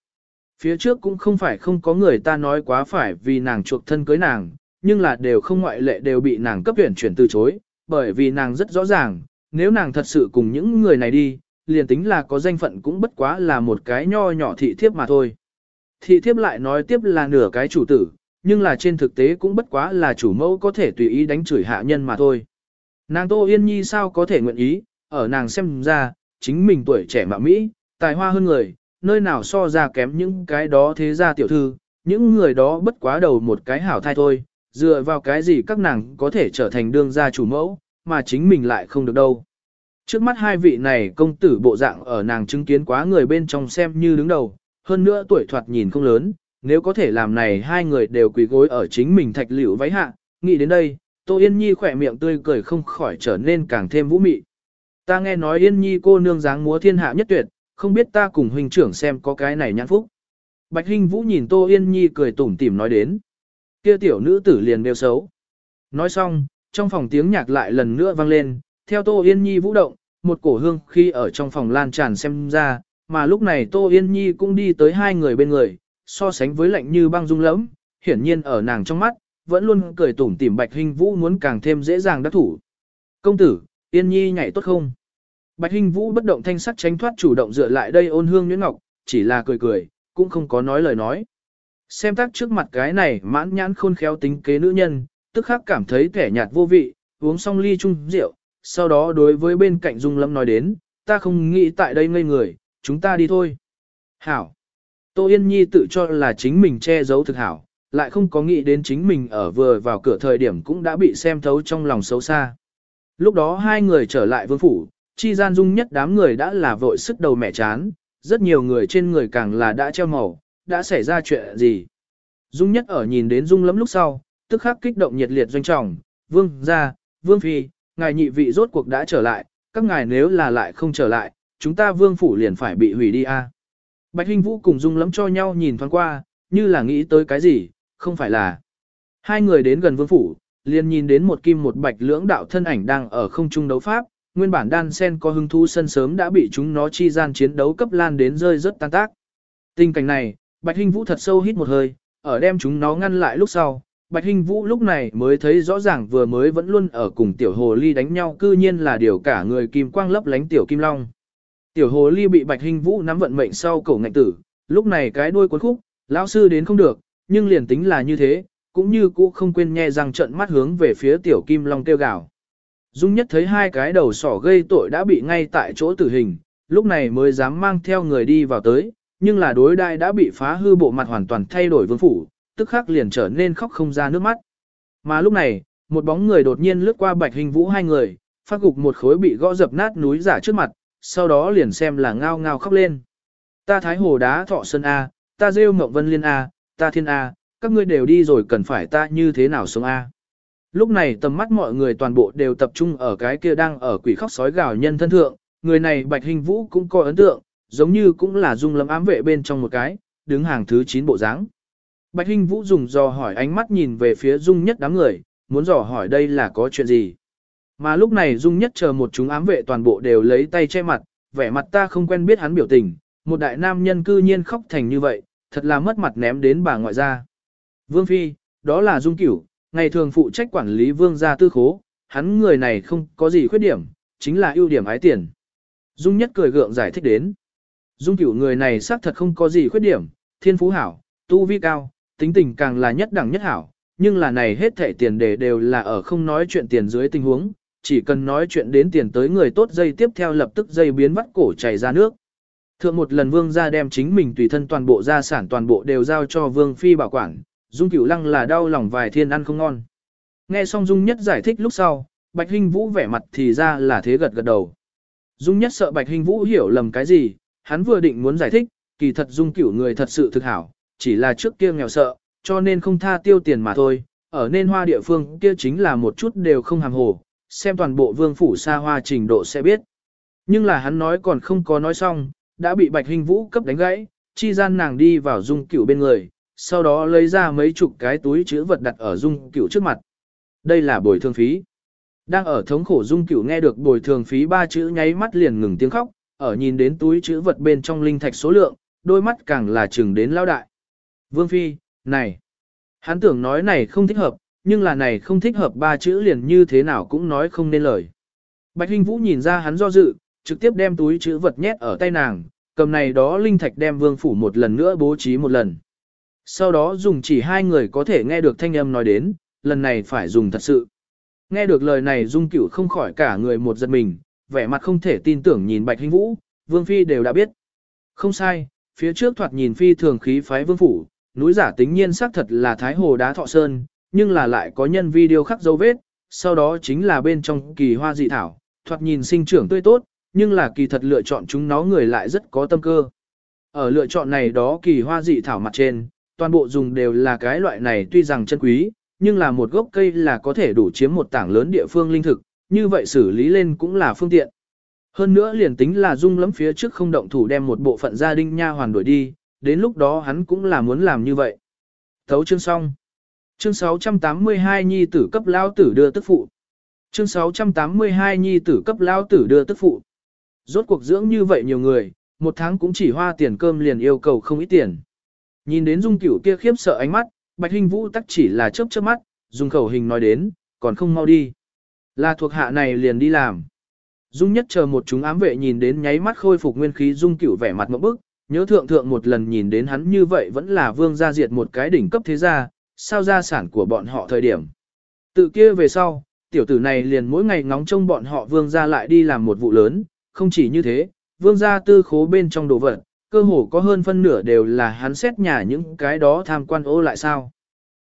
Phía trước cũng không phải không có người ta nói quá phải vì nàng chuộc thân cưới nàng, nhưng là đều không ngoại lệ đều bị nàng cấp tuyển chuyển từ chối, bởi vì nàng rất rõ ràng, nếu nàng thật sự cùng những người này đi, liền tính là có danh phận cũng bất quá là một cái nho nhỏ thị thiếp mà thôi. Thị thiếp lại nói tiếp là nửa cái chủ tử, nhưng là trên thực tế cũng bất quá là chủ mẫu có thể tùy ý đánh chửi hạ nhân mà thôi. Nàng Tô Yên Nhi sao có thể nguyện ý, ở nàng xem ra, chính mình tuổi trẻ mà Mỹ, tài hoa hơn người, nơi nào so ra kém những cái đó thế gia tiểu thư, những người đó bất quá đầu một cái hảo thai thôi, dựa vào cái gì các nàng có thể trở thành đương gia chủ mẫu, mà chính mình lại không được đâu. Trước mắt hai vị này công tử bộ dạng ở nàng chứng kiến quá người bên trong xem như đứng đầu, hơn nữa tuổi thoạt nhìn không lớn, nếu có thể làm này hai người đều quỳ gối ở chính mình thạch liễu váy hạ, nghĩ đến đây, Tô Yên Nhi khỏe miệng tươi cười không khỏi trở nên càng thêm vũ mị. Ta nghe nói Yên Nhi cô nương dáng múa thiên hạ nhất tuyệt, không biết ta cùng huynh trưởng xem có cái này nhãn phúc. Bạch Hinh Vũ nhìn Tô Yên Nhi cười tủm tỉm nói đến. Kia tiểu nữ tử liền đều xấu. Nói xong, trong phòng tiếng nhạc lại lần nữa vang lên, theo Tô Yên Nhi vũ động, một cổ hương khi ở trong phòng lan tràn xem ra, mà lúc này Tô Yên Nhi cũng đi tới hai người bên người, so sánh với lạnh như băng dung lẫm, hiển nhiên ở nàng trong mắt, vẫn luôn cười tủm tỉm Bạch Hinh Vũ muốn càng thêm dễ dàng đắc thủ. Công tử, Yên Nhi nhảy tốt không? Bạch Hinh Vũ bất động thanh sắc tránh thoát chủ động dựa lại đây ôn hương nhuyễn ngọc, chỉ là cười cười, cũng không có nói lời nói. Xem tác trước mặt cái này mãn nhãn khôn khéo tính kế nữ nhân, tức khắc cảm thấy kẻ nhạt vô vị, uống xong ly chung rượu, sau đó đối với bên cạnh Dung Lâm nói đến, ta không nghĩ tại đây ngây người, chúng ta đi thôi. Hảo. Tô Yên Nhi tự cho là chính mình che giấu thực hảo, lại không có nghĩ đến chính mình ở vừa vào cửa thời điểm cũng đã bị xem thấu trong lòng xấu xa. Lúc đó hai người trở lại vương phủ, chi gian dung nhất đám người đã là vội sức đầu mẹ chán, rất nhiều người trên người càng là đã treo màu, đã xảy ra chuyện gì. Dung nhất ở nhìn đến dung lắm lúc sau, tức khắc kích động nhiệt liệt doanh trọng, vương gia, vương phi, ngài nhị vị rốt cuộc đã trở lại, các ngài nếu là lại không trở lại, chúng ta vương phủ liền phải bị hủy đi a. Bạch Hinh Vũ cùng dung lắm cho nhau nhìn thoáng qua, như là nghĩ tới cái gì, không phải là. Hai người đến gần vương phủ, liền nhìn đến một kim một bạch lưỡng đạo thân ảnh đang ở không trung đấu pháp, nguyên bản đan sen có hứng thú sân sớm đã bị chúng nó chi gian chiến đấu cấp lan đến rơi rất tan tác. Tình cảnh này, Bạch Hinh Vũ thật sâu hít một hơi, ở đem chúng nó ngăn lại lúc sau, Bạch Hinh Vũ lúc này mới thấy rõ ràng vừa mới vẫn luôn ở cùng tiểu hồ ly đánh nhau cư nhiên là điều cả người kim quang lấp lánh tiểu kim long. Tiểu hồ ly bị Bạch Hinh Vũ nắm vận mệnh sau cổ ngạnh tử, lúc này cái đuôi cuốn khúc, lão sư đến không được, nhưng liền tính là như thế, cũng như cũ không quên nghe rằng trận mắt hướng về phía tiểu kim long kêu gào. Dung nhất thấy hai cái đầu sỏ gây tội đã bị ngay tại chỗ tử hình, lúc này mới dám mang theo người đi vào tới, nhưng là đối đại đã bị phá hư bộ mặt hoàn toàn thay đổi vương phủ, tức khắc liền trở nên khóc không ra nước mắt. Mà lúc này, một bóng người đột nhiên lướt qua bạch hình vũ hai người, phát gục một khối bị gõ dập nát núi giả trước mặt, sau đó liền xem là ngao ngao khóc lên. Ta thái hồ đá thọ sơn A, ta rêu mộng vân liên A, ta thiên A, các ngươi đều đi rồi cần phải ta như thế nào sống A. Lúc này tầm mắt mọi người toàn bộ đều tập trung ở cái kia đang ở quỷ khóc sói gào nhân thân thượng, người này bạch hình vũ cũng có ấn tượng, giống như cũng là dung lâm ám vệ bên trong một cái, đứng hàng thứ 9 bộ dáng. Bạch Hinh Vũ dùng dò hỏi ánh mắt nhìn về phía Dung Nhất đám người, muốn dò hỏi đây là có chuyện gì. Mà lúc này Dung Nhất chờ một chúng ám vệ toàn bộ đều lấy tay che mặt, vẻ mặt ta không quen biết hắn biểu tình, một đại nam nhân cư nhiên khóc thành như vậy, thật là mất mặt ném đến bà ngoại gia. Vương Phi, đó là Dung Cửu, ngày thường phụ trách quản lý vương gia tư khố, hắn người này không có gì khuyết điểm, chính là ưu điểm ái tiền. Dung Nhất cười gượng giải thích đến. Dung Cửu người này xác thật không có gì khuyết điểm, thiên phú hảo, tu vi cao, tính tình càng là nhất đẳng nhất hảo, nhưng là này hết thể tiền đề đều là ở không nói chuyện tiền dưới tình huống, chỉ cần nói chuyện đến tiền tới người tốt dây tiếp theo lập tức dây biến vắt cổ chảy ra nước. Thượng một lần vương gia đem chính mình tùy thân toàn bộ gia sản toàn bộ đều giao cho vương phi bảo quản, dung cửu lăng là đau lòng vài thiên ăn không ngon. Nghe xong dung nhất giải thích lúc sau, bạch hình vũ vẻ mặt thì ra là thế gật gật đầu. Dung nhất sợ bạch hình vũ hiểu lầm cái gì, hắn vừa định muốn giải thích, kỳ thật dung cửu người thật sự thực hảo, chỉ là trước kia nghèo sợ, cho nên không tha tiêu tiền mà thôi, ở nên hoa địa phương kia chính là một chút đều không hàm hồ, xem toàn bộ vương phủ xa hoa trình độ sẽ biết. Nhưng là hắn nói còn không có nói xong, đã bị Bạch Hình Vũ cấp đánh gãy, chi gian nàng đi vào dung cửu bên người, sau đó lấy ra mấy chục cái túi chứa vật đặt ở dung cửu trước mặt. Đây là bồi thường phí. Đang ở thống khổ dung cửu nghe được bồi thường phí ba chữ nháy mắt liền ngừng tiếng khóc, ở nhìn đến túi chữ vật bên trong linh thạch số lượng, đôi mắt càng là chừng đến lao đại. Vương Phi, này, hắn tưởng nói này không thích hợp, nhưng là này không thích hợp ba chữ liền như thế nào cũng nói không nên lời. Bạch Hinh Vũ nhìn ra hắn do dự, trực tiếp đem túi chữ vật nhét ở tay nàng, cầm này đó linh thạch đem vương phủ một lần nữa bố trí một lần. Sau đó dùng chỉ hai người có thể nghe được thanh âm nói đến, lần này phải dùng thật sự. Nghe được lời này dung cửu không khỏi cả người một giật mình, vẻ mặt không thể tin tưởng nhìn Bạch Hinh Vũ, Vương Phi đều đã biết. Không sai, phía trước thoạt nhìn Phi thường khí phái Vương Phủ, núi giả tính nhiên xác thật là Thái Hồ Đá Thọ Sơn, nhưng là lại có nhân vi điêu khắc dấu vết, sau đó chính là bên trong kỳ hoa dị thảo, thoạt nhìn sinh trưởng tươi tốt, nhưng là kỳ thật lựa chọn chúng nó người lại rất có tâm cơ. Ở lựa chọn này đó kỳ hoa dị thảo mặt trên, toàn bộ dùng đều là cái loại này tuy rằng chân quý, nhưng là một gốc cây là có thể đủ chiếm một tảng lớn địa phương linh thực, như vậy xử lý lên cũng là phương tiện. Hơn nữa liền tính là dung lắm phía trước không động thủ đem một bộ phận gia đình nha hoàn đuổi đi, đến lúc đó hắn cũng là muốn làm như vậy. Thấu chương xong. Chương 682 nhi tử cấp lao tử đưa tức phụ. Chương 682 nhi tử cấp lao tử đưa tức phụ. Rốt cuộc dưỡng như vậy nhiều người, một tháng cũng chỉ hoa tiền cơm liền yêu cầu không ít tiền. Nhìn đến dung cửu kia khiếp sợ ánh mắt, bạch hình vũ tắc chỉ là chớp chớp mắt, dùng khẩu hình nói đến, còn không mau đi. Là thuộc hạ này liền đi làm. Dung nhất chờ một chúng ám vệ nhìn đến nháy mắt khôi phục nguyên khí dung cửu vẻ mặt một bức, nhớ thượng thượng một lần nhìn đến hắn như vậy vẫn là vương gia diệt một cái đỉnh cấp thế gia, sao gia sản của bọn họ thời điểm. Tự kia về sau, tiểu tử này liền mỗi ngày ngóng trông bọn họ vương gia lại đi làm một vụ lớn, không chỉ như thế, vương gia tư khố bên trong đồ vật, cơ hồ có hơn phân nửa đều là hắn xét nhà những cái đó tham quan ô lại sao.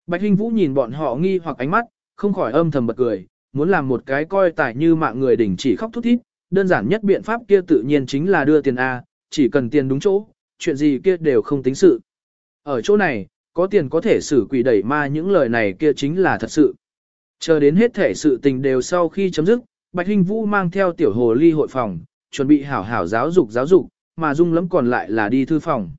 Bạch Hinh Vũ nhìn bọn họ nghi hoặc ánh mắt, không khỏi âm thầm bật cười, muốn làm một cái coi tài như mạng người đỉnh chỉ khóc thút thít, đơn giản nhất biện pháp kia tự nhiên chính là đưa tiền A, chỉ cần tiền đúng chỗ, chuyện gì kia đều không tính sự. Ở chỗ này, có tiền có thể xử quỷ đẩy ma những lời này kia chính là thật sự. Chờ đến hết thể sự tình đều sau khi chấm dứt, Bạch Hinh Vũ mang theo tiểu hồ ly hội phòng, chuẩn bị hảo hảo giáo dục giáo dục, mà dung lắm còn lại là đi thư phòng.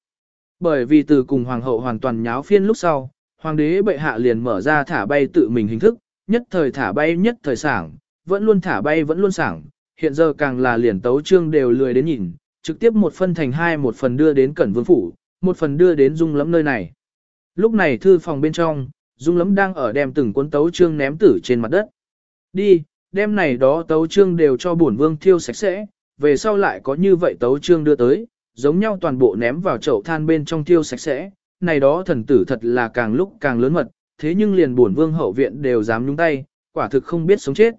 Bởi vì từ cùng hoàng hậu hoàn toàn nháo phiên lúc sau, hoàng đế bệ hạ liền mở ra thả bay tự mình hình thức, nhất thời thả bay nhất thời sảng, vẫn luôn thả bay vẫn luôn sảng, hiện giờ càng là liền tấu trương đều lười đến nhìn, trực tiếp một phân thành hai một phần đưa đến cẩn vương phủ, một phần đưa đến dung lắm nơi này. Lúc này thư phòng bên trong, dung lắm đang ở đem từng cuốn tấu trương ném tử trên mặt đất. Đi, đem này đó tấu trương đều cho bổn vương thiêu sạch sẽ, về sau lại có như vậy tấu trương đưa tới, giống nhau toàn bộ ném vào chậu than bên trong thiêu sạch sẽ, này đó thần tử thật là càng lúc càng lớn mật, thế nhưng liền bổn vương hậu viện đều dám nhúng tay, quả thực không biết sống chết.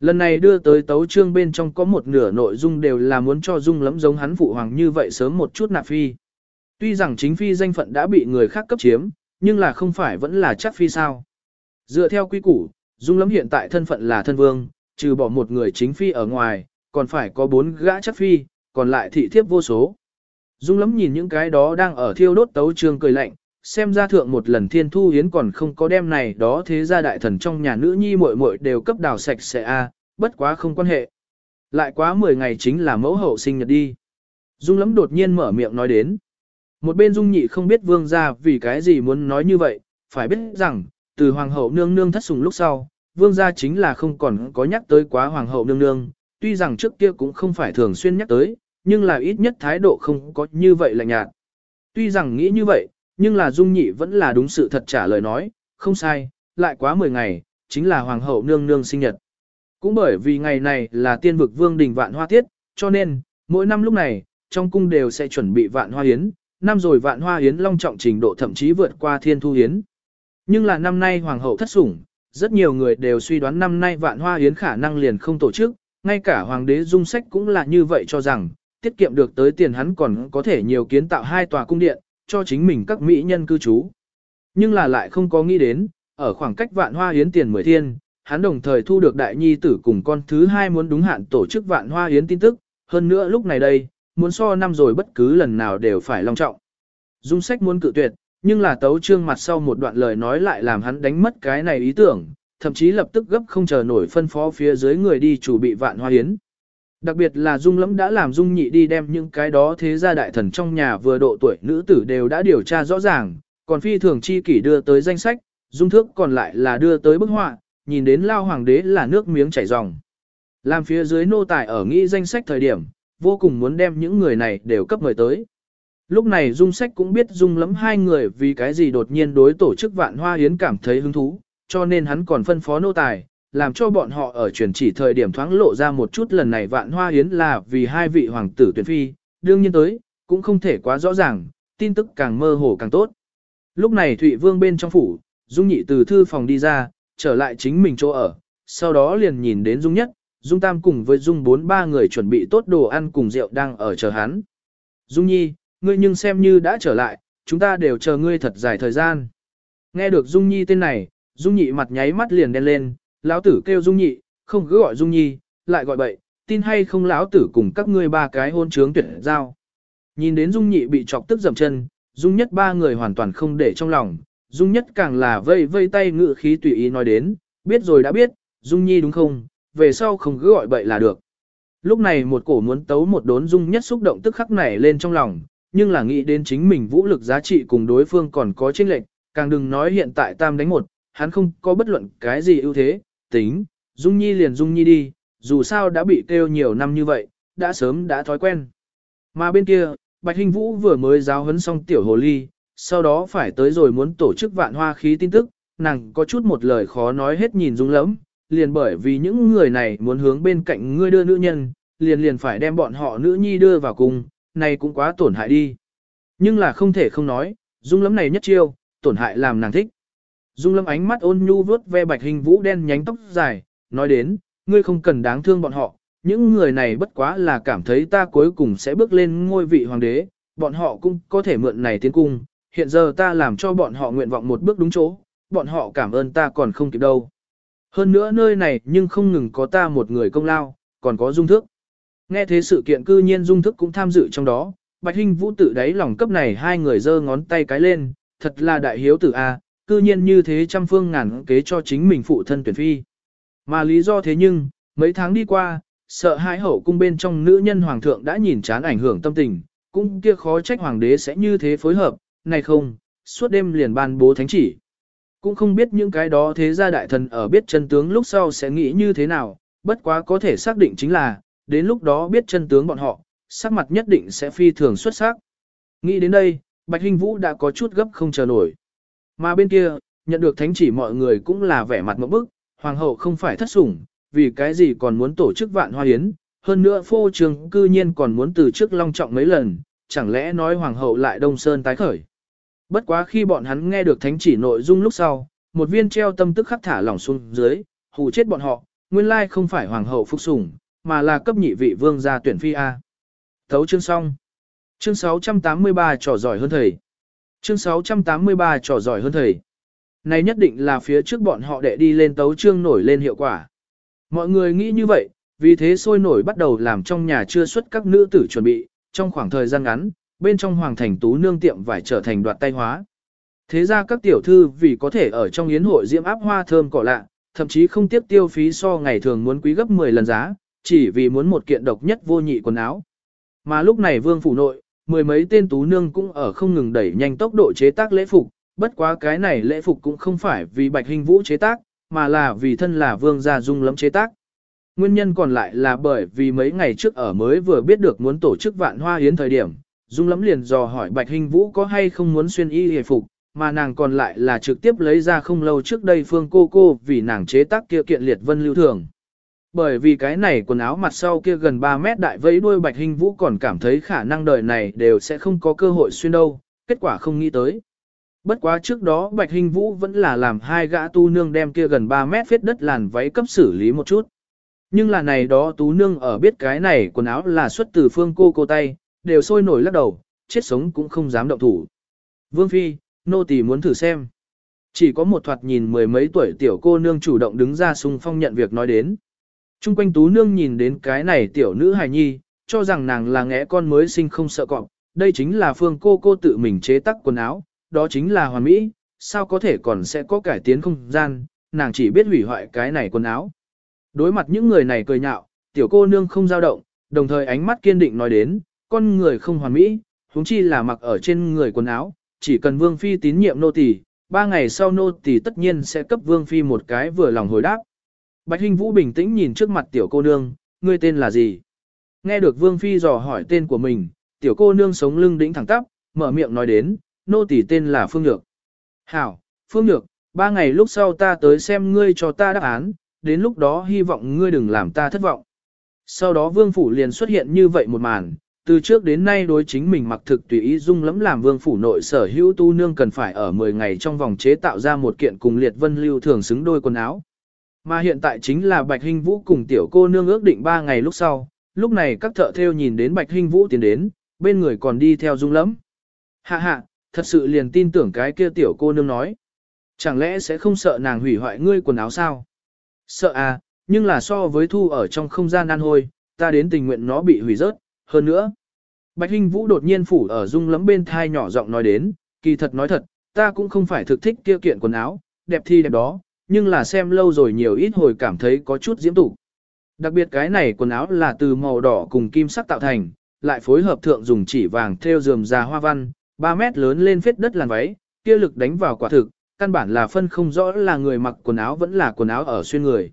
Lần này đưa tới tấu trương bên trong có một nửa nội dung đều là muốn cho dung lắm giống hắn phụ hoàng như vậy sớm một chút nạp phi. Tuy rằng chính phi danh phận đã bị người khác cấp chiếm, nhưng là không phải vẫn là chắc phi sao. Dựa theo quy củ, dung lắm hiện tại thân phận là thân vương, trừ bỏ một người chính phi ở ngoài, còn phải có bốn gã chắc phi, còn lại thị thiếp vô số. Dung lắm nhìn những cái đó đang ở thiêu đốt tấu trương cười lạnh, xem ra thượng một lần thiên thu hiến còn không có đem này đó thế ra đại thần trong nhà nữ nhi muội muội đều cấp đào sạch sẽ a bất quá không quan hệ. Lại quá 10 ngày chính là mẫu hậu sinh nhật đi. Dung lắm đột nhiên mở miệng nói đến. Một bên dung nhị không biết vương gia vì cái gì muốn nói như vậy, phải biết rằng, từ hoàng hậu nương nương thất sùng lúc sau, vương gia chính là không còn có nhắc tới quá hoàng hậu nương nương, tuy rằng trước kia cũng không phải thường xuyên nhắc tới, nhưng là ít nhất thái độ không có như vậy lạnh nhạt. Tuy rằng nghĩ như vậy, nhưng là Dung Nhị vẫn là đúng sự thật trả lời nói, không sai, lại quá 10 ngày, chính là Hoàng hậu nương nương sinh nhật. Cũng bởi vì ngày này là tiên vực vương đình vạn hoa tiết, cho nên, mỗi năm lúc này, trong cung đều sẽ chuẩn bị vạn hoa hiến, năm rồi vạn hoa hiến long trọng trình độ thậm chí vượt qua thiên thu hiến. Nhưng là năm nay Hoàng hậu thất sủng, rất nhiều người đều suy đoán năm nay vạn hoa hiến khả năng liền không tổ chức, ngay cả Hoàng đế dung sách cũng là như vậy cho rằng, tiết kiệm được tới tiền hắn còn có thể nhiều kiến tạo hai tòa cung điện, cho chính mình các mỹ nhân cư trú. Nhưng là lại không có nghĩ đến, ở khoảng cách vạn hoa yến tiền mười thiên, hắn đồng thời thu được đại nhi tử cùng con thứ hai muốn đúng hạn tổ chức vạn hoa yến tin tức, hơn nữa lúc này đây, muốn so năm rồi bất cứ lần nào đều phải long trọng. Dung sách muốn cự tuyệt, nhưng là tấu trương mặt sau một đoạn lời nói lại làm hắn đánh mất cái này ý tưởng, thậm chí lập tức gấp không chờ nổi phân phó phía dưới người đi chủ bị vạn hoa hiến. Đặc biệt là Dung Lẫm đã làm Dung Nhị đi đem những cái đó thế gia đại thần trong nhà vừa độ tuổi nữ tử đều đã điều tra rõ ràng, còn phi thường chi kỷ đưa tới danh sách, Dung Thước còn lại là đưa tới bức họa, nhìn đến lao hoàng đế là nước miếng chảy ròng. Làm phía dưới nô tài ở nghĩ danh sách thời điểm, vô cùng muốn đem những người này đều cấp mời tới. Lúc này Dung Sách cũng biết Dung lẫm hai người vì cái gì đột nhiên đối tổ chức vạn hoa hiến cảm thấy hứng thú, cho nên hắn còn phân phó nô tài, làm cho bọn họ ở truyền chỉ thời điểm thoáng lộ ra một chút lần này vạn hoa yến là vì hai vị hoàng tử tuyển phi, đương nhiên tới, cũng không thể quá rõ ràng, tin tức càng mơ hồ càng tốt. Lúc này Thụy Vương bên trong phủ, Dung Nhị từ thư phòng đi ra, trở lại chính mình chỗ ở, sau đó liền nhìn đến Dung Nhất, Dung Tam cùng với Dung bốn ba người chuẩn bị tốt đồ ăn cùng rượu đang ở chờ hắn. Dung Nhi, ngươi nhưng xem như đã trở lại, chúng ta đều chờ ngươi thật dài thời gian. Nghe được Dung Nhi tên này, Dung Nhị mặt nháy mắt liền đen lên, lão tử kêu Dung Nhị, không cứ gọi Dung Nhi, lại gọi bậy, tin hay không lão tử cùng các ngươi ba cái hôn trướng tuyệt giao. Nhìn đến Dung Nhị bị chọc tức dầm chân, Dung Nhất ba người hoàn toàn không để trong lòng, Dung Nhất càng là vây vây tay ngự khí tùy ý nói đến, biết rồi đã biết, Dung Nhi đúng không, về sau không cứ gọi bậy là được. Lúc này một cổ muốn tấu một đốn Dung Nhất xúc động tức khắc nảy lên trong lòng, nhưng là nghĩ đến chính mình vũ lực giá trị cùng đối phương còn có chênh lệch, càng đừng nói hiện tại tam đánh một, hắn không có bất luận cái gì ưu thế, tính, Dung Nhi liền Dung Nhi đi, dù sao đã bị kêu nhiều năm như vậy, đã sớm đã thói quen. Mà bên kia, Bạch Hình Vũ vừa mới giáo huấn xong tiểu hồ ly, sau đó phải tới rồi muốn tổ chức vạn hoa khí tin tức, nàng có chút một lời khó nói hết nhìn Dung lẫm, liền bởi vì những người này muốn hướng bên cạnh ngươi đưa nữ nhân, liền liền phải đem bọn họ nữ nhi đưa vào cùng, này cũng quá tổn hại đi. Nhưng là không thể không nói, Dung lẫm này nhất chiêu, tổn hại làm nàng thích. Dung lâm ánh mắt ôn nhu vớt ve bạch hình vũ đen nhánh tóc dài, nói đến, ngươi không cần đáng thương bọn họ, những người này bất quá là cảm thấy ta cuối cùng sẽ bước lên ngôi vị hoàng đế, bọn họ cũng có thể mượn này tiến cung, hiện giờ ta làm cho bọn họ nguyện vọng một bước đúng chỗ, bọn họ cảm ơn ta còn không kịp đâu. Hơn nữa nơi này nhưng không ngừng có ta một người công lao, còn có dung thức. Nghe thế sự kiện cư nhiên dung thức cũng tham dự trong đó, Bạch Hinh Vũ tự đáy lòng cấp này hai người giơ ngón tay cái lên, thật là đại hiếu tử A, cư nhiên như thế trăm phương ngàn kế cho chính mình phụ thân tuyển phi. Mà lý do thế nhưng, mấy tháng đi qua, sợ hãi hậu cung bên trong nữ nhân hoàng thượng đã nhìn chán ảnh hưởng tâm tình, cũng kia khó trách hoàng đế sẽ như thế phối hợp, này không, suốt đêm liền ban bố thánh chỉ. Cũng không biết những cái đó thế gia đại thần ở biết chân tướng lúc sau sẽ nghĩ như thế nào, bất quá có thể xác định chính là, đến lúc đó biết chân tướng bọn họ, sắc mặt nhất định sẽ phi thường xuất sắc. Nghĩ đến đây, Bạch Hinh Vũ đã có chút gấp không chờ nổi. Mà bên kia, nhận được thánh chỉ mọi người cũng là vẻ mặt một bức, hoàng hậu không phải thất sủng, vì cái gì còn muốn tổ chức vạn hoa yến hơn nữa phô trường cư nhiên còn muốn từ trước long trọng mấy lần, chẳng lẽ nói hoàng hậu lại đông sơn tái khởi. Bất quá khi bọn hắn nghe được thánh chỉ nội dung lúc sau, một viên treo tâm tức khắc thả lỏng xuống dưới, hù chết bọn họ, nguyên lai không phải hoàng hậu phục sủng, mà là cấp nhị vị vương gia tuyển phi A. Thấu chương xong. Chương 683 trò giỏi hơn thầy. Chương 683 trò giỏi hơn thầy. Này nhất định là phía trước bọn họ đệ đi lên tấu chương nổi lên hiệu quả. Mọi người nghĩ như vậy, vì thế sôi nổi bắt đầu làm trong nhà chưa xuất các nữ tử chuẩn bị, trong khoảng thời gian ngắn, bên trong hoàng thành tú nương tiệm vải trở thành đoạt tay hóa. Thế ra các tiểu thư vì có thể ở trong yến hội diễm áp hoa thơm cỏ lạ, thậm chí không tiếp tiêu phí so ngày thường muốn quý gấp 10 lần giá, chỉ vì muốn một kiện độc nhất vô nhị quần áo. Mà lúc này vương phủ nội, mười mấy tên tú nương cũng ở không ngừng đẩy nhanh tốc độ chế tác lễ phục, bất quá cái này lễ phục cũng không phải vì Bạch Hình Vũ chế tác, mà là vì thân là vương gia dung lắm chế tác. Nguyên nhân còn lại là bởi vì mấy ngày trước ở mới vừa biết được muốn tổ chức vạn hoa yến thời điểm, dung lắm liền dò hỏi Bạch Hình Vũ có hay không muốn xuyên y hề phục, mà nàng còn lại là trực tiếp lấy ra không lâu trước đây phương cô cô vì nàng chế tác kia kiện liệt vân lưu thường. Bởi vì cái này quần áo mặt sau kia gần 3 mét đại vẫy đuôi bạch hình vũ còn cảm thấy khả năng đời này đều sẽ không có cơ hội xuyên đâu, kết quả không nghĩ tới. Bất quá trước đó bạch hình vũ vẫn là làm hai gã tu nương đem kia gần 3 mét phết đất làn váy cấp xử lý một chút. Nhưng là này đó tú nương ở biết cái này quần áo là xuất từ phương cô cô tay, đều sôi nổi lắc đầu, chết sống cũng không dám động thủ. Vương Phi, nô tỳ muốn thử xem. Chỉ có một thoạt nhìn mười mấy tuổi tiểu cô nương chủ động đứng ra xung phong nhận việc nói đến. Trung quanh tú nương nhìn đến cái này tiểu nữ hài nhi, cho rằng nàng là ngẽ con mới sinh không sợ cọp, đây chính là phương cô cô tự mình chế tác quần áo, đó chính là hoàn mỹ, sao có thể còn sẽ có cải tiến không gian, nàng chỉ biết hủy hoại cái này quần áo. Đối mặt những người này cười nhạo, tiểu cô nương không dao động, đồng thời ánh mắt kiên định nói đến, con người không hoàn mỹ, huống chi là mặc ở trên người quần áo, chỉ cần vương phi tín nhiệm nô tỳ, ba ngày sau nô tỳ tất nhiên sẽ cấp vương phi một cái vừa lòng hồi đáp. Bạch Hinh Vũ bình tĩnh nhìn trước mặt tiểu cô nương, ngươi tên là gì? Nghe được vương phi dò hỏi tên của mình, tiểu cô nương sống lưng đĩnh thẳng tắp, mở miệng nói đến, nô tỳ tên là Phương Nhược. Hảo, Phương Nhược, ba ngày lúc sau ta tới xem ngươi cho ta đáp án, đến lúc đó hy vọng ngươi đừng làm ta thất vọng. Sau đó vương phủ liền xuất hiện như vậy một màn, từ trước đến nay đối chính mình mặc thực tùy ý dung lắm làm vương phủ nội sở hữu tu nương cần phải ở 10 ngày trong vòng chế tạo ra một kiện cùng liệt vân lưu thường xứng đôi quần áo. Mà hiện tại chính là Bạch Hinh Vũ cùng tiểu cô nương ước định 3 ngày lúc sau, lúc này các thợ thêu nhìn đến Bạch Hinh Vũ tiến đến, bên người còn đi theo dung lắm. Hạ hạ, thật sự liền tin tưởng cái kia tiểu cô nương nói. Chẳng lẽ sẽ không sợ nàng hủy hoại ngươi quần áo sao? Sợ à, nhưng là so với thu ở trong không gian nan hôi, ta đến tình nguyện nó bị hủy rớt, hơn nữa. Bạch Hinh Vũ đột nhiên phủ ở dung lắm bên thai nhỏ giọng nói đến, kỳ thật nói thật, ta cũng không phải thực thích kia kiện quần áo, đẹp thì đẹp đó, nhưng là xem lâu rồi nhiều ít hồi cảm thấy có chút diễm tụ, Đặc biệt cái này quần áo là từ màu đỏ cùng kim sắc tạo thành, lại phối hợp thượng dùng chỉ vàng thêu dườm già hoa văn, 3 mét lớn lên phết đất làn váy, kia lực đánh vào quả thực, căn bản là phân không rõ là người mặc quần áo vẫn là quần áo ở xuyên người.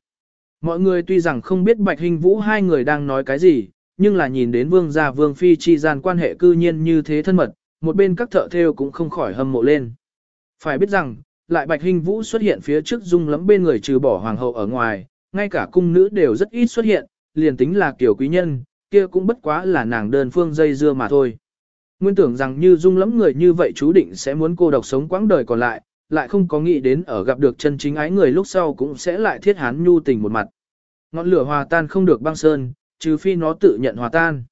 Mọi người tuy rằng không biết Bạch Hình Vũ hai người đang nói cái gì, nhưng là nhìn đến vương gia vương phi chi gian quan hệ cư nhiên như thế thân mật, một bên các thợ thêu cũng không khỏi hâm mộ lên. Phải biết rằng, lại Bạch Hình Vũ xuất hiện phía trước dung lắm bên người trừ bỏ hoàng hậu ở ngoài, ngay cả cung nữ đều rất ít xuất hiện, liền tính là kiểu quý nhân, kia cũng bất quá là nàng đơn phương dây dưa mà thôi. Nguyên tưởng rằng như dung lắm người như vậy chú định sẽ muốn cô độc sống quãng đời còn lại, lại không có nghĩ đến ở gặp được chân chính ái người lúc sau cũng sẽ lại thiết hán nhu tình một mặt. Ngọn lửa hòa tan không được băng sơn, trừ phi nó tự nhận hòa tan.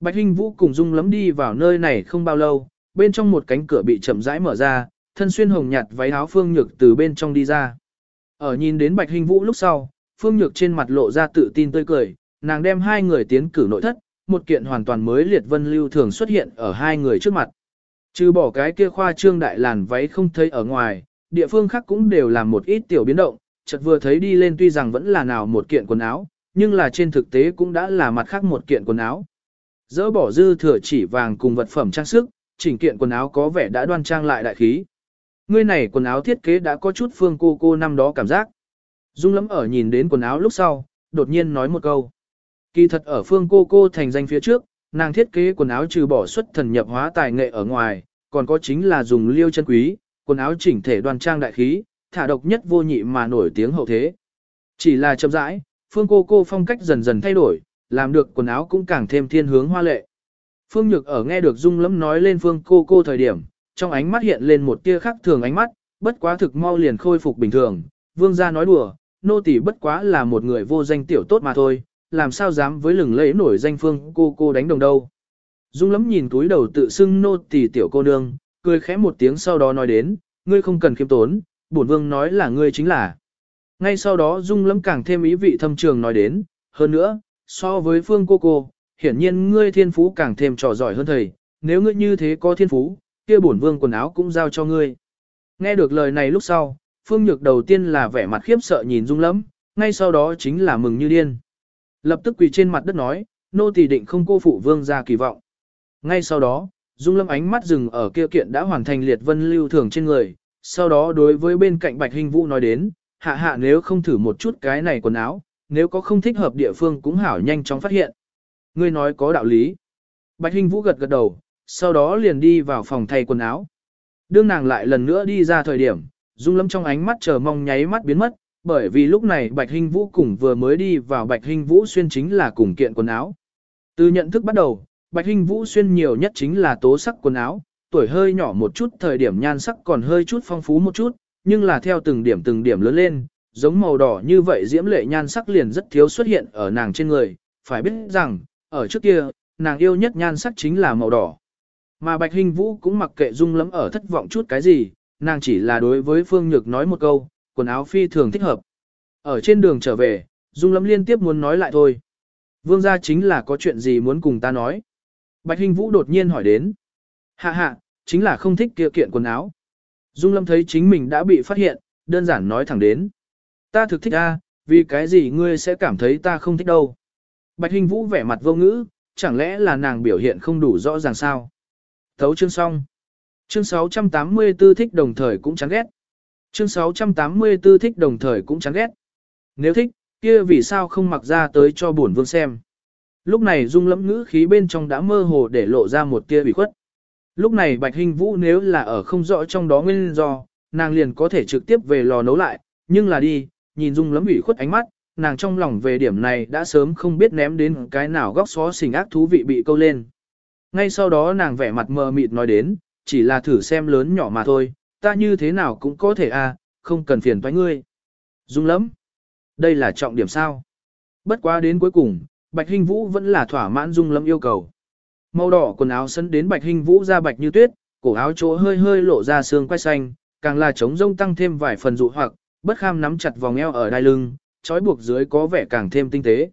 Bạch Hinh Vũ cùng Dung lắm đi vào nơi này không bao lâu, bên trong một cánh cửa bị chậm rãi mở ra, thân xuyên hồng nhạt váy áo Phương Nhược từ bên trong đi ra. Ở nhìn đến Bạch hình Vũ lúc sau, Phương Nhược trên mặt lộ ra tự tin tươi cười, nàng đem hai người tiến cử nội thất, một kiện hoàn toàn mới liệt vân lưu thường xuất hiện ở hai người trước mặt. Trừ bỏ cái kia khoa trương đại làn váy không thấy ở ngoài, địa phương khác cũng đều làm một ít tiểu biến động, chợt vừa thấy đi lên tuy rằng vẫn là nào một kiện quần áo, nhưng là trên thực tế cũng đã là mặt khác một kiện quần áo. Dỡ bỏ dư thừa chỉ vàng cùng vật phẩm trang sức, chỉnh kiện quần áo có vẻ đã đoan trang lại đại khí. Ngươi này quần áo thiết kế đã có chút phương cô cô năm đó cảm giác. Dung lắm ở nhìn đến quần áo lúc sau, đột nhiên nói một câu. Kỳ thật ở phương cô cô thành danh phía trước, nàng thiết kế quần áo trừ bỏ xuất thần nhập hóa tài nghệ ở ngoài, còn có chính là dùng liêu chân quý, quần áo chỉnh thể đoan trang đại khí, thả độc nhất vô nhị mà nổi tiếng hậu thế. Chỉ là chậm rãi, phương cô cô phong cách dần dần thay đổi, làm được quần áo cũng càng thêm thiên hướng hoa lệ. Phương Nhược ở nghe được Dung Lẫm nói lên Phương cô cô thời điểm, trong ánh mắt hiện lên một tia khác thường ánh mắt, bất quá thực mau liền khôi phục bình thường. Vương gia nói đùa, nô tỳ bất quá là một người vô danh tiểu tốt mà thôi, làm sao dám với lừng lẫy nổi danh Phương cô cô đánh đồng đâu. Dung Lẫm nhìn túi đầu tự xưng nô tỳ tiểu cô nương, cười khẽ một tiếng sau đó nói đến, ngươi không cần khiêm tốn, bổn vương nói là ngươi chính là. Ngay sau đó Dung lắm càng thêm ý vị thâm trường nói đến, hơn nữa, so với phương cô cô, hiển nhiên ngươi thiên phú càng thêm trò giỏi hơn thầy, nếu ngươi như thế có thiên phú, kia bổn vương quần áo cũng giao cho ngươi. Nghe được lời này lúc sau, phương nhược đầu tiên là vẻ mặt khiếp sợ nhìn Dung Lâm, ngay sau đó chính là mừng như điên. Lập tức quỳ trên mặt đất nói, nô tỳ định không cô phụ vương ra kỳ vọng. Ngay sau đó, Dung Lâm ánh mắt dừng ở kia kiện đã hoàn thành liệt vân lưu thường trên người, sau đó đối với bên cạnh Bạch Hình Vũ nói đến, hạ hạ nếu không thử một chút cái này quần áo, nếu có không thích hợp địa phương cũng hảo nhanh chóng phát hiện. Ngươi nói có đạo lý. Bạch Hình Vũ gật gật đầu, sau đó liền đi vào phòng thay quần áo. Đương nàng lại lần nữa đi ra thời điểm, Dung Lâm trong ánh mắt chờ mong nháy mắt biến mất, bởi vì lúc này Bạch hinh Vũ cùng vừa mới đi vào Bạch hinh Vũ xuyên chính là cùng kiện quần áo. Từ nhận thức bắt đầu, Bạch hinh Vũ xuyên nhiều nhất chính là tố sắc quần áo, tuổi hơi nhỏ một chút thời điểm nhan sắc còn hơi chút phong phú một chút, nhưng là theo từng điểm từng điểm lớn lên, giống màu đỏ như vậy diễm lệ nhan sắc liền rất thiếu xuất hiện ở nàng trên người, phải biết rằng, ở trước kia, nàng yêu nhất nhan sắc chính là màu đỏ. Mà Bạch Hình Vũ cũng mặc kệ dung lắm ở thất vọng chút cái gì, nàng chỉ là đối với Phương Nhược nói một câu, quần áo phi thường thích hợp. Ở trên đường trở về, dung lắm liên tiếp muốn nói lại thôi. Vương gia chính là có chuyện gì muốn cùng ta nói. Bạch Hình Vũ đột nhiên hỏi đến. Hạ hạ, chính là không thích kia kiện quần áo. Dung Lâm thấy chính mình đã bị phát hiện, đơn giản nói thẳng đến. Ta thực thích a, vì cái gì ngươi sẽ cảm thấy ta không thích đâu. Bạch Hình Vũ vẻ mặt vô ngữ, chẳng lẽ là nàng biểu hiện không đủ rõ ràng sao? Thấu chương xong. Chương 684 thích đồng thời cũng chán ghét. Chương 684 thích đồng thời cũng chán ghét. Nếu thích, kia vì sao không mặc ra tới cho bổn vương xem. Lúc này dung lẫm ngữ khí bên trong đã mơ hồ để lộ ra một tia bị khuất. Lúc này Bạch Hình Vũ nếu là ở không rõ trong đó nguyên do, nàng liền có thể trực tiếp về lò nấu lại, nhưng là đi, nhìn dung lẫm ủy khuất ánh mắt, nàng trong lòng về điểm này đã sớm không biết ném đến cái nào góc xó xình ác thú vị bị câu lên. Ngay sau đó nàng vẻ mặt mờ mịt nói đến, chỉ là thử xem lớn nhỏ mà thôi, ta như thế nào cũng có thể à, không cần phiền toái ngươi. Dung lắm. Đây là trọng điểm sao. Bất quá đến cuối cùng, Bạch Hinh Vũ vẫn là thỏa mãn Dung lắm yêu cầu. Màu đỏ quần áo sân đến Bạch Hinh Vũ ra bạch như tuyết, cổ áo chỗ hơi hơi lộ ra xương quai xanh, càng là trống rông tăng thêm vài phần dụ hoặc, bất kham nắm chặt vòng eo ở đai lưng, trói buộc dưới có vẻ càng thêm tinh tế.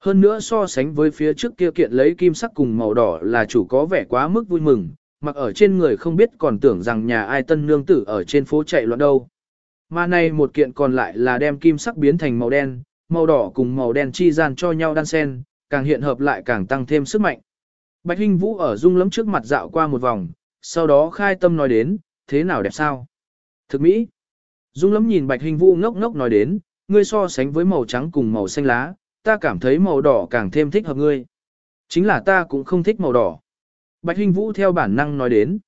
Hơn nữa so sánh với phía trước kia kiện lấy kim sắc cùng màu đỏ là chủ có vẻ quá mức vui mừng, mặc ở trên người không biết còn tưởng rằng nhà ai tân nương tử ở trên phố chạy loạn đâu. Mà này một kiện còn lại là đem kim sắc biến thành màu đen, màu đỏ cùng màu đen chi gian cho nhau đan xen, càng hiện hợp lại càng tăng thêm sức mạnh. Bạch Hinh Vũ ở rung lấm trước mặt dạo qua một vòng, sau đó khai tâm nói đến, thế nào đẹp sao? Thực mỹ. Dung lấm nhìn Bạch Hinh Vũ ngốc ngốc nói đến, ngươi so sánh với màu trắng cùng màu xanh lá, ta cảm thấy màu đỏ càng thêm thích hợp ngươi. Chính là ta cũng không thích màu đỏ. Bạch Hinh Vũ theo bản năng nói đến.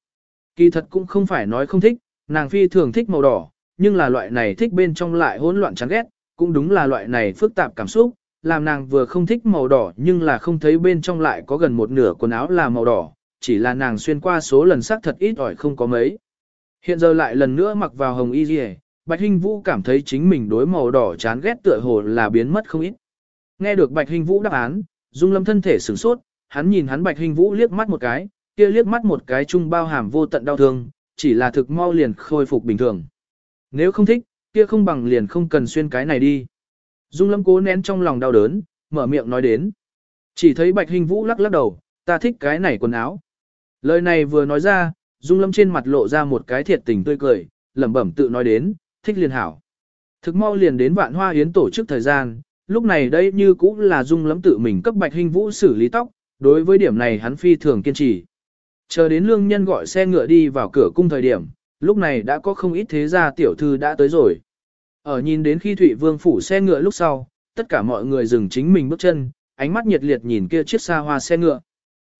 Kỳ thật cũng không phải nói không thích, nàng phi thường thích màu đỏ, nhưng là loại này thích bên trong lại hỗn loạn chán ghét, cũng đúng là loại này phức tạp cảm xúc, làm nàng vừa không thích màu đỏ nhưng là không thấy bên trong lại có gần một nửa quần áo là màu đỏ, chỉ là nàng xuyên qua số lần sắc thật ít ỏi không có mấy. Hiện giờ lại lần nữa mặc vào hồng y rìa, Bạch Hinh Vũ cảm thấy chính mình đối màu đỏ chán ghét tựa hồ là biến mất không ít. Nghe được Bạch hình Vũ đáp án, Dung Lâm thân thể sửng sốt, hắn nhìn hắn Bạch hình Vũ liếc mắt một cái, kia liếc mắt một cái chung bao hàm vô tận đau thương, chỉ là thực mau liền khôi phục bình thường. Nếu không thích, kia không bằng liền không cần xuyên cái này đi. Dung Lâm cố nén trong lòng đau đớn, mở miệng nói đến. Chỉ thấy Bạch hình Vũ lắc lắc đầu, ta thích cái này quần áo. Lời này vừa nói ra, Dung Lâm trên mặt lộ ra một cái thiệt tình tươi cười, lẩm bẩm tự nói đến, thích liền hảo. Thực mau liền đến vạn hoa yến tổ chức thời gian, lúc này đây như cũng là Dung lắm tự mình cấp Bạch hình Vũ xử lý tóc, đối với điểm này hắn phi thường kiên trì. Chờ đến lương nhân gọi xe ngựa đi vào cửa cung thời điểm, lúc này đã có không ít thế gia tiểu thư đã tới rồi. Ở nhìn đến khi Thụy Vương phủ xe ngựa lúc sau, tất cả mọi người dừng chính mình bước chân, ánh mắt nhiệt liệt nhìn kia chiếc xa hoa xe ngựa.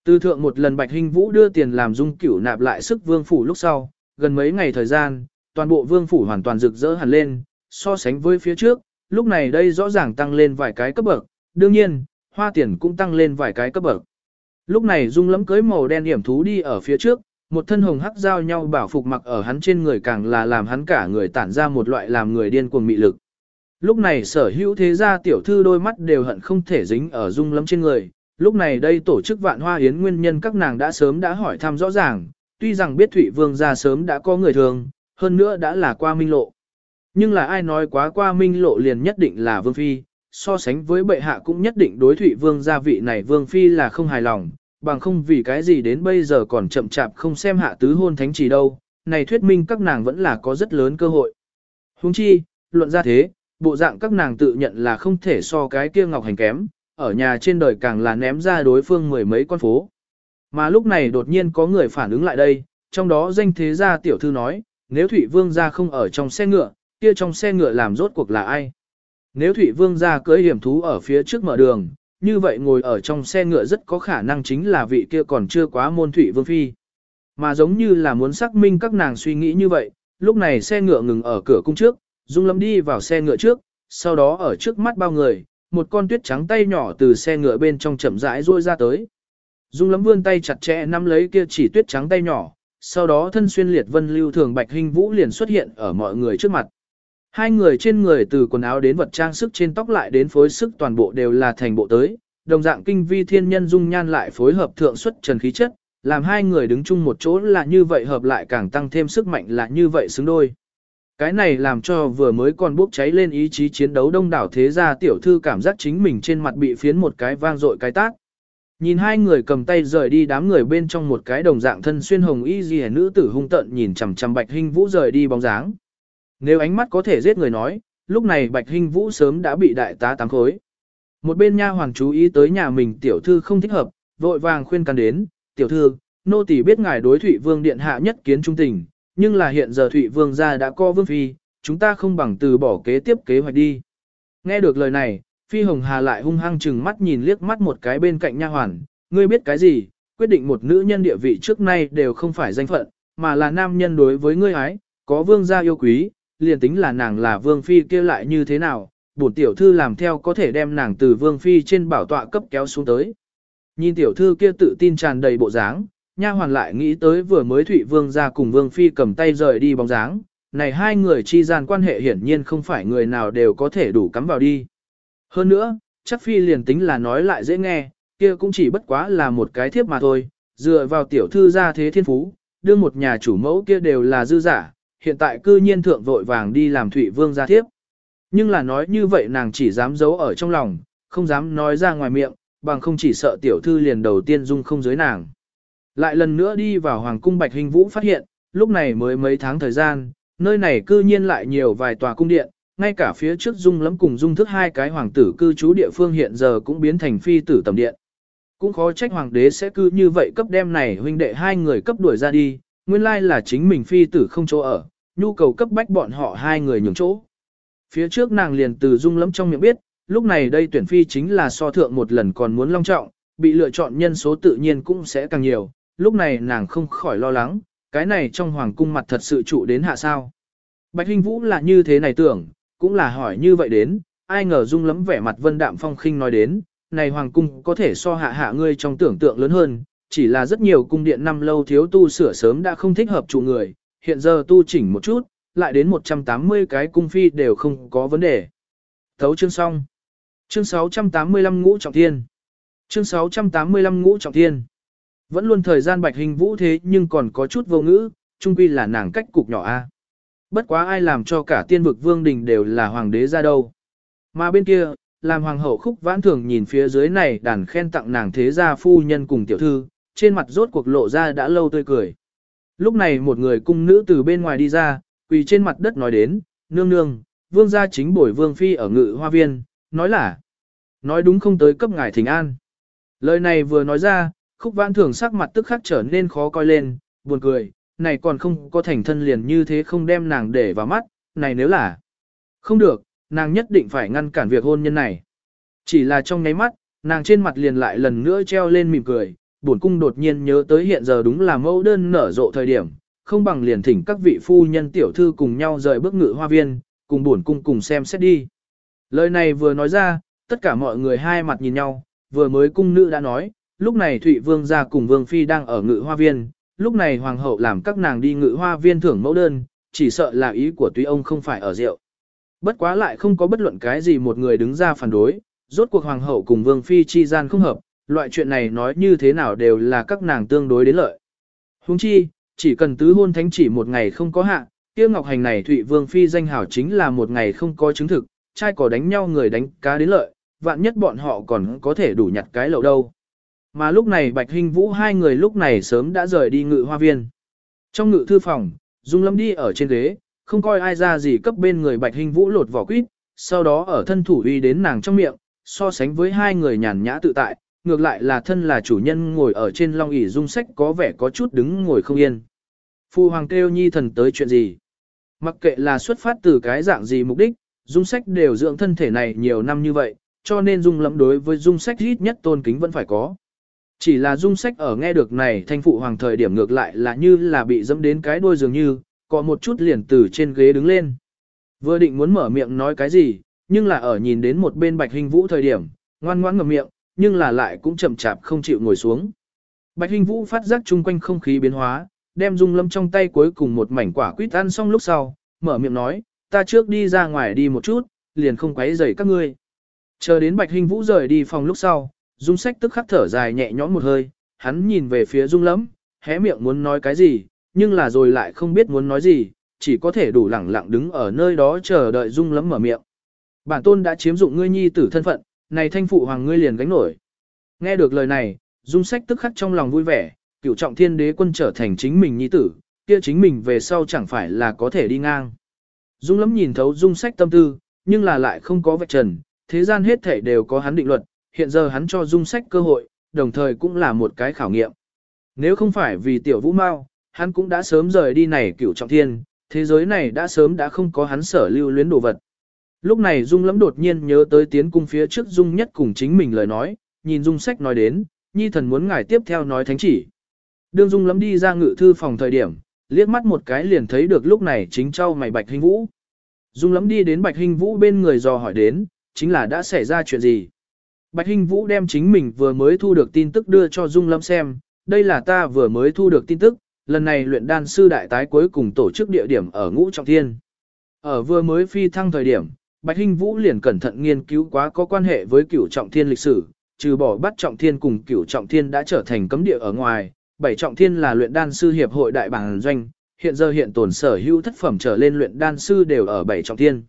Từ thượng một lần Bạch Hinh Vũ đưa tiền làm dung cửu nạp lại sức vương phủ lúc sau, gần mấy ngày thời gian, toàn bộ vương phủ hoàn toàn rực rỡ hẳn lên, so sánh với phía trước, lúc này đây rõ ràng tăng lên vài cái cấp bậc, đương nhiên, hoa tiền cũng tăng lên vài cái cấp bậc. Lúc này dung lẫm cưới màu đen hiểm thú đi ở phía trước, một thân hồng hắc giao nhau bảo phục mặc ở hắn trên người càng là làm hắn cả người tản ra một loại làm người điên cuồng mị lực. Lúc này sở hữu thế gia tiểu thư đôi mắt đều hận không thể dính ở dung lẫm trên người, lúc này đây tổ chức vạn hoa yến nguyên nhân các nàng đã sớm đã hỏi thăm rõ ràng, tuy rằng biết thủy Vương gia sớm đã có người thường, hơn nữa đã là qua minh lộ. Nhưng là ai nói quá qua minh lộ liền nhất định là Vương Phi, so sánh với bệ hạ cũng nhất định đối Thụy Vương gia vị này Vương Phi là không hài lòng, bằng không vì cái gì đến bây giờ còn chậm chạp không xem hạ tứ hôn thánh chỉ đâu, này thuyết minh các nàng vẫn là có rất lớn cơ hội. Huống chi, luận ra thế, bộ dạng các nàng tự nhận là không thể so cái kia ngọc hành kém, ở nhà trên đời càng là ném ra đối phương mười mấy con phố. Mà lúc này đột nhiên có người phản ứng lại đây, trong đó danh thế gia tiểu thư nói, nếu Thụy Vương gia không ở trong xe ngựa, kia trong xe ngựa làm rốt cuộc là ai? Nếu Thụy Vương gia cưới hiểm thú ở phía trước mở đường, như vậy ngồi ở trong xe ngựa rất có khả năng chính là vị kia còn chưa quá môn Thụy Vương phi. Mà giống như là muốn xác minh các nàng suy nghĩ như vậy, lúc này xe ngựa ngừng ở cửa cung trước, Dung Lâm đi vào xe ngựa trước, sau đó ở trước mắt bao người, một con tuyết trắng tay nhỏ từ xe ngựa bên trong chậm rãi ruôi ra tới. Dung Lâm vươn tay chặt chẽ nắm lấy kia chỉ tuyết trắng tay nhỏ, sau đó thân xuyên liệt vân lưu thường bạch hình vũ liền xuất hiện ở mọi người trước mặt. Hai người trên người từ quần áo đến vật trang sức trên tóc lại đến phối sức toàn bộ đều là thành bộ tới, đồng dạng kinh vi thiên nhân dung nhan lại phối hợp thượng xuất trần khí chất, làm hai người đứng chung một chỗ là như vậy hợp lại càng tăng thêm sức mạnh là như vậy xứng đôi. Cái này làm cho vừa mới còn bốc cháy lên ý chí chiến đấu đông đảo thế gia tiểu thư cảm giác chính mình trên mặt bị phiến một cái vang dội cái tác. Nhìn hai người cầm tay rời đi đám người bên trong một cái đồng dạng thân xuyên hồng y gì nữ tử hung tận nhìn chằm chằm Bạch hình Vũ rời đi bóng dáng. Nếu ánh mắt có thể giết người nói, lúc này Bạch Hinh Vũ sớm đã bị đại tá tám khối. Một bên nha hoàng chú ý tới nhà mình tiểu thư không thích hợp, vội vàng khuyên can đến, tiểu thư, nô tỳ biết ngài đối Thụy Vương điện hạ nhất kiến trung tình, nhưng là hiện giờ Thụy Vương gia đã co vương phi, chúng ta không bằng từ bỏ kế tiếp kế hoạch đi. Nghe được lời này, Phi Hồng Hà lại hung hăng chừng mắt nhìn liếc mắt một cái bên cạnh nha hoàn, ngươi biết cái gì, quyết định một nữ nhân địa vị trước nay đều không phải danh phận, mà là nam nhân đối với ngươi ái, có vương gia yêu quý, liền tính là nàng là vương phi kia lại như thế nào, bổn tiểu thư làm theo có thể đem nàng từ vương phi trên bảo tọa cấp kéo xuống tới. Nhìn tiểu thư kia tự tin tràn đầy bộ dáng, nha hoàn lại nghĩ tới vừa mới Thụy Vương ra cùng Vương Phi cầm tay rời đi bóng dáng, này hai người chi gian quan hệ hiển nhiên không phải người nào đều có thể đủ cắm vào đi. Hơn nữa, chắc Phi liền tính là nói lại dễ nghe, kia cũng chỉ bất quá là một cái thiếp mà thôi, dựa vào tiểu thư ra thế thiên phú, đương một nhà chủ mẫu kia đều là dư giả, hiện tại cư nhiên thượng vội vàng đi làm Thụy Vương gia thiếp. Nhưng là nói như vậy nàng chỉ dám giấu ở trong lòng, không dám nói ra ngoài miệng, bằng không chỉ sợ tiểu thư liền đầu tiên dung không giới nàng. Lại lần nữa đi vào Hoàng cung Bạch Hình Vũ phát hiện, lúc này mới mấy tháng thời gian, nơi này cư nhiên lại nhiều vài tòa cung điện, ngay cả phía trước dung lắm cùng dung thức hai cái hoàng tử cư trú địa phương hiện giờ cũng biến thành phi tử tầm điện. Cũng khó trách hoàng đế sẽ cư như vậy cấp đem này huynh đệ hai người cấp đuổi ra đi, nguyên lai là chính mình phi tử không chỗ ở, nhu cầu cấp bách bọn họ hai người nhường chỗ. Phía trước nàng liền từ dung lắm trong miệng biết, lúc này đây tuyển phi chính là so thượng một lần còn muốn long trọng, bị lựa chọn nhân số tự nhiên cũng sẽ càng nhiều, lúc này nàng không khỏi lo lắng, cái này trong hoàng cung mặt thật sự trụ đến hạ sao. Bạch Hinh Vũ là như thế này tưởng, cũng là hỏi như vậy đến, ai ngờ dung lắm vẻ mặt vân đạm phong khinh nói đến, này hoàng cung có thể so hạ hạ ngươi trong tưởng tượng lớn hơn, chỉ là rất nhiều cung điện năm lâu thiếu tu sửa sớm đã không thích hợp trụ người, hiện giờ tu chỉnh một chút, lại đến 180 cái cung phi đều không có vấn đề. Thấu chương xong. Chương 685 ngũ trọng thiên. Chương 685 ngũ trọng thiên. Vẫn luôn thời gian bạch hình vũ thế nhưng còn có chút vô ngữ, chung quy là nàng cách cục nhỏ a. Bất quá ai làm cho cả tiên vực vương đình đều là hoàng đế ra đâu. Mà bên kia, làm hoàng hậu khúc vãn thường nhìn phía dưới này đàn khen tặng nàng thế gia phu nhân cùng tiểu thư, trên mặt rốt cuộc lộ ra đã lâu tươi cười. Lúc này một người cung nữ từ bên ngoài đi ra, quỳ trên mặt đất nói đến, nương nương, vương gia chính bổi vương phi ở ngự hoa viên, nói là, nói đúng không tới cấp ngài thỉnh an. Lời này vừa nói ra, khúc vãn thường sắc mặt tức khắc trở nên khó coi lên, buồn cười, này còn không có thành thân liền như thế không đem nàng để vào mắt, này nếu là không được, nàng nhất định phải ngăn cản việc hôn nhân này. Chỉ là trong nháy mắt, nàng trên mặt liền lại lần nữa treo lên mỉm cười, bổn cung đột nhiên nhớ tới hiện giờ đúng là mẫu đơn nở rộ thời điểm, không bằng liền thỉnh các vị phu nhân tiểu thư cùng nhau rời bước ngự hoa viên, cùng bổn cung cùng xem xét đi. Lời này vừa nói ra, tất cả mọi người hai mặt nhìn nhau, vừa mới cung nữ đã nói, lúc này Thụy Vương gia cùng Vương Phi đang ở ngự hoa viên, lúc này Hoàng hậu làm các nàng đi ngự hoa viên thưởng mẫu đơn, chỉ sợ là ý của tuy ông không phải ở rượu. Bất quá lại không có bất luận cái gì một người đứng ra phản đối, rốt cuộc Hoàng hậu cùng Vương Phi chi gian không hợp, loại chuyện này nói như thế nào đều là các nàng tương đối đến lợi. Huống chi, chỉ cần tứ hôn thánh chỉ một ngày không có hạ, kia ngọc hành này Thụy Vương Phi danh hảo chính là một ngày không có chứng thực, trai cỏ đánh nhau người đánh cá đến lợi, vạn nhất bọn họ còn có thể đủ nhặt cái lậu đâu. Mà lúc này Bạch Hinh Vũ hai người lúc này sớm đã rời đi ngự hoa viên. Trong ngự thư phòng, Dung Lâm đi ở trên ghế, không coi ai ra gì cấp bên người Bạch Hinh Vũ lột vỏ quýt, sau đó ở thân thủ uy đến nàng trong miệng, so sánh với hai người nhàn nhã tự tại, ngược lại là thân là chủ nhân ngồi ở trên long ỷ dung sách có vẻ có chút đứng ngồi không yên. Phu hoàng kêu nhi thần tới chuyện gì? Mặc kệ là xuất phát từ cái dạng gì mục đích, dung sách đều dưỡng thân thể này nhiều năm như vậy, cho nên dung lẫm đối với dung sách ít nhất tôn kính vẫn phải có. Chỉ là dung sách ở nghe được này thanh phụ hoàng thời điểm ngược lại là như là bị dẫm đến cái đuôi dường như, có một chút liền từ trên ghế đứng lên. Vừa định muốn mở miệng nói cái gì, nhưng là ở nhìn đến một bên bạch hình vũ thời điểm, ngoan ngoãn ngậm miệng, nhưng là lại cũng chậm chạp không chịu ngồi xuống. Bạch hình vũ phát giác chung quanh không khí biến hóa, đem dung lâm trong tay cuối cùng một mảnh quả quýt ăn xong lúc sau, mở miệng nói, ta trước đi ra ngoài đi một chút, liền không quấy rầy các ngươi. Chờ đến bạch hình vũ rời đi phòng lúc sau, Dung sách tức khắc thở dài nhẹ nhõm một hơi, hắn nhìn về phía Dung lâm, hé miệng muốn nói cái gì, nhưng là rồi lại không biết muốn nói gì, chỉ có thể đủ lẳng lặng đứng ở nơi đó chờ đợi Dung lâm mở miệng. Bản tôn đã chiếm dụng ngươi nhi tử thân phận, này thanh phụ hoàng ngươi liền gánh nổi. Nghe được lời này, Dung sách tức khắc trong lòng vui vẻ, cựu trọng thiên đế quân trở thành chính mình nhi tử, kia chính mình về sau chẳng phải là có thể đi ngang. Dung lắm nhìn thấu Dung sách tâm tư, nhưng là lại không có vạch trần, thế gian hết thể đều có hắn định luật, hiện giờ hắn cho Dung sách cơ hội, đồng thời cũng là một cái khảo nghiệm. Nếu không phải vì tiểu vũ mau, hắn cũng đã sớm rời đi này cựu trọng thiên, thế giới này đã sớm đã không có hắn sở lưu luyến đồ vật. Lúc này Dung lẫm đột nhiên nhớ tới tiến cung phía trước Dung nhất cùng chính mình lời nói, nhìn Dung sách nói đến, nhi thần muốn ngài tiếp theo nói thánh chỉ. Đương Dung lẫm đi ra ngự thư phòng thời điểm, liếc mắt một cái liền thấy được lúc này chính trao mày Bạch hinh Vũ. Dung lẫm đi đến Bạch hinh Vũ bên người dò hỏi đến, chính là đã xảy ra chuyện gì. Bạch hinh Vũ đem chính mình vừa mới thu được tin tức đưa cho Dung lẫm xem, đây là ta vừa mới thu được tin tức, lần này luyện đan sư đại tái cuối cùng tổ chức địa điểm ở ngũ trọng thiên. Ở vừa mới phi thăng thời điểm, Bạch Hinh Vũ liền cẩn thận nghiên cứu quá có quan hệ với cửu trọng thiên lịch sử, trừ bỏ bắt trọng thiên cùng cửu trọng thiên đã trở thành cấm địa ở ngoài, bảy trọng thiên là luyện đan sư hiệp hội đại bản doanh, hiện giờ hiện tồn sở hữu thất phẩm trở lên luyện đan sư đều ở bảy trọng thiên.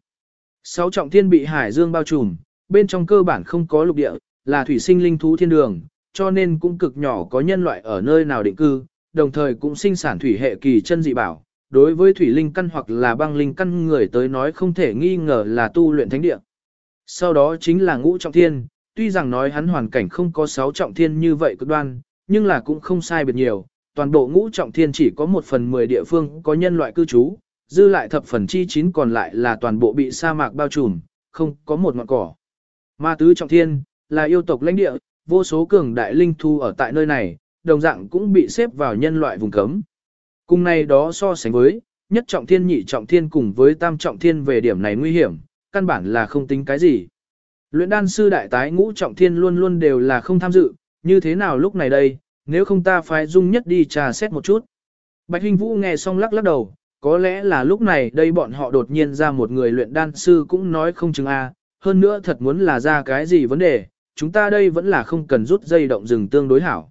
Sáu trọng thiên bị hải dương bao trùm, bên trong cơ bản không có lục địa, là thủy sinh linh thú thiên đường, cho nên cũng cực nhỏ có nhân loại ở nơi nào định cư, đồng thời cũng sinh sản thủy hệ kỳ chân dị bảo. Đối với thủy linh căn hoặc là băng linh căn người tới nói không thể nghi ngờ là tu luyện thánh địa. Sau đó chính là ngũ trọng thiên, tuy rằng nói hắn hoàn cảnh không có sáu trọng thiên như vậy cực đoan, nhưng là cũng không sai biệt nhiều. Toàn bộ ngũ trọng thiên chỉ có một phần mười địa phương có nhân loại cư trú, dư lại thập phần chi chín còn lại là toàn bộ bị sa mạc bao trùm, không có một ngọn cỏ. Ma tứ trọng thiên, là yêu tộc lãnh địa, vô số cường đại linh thu ở tại nơi này, đồng dạng cũng bị xếp vào nhân loại vùng cấm. Cùng này đó so sánh với, nhất trọng thiên nhị trọng thiên cùng với tam trọng thiên về điểm này nguy hiểm, căn bản là không tính cái gì. Luyện đan sư đại tái ngũ trọng thiên luôn luôn đều là không tham dự, như thế nào lúc này đây, nếu không ta phải dung nhất đi trà xét một chút. Bạch hình Vũ nghe xong lắc lắc đầu, có lẽ là lúc này đây bọn họ đột nhiên ra một người luyện đan sư cũng nói không chừng a, hơn nữa thật muốn là ra cái gì vấn đề, chúng ta đây vẫn là không cần rút dây động rừng tương đối hảo.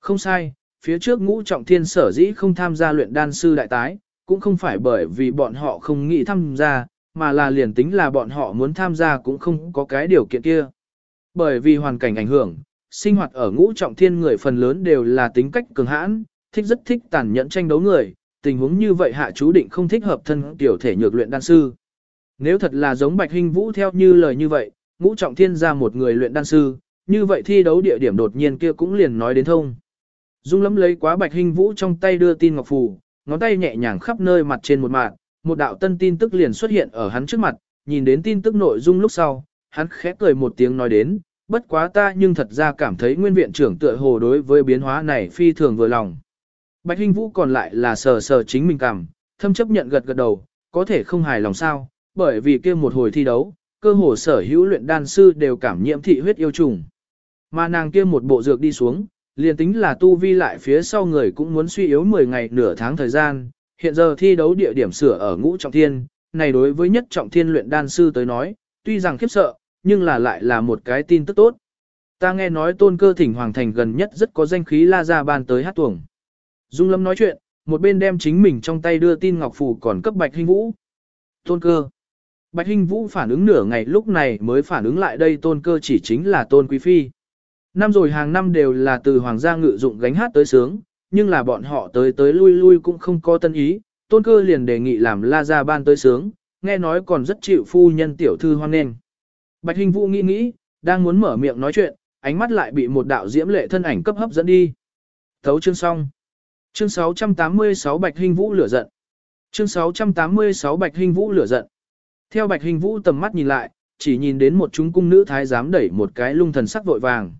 Không sai, phía trước ngũ trọng thiên sở dĩ không tham gia luyện đan sư đại tái, cũng không phải bởi vì bọn họ không nghĩ tham gia, mà là liền tính là bọn họ muốn tham gia cũng không có cái điều kiện kia. Bởi vì hoàn cảnh ảnh hưởng, sinh hoạt ở ngũ trọng thiên người phần lớn đều là tính cách cường hãn, thích rất thích tàn nhẫn tranh đấu người, tình huống như vậy hạ chú định không thích hợp thân tiểu thể nhược luyện đan sư. Nếu thật là giống Bạch Hinh Vũ theo như lời như vậy, ngũ trọng thiên ra một người luyện đan sư, như vậy thi đấu địa điểm đột nhiên kia cũng liền nói đến thông. Dung lắm lấy quá bạch hình vũ trong tay đưa tin ngọc phù, ngón tay nhẹ nhàng khắp nơi mặt trên một mạng, một đạo tân tin tức liền xuất hiện ở hắn trước mặt, nhìn đến tin tức nội dung lúc sau, hắn khẽ cười một tiếng nói đến, bất quá ta nhưng thật ra cảm thấy nguyên viện trưởng tựa hồ đối với biến hóa này phi thường vừa lòng. Bạch Hinh Vũ còn lại là sờ sờ chính mình cảm, thâm chấp nhận gật gật đầu, có thể không hài lòng sao, bởi vì kia một hồi thi đấu, cơ hồ sở hữu luyện đan sư đều cảm nhiễm thị huyết yêu trùng. Mà nàng kia một bộ dược đi xuống, liền tính là tu vi lại phía sau người cũng muốn suy yếu 10 ngày nửa tháng thời gian, hiện giờ thi đấu địa điểm sửa ở ngũ trọng thiên, này đối với nhất trọng thiên luyện đan sư tới nói, tuy rằng khiếp sợ, nhưng là lại là một cái tin tức tốt. Ta nghe nói tôn cơ thỉnh hoàng thành gần nhất rất có danh khí la ra ban tới hát tuồng. Dung Lâm nói chuyện, một bên đem chính mình trong tay đưa tin ngọc phù còn cấp Bạch Hinh Vũ. Tôn cơ. Bạch Hinh Vũ phản ứng nửa ngày lúc này mới phản ứng lại đây tôn cơ chỉ chính là tôn quý phi. Năm rồi hàng năm đều là từ hoàng gia ngự dụng gánh hát tới sướng, nhưng là bọn họ tới tới lui lui cũng không có tân ý, tôn cơ liền đề nghị làm la gia ban tới sướng, nghe nói còn rất chịu phu nhân tiểu thư hoan nghênh. Bạch Hình Vũ nghĩ nghĩ, đang muốn mở miệng nói chuyện, ánh mắt lại bị một đạo diễm lệ thân ảnh cấp hấp dẫn đi. Thấu chương xong. Chương 686 Bạch Hình Vũ lửa giận. Chương 686 Bạch Hình Vũ lửa giận. Theo Bạch Hình Vũ tầm mắt nhìn lại, chỉ nhìn đến một chúng cung nữ thái giám đẩy một cái lung thần sắc vội vàng.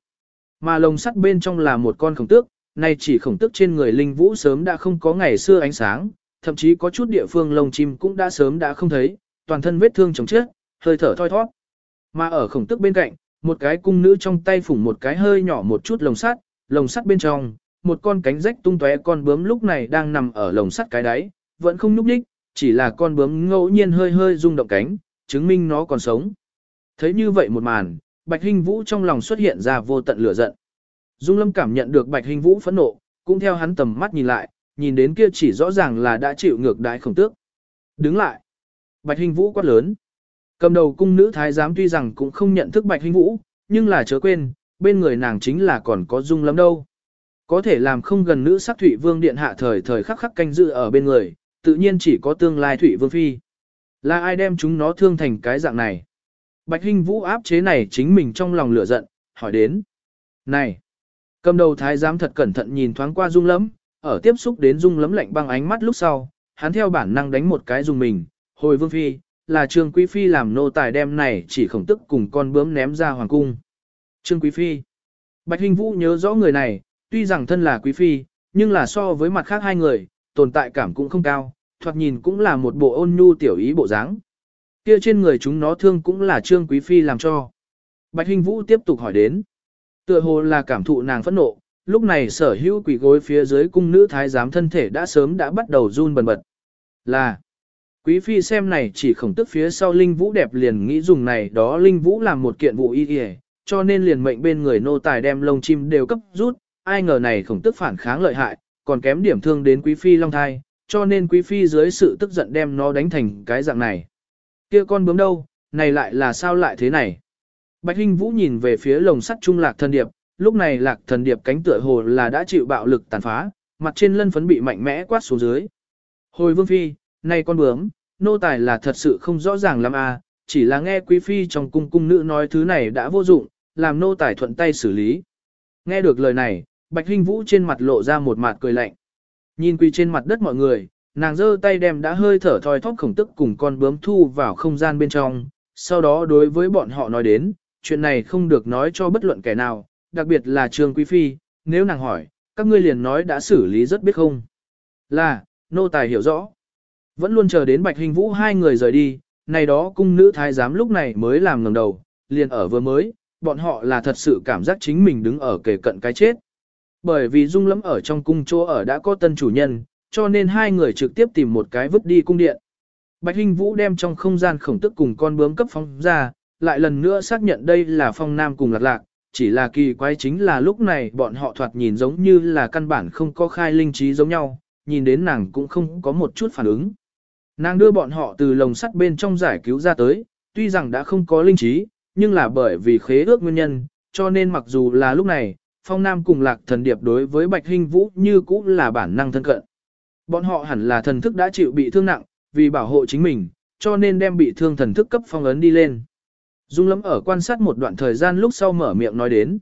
Mà lồng sắt bên trong là một con khổng tước, nay chỉ khổng tước trên người linh vũ sớm đã không có ngày xưa ánh sáng, thậm chí có chút địa phương lồng chim cũng đã sớm đã không thấy, toàn thân vết thương chồng chết, hơi thở thoi thoát. Mà ở khổng tước bên cạnh, một cái cung nữ trong tay phủng một cái hơi nhỏ một chút lồng sắt, lồng sắt bên trong, một con cánh rách tung tóe con bướm lúc này đang nằm ở lồng sắt cái đáy, vẫn không nhúc nhích, chỉ là con bướm ngẫu nhiên hơi hơi rung động cánh, chứng minh nó còn sống. Thấy như vậy một màn, Bạch Hinh Vũ trong lòng xuất hiện ra vô tận lửa giận. Dung Lâm cảm nhận được Bạch Hinh Vũ phẫn nộ, cũng theo hắn tầm mắt nhìn lại, nhìn đến kia chỉ rõ ràng là đã chịu ngược đãi khổng tước. Đứng lại. Bạch Hinh Vũ quát lớn. Cầm đầu cung nữ thái giám tuy rằng cũng không nhận thức Bạch Hinh Vũ, nhưng là chớ quên, bên người nàng chính là còn có dung Lâm đâu. Có thể làm không gần nữ sắc thủy Vương Điện hạ thời thời khắc khắc canh dự ở bên người, tự nhiên chỉ có tương lai thủy Vương Phi. Là ai đem chúng nó thương thành cái dạng này? Bạch Hinh Vũ áp chế này chính mình trong lòng lửa giận, hỏi đến. Này! Cầm đầu thái giám thật cẩn thận nhìn thoáng qua dung lấm, ở tiếp xúc đến dung lấm lạnh băng ánh mắt lúc sau, hắn theo bản năng đánh một cái dùng mình, hồi vương phi, là trương quý phi làm nô tài đem này chỉ khổng tức cùng con bướm ném ra hoàng cung. Trương quý phi. Bạch Hinh Vũ nhớ rõ người này, tuy rằng thân là quý phi, nhưng là so với mặt khác hai người, tồn tại cảm cũng không cao, thoạt nhìn cũng là một bộ ôn nhu tiểu ý bộ dáng. Kia trên người chúng nó thương cũng là Trương Quý Phi làm cho. Bạch Hình Vũ tiếp tục hỏi đến. Tựa hồ là cảm thụ nàng phẫn nộ, lúc này sở hữu quỷ gối phía dưới cung nữ thái giám thân thể đã sớm đã bắt đầu run bần bật. Là, quý phi xem này chỉ khổng tức phía sau linh vũ đẹp liền nghĩ dùng này đó linh vũ làm một kiện vụ y y cho nên liền mệnh bên người nô tài đem lông chim đều cấp rút, ai ngờ này khổng tức phản kháng lợi hại, còn kém điểm thương đến quý phi long thai, cho nên quý phi dưới sự tức giận đem nó đánh thành cái dạng này. Kia con bướm đâu, này lại là sao lại thế này? Bạch Hinh Vũ nhìn về phía lồng sắt trung lạc thần điệp, lúc này lạc thần điệp cánh tựa hồ là đã chịu bạo lực tàn phá, mặt trên lân phấn bị mạnh mẽ quát xuống dưới. Hồi vương phi, này con bướm, nô tài là thật sự không rõ ràng lắm à, chỉ là nghe quý phi trong cung cung nữ nói thứ này đã vô dụng, làm nô tài thuận tay xử lý. Nghe được lời này, Bạch Hinh Vũ trên mặt lộ ra một mặt cười lạnh. Nhìn quỳ trên mặt đất mọi người, nàng giơ tay đem đã hơi thở thoi thóp khổng tức cùng con bướm thu vào không gian bên trong, sau đó đối với bọn họ nói đến, chuyện này không được nói cho bất luận kẻ nào, đặc biệt là Trương Quý Phi, nếu nàng hỏi, các ngươi liền nói đã xử lý rất biết không. Là, nô tài hiểu rõ. Vẫn luôn chờ đến Bạch Hình Vũ hai người rời đi, này đó cung nữ thái giám lúc này mới làm ngẩng đầu, liền ở vừa mới, bọn họ là thật sự cảm giác chính mình đứng ở kề cận cái chết. Bởi vì dung lắm ở trong cung chỗ ở đã có tân chủ nhân, cho nên hai người trực tiếp tìm một cái vứt đi cung điện. Bạch Hinh Vũ đem trong không gian khổng tức cùng con bướm cấp phong ra, lại lần nữa xác nhận đây là phong nam cùng lạc lạc, chỉ là kỳ quái chính là lúc này bọn họ thoạt nhìn giống như là căn bản không có khai linh trí giống nhau, nhìn đến nàng cũng không có một chút phản ứng. Nàng đưa bọn họ từ lồng sắt bên trong giải cứu ra tới, tuy rằng đã không có linh trí, nhưng là bởi vì khế ước nguyên nhân, cho nên mặc dù là lúc này, phong nam cùng lạc thần điệp đối với bạch hình vũ như cũ là bản năng thân cận. Bọn họ hẳn là thần thức đã chịu bị thương nặng, vì bảo hộ chính mình, cho nên đem bị thương thần thức cấp phong ấn đi lên. Dung lắm ở quan sát một đoạn thời gian lúc sau mở miệng nói đến.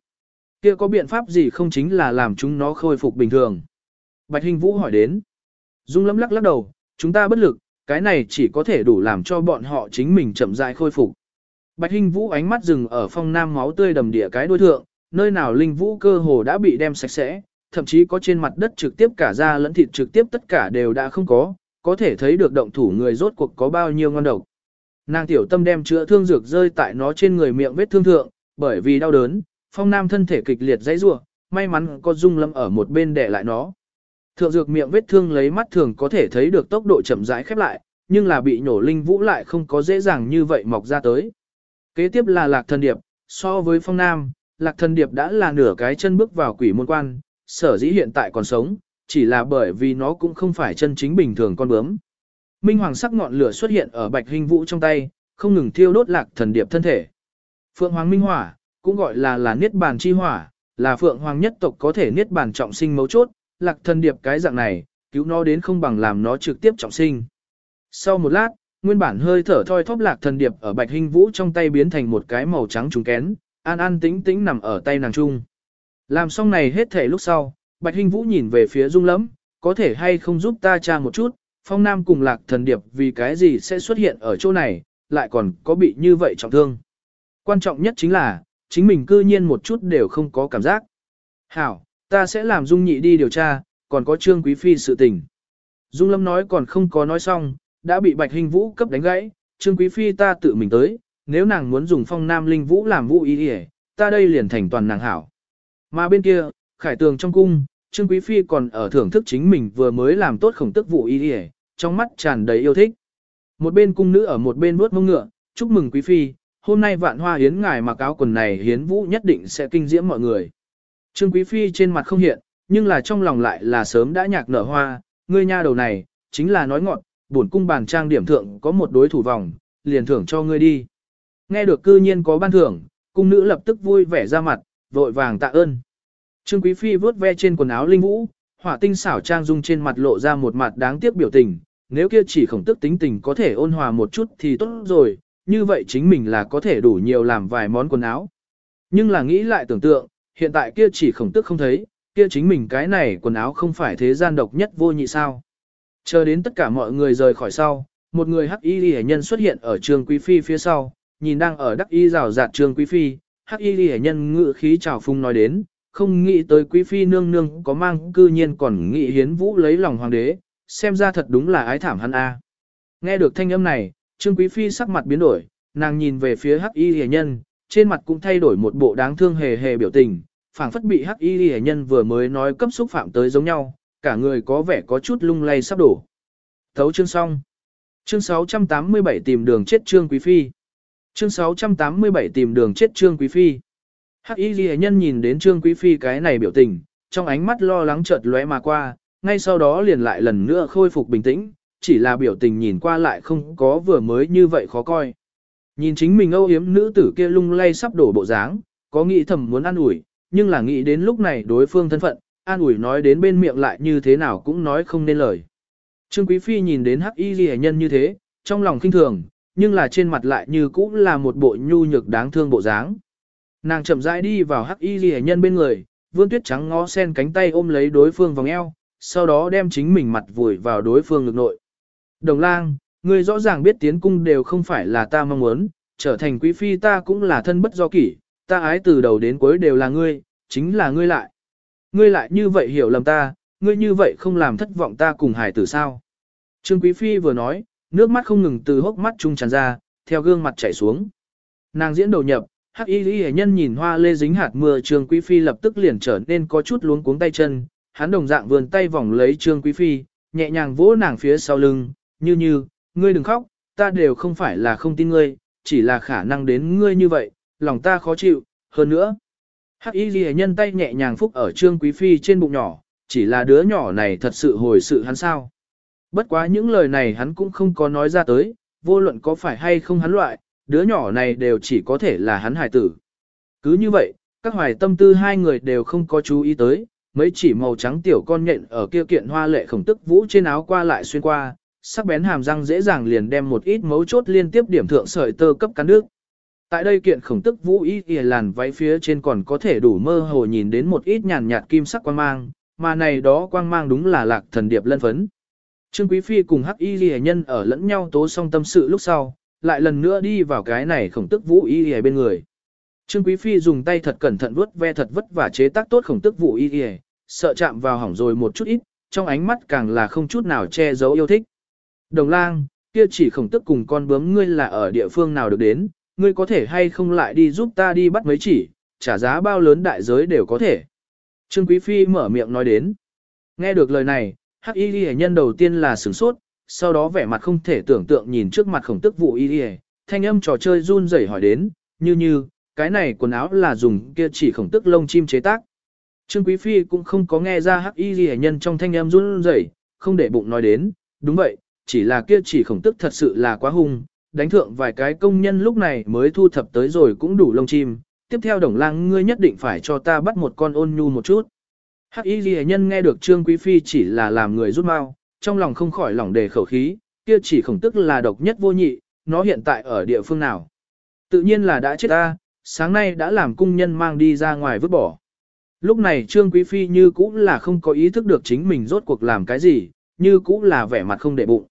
kia có biện pháp gì không chính là làm chúng nó khôi phục bình thường. Bạch Hình Vũ hỏi đến. Dung lắm lắc lắc đầu, chúng ta bất lực, cái này chỉ có thể đủ làm cho bọn họ chính mình chậm rãi khôi phục. Bạch Hình Vũ ánh mắt dừng ở phong nam máu tươi đầm địa cái đuôi thượng, nơi nào linh vũ cơ hồ đã bị đem sạch sẽ, thậm chí có trên mặt đất trực tiếp cả da lẫn thịt trực tiếp tất cả đều đã không có, có thể thấy được động thủ người rốt cuộc có bao nhiêu ngon độc. Nàng tiểu tâm đem chữa thương dược rơi tại nó trên người miệng vết thương thượng, bởi vì đau đớn, phong nam thân thể kịch liệt dãy rủa, may mắn có dung lâm ở một bên để lại nó. Thượng dược miệng vết thương lấy mắt thường có thể thấy được tốc độ chậm rãi khép lại, nhưng là bị nổ linh vũ lại không có dễ dàng như vậy mọc ra tới. Kế tiếp là lạc thần điệp, so với phong nam, lạc thần điệp đã là nửa cái chân bước vào quỷ môn quan, sở dĩ hiện tại còn sống, chỉ là bởi vì nó cũng không phải chân chính bình thường con bướm. Minh hoàng sắc ngọn lửa xuất hiện ở bạch hình vũ trong tay, không ngừng thiêu đốt lạc thần điệp thân thể. Phượng hoàng minh hỏa, cũng gọi là là niết bàn chi hỏa, là phượng hoàng nhất tộc có thể niết bàn trọng sinh mấu chốt, lạc thần điệp cái dạng này, cứu nó đến không bằng làm nó trực tiếp trọng sinh. Sau một lát, nguyên bản hơi thở thoi thóp lạc thần điệp ở bạch hình vũ trong tay biến thành một cái màu trắng trùng kén, an an tĩnh tĩnh nằm ở tay nàng trung. Làm xong này hết thể lúc sau, Bạch Hinh Vũ nhìn về phía Dung Lẫm, có thể hay không giúp ta tra một chút, Phong Nam cùng Lạc Thần Điệp vì cái gì sẽ xuất hiện ở chỗ này, lại còn có bị như vậy trọng thương. Quan trọng nhất chính là, chính mình cư nhiên một chút đều không có cảm giác. Hảo, ta sẽ làm Dung Nhị đi điều tra, còn có Trương Quý Phi sự tình. Dung Lâm nói còn không có nói xong, đã bị Bạch Hinh Vũ cấp đánh gãy, Trương Quý Phi ta tự mình tới, nếu nàng muốn dùng Phong Nam Linh Vũ làm vũ ý ý ta đây liền thành toàn nàng hảo. Mà bên kia, khải tường trong cung, Trương Quý Phi còn ở thưởng thức chính mình vừa mới làm tốt khổng tức vụ y y, trong mắt tràn đầy yêu thích. Một bên cung nữ ở một bên bước mông ngựa, chúc mừng Quý Phi, hôm nay vạn hoa hiến ngài mặc áo quần này hiến vũ nhất định sẽ kinh diễm mọi người. Trương Quý Phi trên mặt không hiện, nhưng là trong lòng lại là sớm đã nhạc nở hoa, ngươi nha đầu này, chính là nói ngọn, bổn cung bàn trang điểm thượng có một đối thủ vòng, liền thưởng cho ngươi đi. Nghe được cư nhiên có ban thưởng, cung nữ lập tức vui vẻ ra mặt, vội vàng tạ ơn. Trương Quý Phi vớt ve trên quần áo linh vũ, hỏa tinh xảo trang dung trên mặt lộ ra một mặt đáng tiếc biểu tình, nếu kia chỉ khổng tức tính tình có thể ôn hòa một chút thì tốt rồi, như vậy chính mình là có thể đủ nhiều làm vài món quần áo. Nhưng là nghĩ lại tưởng tượng, hiện tại kia chỉ khổng tức không thấy, kia chính mình cái này quần áo không phải thế gian độc nhất vô nhị sao. Chờ đến tất cả mọi người rời khỏi sau, một người hắc y hệ nhân xuất hiện ở trường quý phi phía sau, nhìn đang ở đắc y rào rạt trường quý phi, hắc y hệ nhân ngự khí trào phung nói đến, không nghĩ tới quý phi nương nương có mang cư nhiên còn nghĩ hiến vũ lấy lòng hoàng đế, xem ra thật đúng là ái thảm hắn a. Nghe được thanh âm này, trương quý phi sắc mặt biến đổi, nàng nhìn về phía hắc y hệ nhân, trên mặt cũng thay đổi một bộ đáng thương hề hề biểu tình, phảng phất bị hắc y hệ nhân vừa mới nói cấp xúc phạm tới giống nhau, cả người có vẻ có chút lung lay sắp đổ. Thấu chương xong. Chương 687 tìm đường chết Trương Quý Phi. Chương 687 tìm đường chết Trương Quý Phi. Hắc Y Ghi Nhân nhìn đến Trương Quý Phi cái này biểu tình, trong ánh mắt lo lắng chợt lóe mà qua, ngay sau đó liền lại lần nữa khôi phục bình tĩnh, chỉ là biểu tình nhìn qua lại không có vừa mới như vậy khó coi. Nhìn chính mình âu yếm nữ tử kia lung lay sắp đổ bộ dáng, có nghĩ thầm muốn ăn ủi, nhưng là nghĩ đến lúc này đối phương thân phận, an ủi nói đến bên miệng lại như thế nào cũng nói không nên lời. Trương Quý Phi nhìn đến hắc y ghi nhân như thế, trong lòng kinh thường, nhưng là trên mặt lại như cũng là một bộ nhu nhược đáng thương bộ dáng. Nàng chậm rãi đi vào hắc y ghi nhân bên người, vươn tuyết trắng ngó sen cánh tay ôm lấy đối phương vòng eo, sau đó đem chính mình mặt vùi vào đối phương ngực nội. Đồng lang, người rõ ràng biết tiến cung đều không phải là ta mong muốn, trở thành quý phi ta cũng là thân bất do kỷ, ta ái từ đầu đến cuối đều là ngươi, chính là ngươi lại. Ngươi lại như vậy hiểu lầm ta, ngươi như vậy không làm thất vọng ta cùng hải tử sao. Trương Quý Phi vừa nói, nước mắt không ngừng từ hốc mắt trung tràn ra, theo gương mặt chảy xuống. Nàng diễn đầu nhập, hắc y lý nhân nhìn hoa lê dính hạt mưa Trương Quý Phi lập tức liền trở nên có chút luống cuống tay chân, hắn đồng dạng vườn tay vòng lấy Trương Quý Phi, nhẹ nhàng vỗ nàng phía sau lưng, như như, ngươi đừng khóc, ta đều không phải là không tin ngươi, chỉ là khả năng đến ngươi như vậy, lòng ta khó chịu, hơn nữa. Hắc y ghi nhân tay nhẹ nhàng phúc ở trương quý phi trên bụng nhỏ, chỉ là đứa nhỏ này thật sự hồi sự hắn sao. Bất quá những lời này hắn cũng không có nói ra tới, vô luận có phải hay không hắn loại, đứa nhỏ này đều chỉ có thể là hắn hài tử. Cứ như vậy, các hoài tâm tư hai người đều không có chú ý tới, mấy chỉ màu trắng tiểu con nhện ở kia kiện hoa lệ khổng tức vũ trên áo qua lại xuyên qua, sắc bén hàm răng dễ dàng liền đem một ít mấu chốt liên tiếp điểm thượng sợi tơ cấp cắn nước. Tại đây kiện khổng tức vũ y kìa làn váy phía trên còn có thể đủ mơ hồ nhìn đến một ít nhàn nhạt kim sắc quang mang, mà này đó quang mang đúng là lạc thần điệp lân phấn. Trương Quý Phi cùng hắc y Lệ nhân ở lẫn nhau tố song tâm sự lúc sau, lại lần nữa đi vào cái này khổng tức vũ y y bên người. Trương Quý Phi dùng tay thật cẩn thận vuốt ve thật vất vả chế tác tốt khổng tức vũ y y, sợ chạm vào hỏng rồi một chút ít, trong ánh mắt càng là không chút nào che giấu yêu thích. Đồng lang, kia chỉ khổng tức cùng con bướm ngươi là ở địa phương nào được đến, ngươi có thể hay không lại đi giúp ta đi bắt mấy chỉ, trả giá bao lớn đại giới đều có thể. Trương Quý Phi mở miệng nói đến. Nghe được lời này, Hắc Y Ghi nhân đầu tiên là sửng sốt, sau đó vẻ mặt không thể tưởng tượng nhìn trước mặt khổng tức vụ Y Ghi, thanh âm trò chơi run rẩy hỏi đến, như như, cái này quần áo là dùng kia chỉ khổng tức lông chim chế tác. Trương Quý Phi cũng không có nghe ra Hắc Y Ghi nhân trong thanh âm run rẩy, không để bụng nói đến, đúng vậy, chỉ là kia chỉ khổng tức thật sự là quá hung, đánh thượng vài cái công nhân lúc này mới thu thập tới rồi cũng đủ lông chim. Tiếp theo đồng lang ngươi nhất định phải cho ta bắt một con ôn nhu một chút. Hắc y ghi nhân nghe được Trương Quý Phi chỉ là làm người rút mau, trong lòng không khỏi lòng đề khẩu khí, kia chỉ khổng tức là độc nhất vô nhị, nó hiện tại ở địa phương nào. Tự nhiên là đã chết ta, sáng nay đã làm cung nhân mang đi ra ngoài vứt bỏ. Lúc này Trương Quý Phi như cũng là không có ý thức được chính mình rốt cuộc làm cái gì, như cũng là vẻ mặt không để bụng.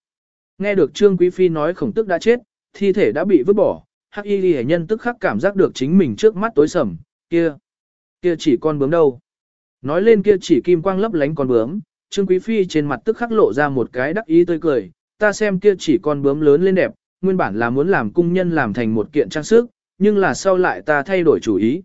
Nghe được Trương Quý Phi nói khổng tức đã chết, thi thể đã bị vứt bỏ, hắc y ghi nhân tức khắc cảm giác được chính mình trước mắt tối sầm, kia, kia chỉ con bướm đâu. Nói lên kia chỉ kim quang lấp lánh con bướm, Trương Quý Phi trên mặt tức khắc lộ ra một cái đắc ý tươi cười, ta xem kia chỉ con bướm lớn lên đẹp, nguyên bản là muốn làm cung nhân làm thành một kiện trang sức, nhưng là sau lại ta thay đổi chủ ý.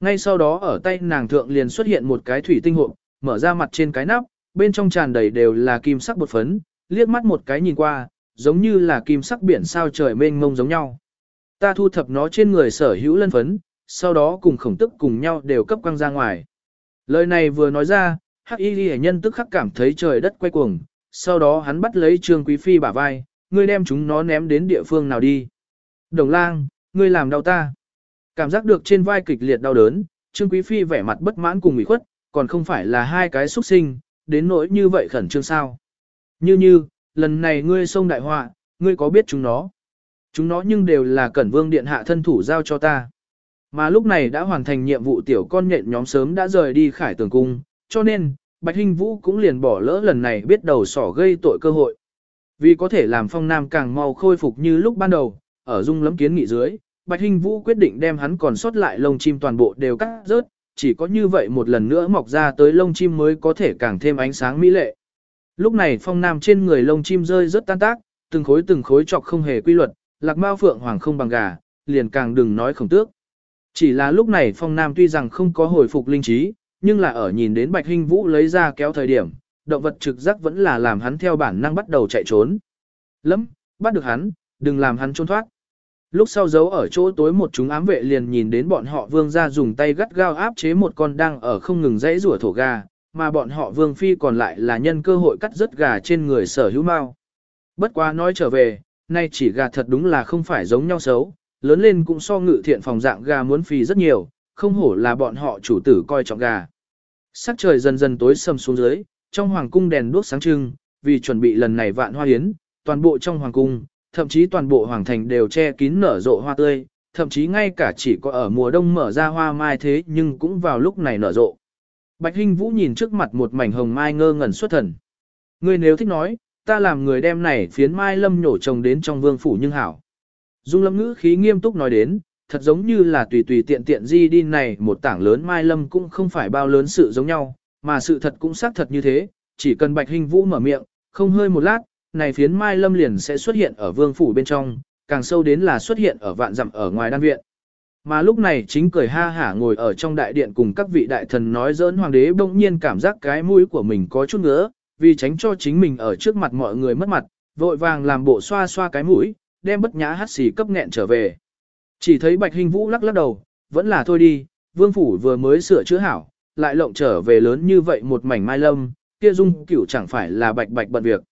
Ngay sau đó ở tay nàng thượng liền xuất hiện một cái thủy tinh hộp, mở ra mặt trên cái nắp, bên trong tràn đầy đều là kim sắc bột phấn, liếc mắt một cái nhìn qua, giống như là kim sắc biển sao trời mênh mông giống nhau. Ta thu thập nó trên người sở hữu lân phấn, sau đó cùng khổng tức cùng nhau đều cấp quăng ra ngoài. Lời này vừa nói ra, hắc y ghi nhân tức khắc cảm thấy trời đất quay cuồng, sau đó hắn bắt lấy Trương Quý Phi bả vai, ngươi đem chúng nó ném đến địa phương nào đi. Đồng lang, ngươi làm đau ta. Cảm giác được trên vai kịch liệt đau đớn, Trương Quý Phi vẻ mặt bất mãn cùng ủy khuất, còn không phải là hai cái xuất sinh, đến nỗi như vậy khẩn trương sao. Như như, lần này ngươi xông đại họa, ngươi có biết chúng nó? Chúng nó nhưng đều là cẩn vương điện hạ thân thủ giao cho ta. Mà lúc này đã hoàn thành nhiệm vụ tiểu con nhện nhóm sớm đã rời đi khải tường cung, cho nên, Bạch Hinh Vũ cũng liền bỏ lỡ lần này biết đầu sỏ gây tội cơ hội. Vì có thể làm phong nam càng mau khôi phục như lúc ban đầu, ở dung lấm kiến nghị dưới, Bạch Hinh Vũ quyết định đem hắn còn sót lại lông chim toàn bộ đều cắt rớt, chỉ có như vậy một lần nữa mọc ra tới lông chim mới có thể càng thêm ánh sáng mỹ lệ. Lúc này phong nam trên người lông chim rơi rất tan tác, từng khối từng khối chọc không hề quy luật, lạc mao phượng hoàng không bằng gà, liền càng đừng nói khổng tước. Chỉ là lúc này phong nam tuy rằng không có hồi phục linh trí, nhưng là ở nhìn đến bạch hình vũ lấy ra kéo thời điểm, động vật trực giác vẫn là làm hắn theo bản năng bắt đầu chạy trốn. lấm bắt được hắn, đừng làm hắn trốn thoát. Lúc sau giấu ở chỗ tối một chúng ám vệ liền nhìn đến bọn họ vương ra dùng tay gắt gao áp chế một con đang ở không ngừng dãy rủa thổ gà, mà bọn họ vương phi còn lại là nhân cơ hội cắt rớt gà trên người sở hữu mau. Bất quá nói trở về, nay chỉ gà thật đúng là không phải giống nhau xấu, lớn lên cũng so ngự thiện phòng dạng gà muốn phì rất nhiều, không hổ là bọn họ chủ tử coi trọng gà. Sắc trời dần dần tối sầm xuống dưới, trong hoàng cung đèn đuốc sáng trưng, vì chuẩn bị lần này vạn hoa yến, toàn bộ trong hoàng cung, thậm chí toàn bộ hoàng thành đều che kín nở rộ hoa tươi, thậm chí ngay cả chỉ có ở mùa đông mở ra hoa mai thế nhưng cũng vào lúc này nở rộ. Bạch Hinh Vũ nhìn trước mặt một mảnh hồng mai ngơ ngẩn xuất thần. Ngươi nếu thích nói, ta làm người đem này phiến mai lâm nhổ trồng đến trong vương phủ nhưng hảo. Dung lâm ngữ khí nghiêm túc nói đến, thật giống như là tùy tùy tiện tiện di đi này một tảng lớn mai lâm cũng không phải bao lớn sự giống nhau, mà sự thật cũng xác thật như thế, chỉ cần bạch hình vũ mở miệng, không hơi một lát, này phiến mai lâm liền sẽ xuất hiện ở vương phủ bên trong, càng sâu đến là xuất hiện ở vạn dặm ở ngoài đan viện. Mà lúc này chính cười ha hả ngồi ở trong đại điện cùng các vị đại thần nói giỡn hoàng đế bỗng nhiên cảm giác cái mũi của mình có chút ngứa, vì tránh cho chính mình ở trước mặt mọi người mất mặt, vội vàng làm bộ xoa xoa cái mũi, đem bất nhã hát xì cấp nghẹn trở về. Chỉ thấy Bạch Hình Vũ lắc lắc đầu, vẫn là thôi đi, vương phủ vừa mới sửa chữa hảo, lại lộng trở về lớn như vậy một mảnh mai lâm, kia dung cửu chẳng phải là bạch bạch bận việc.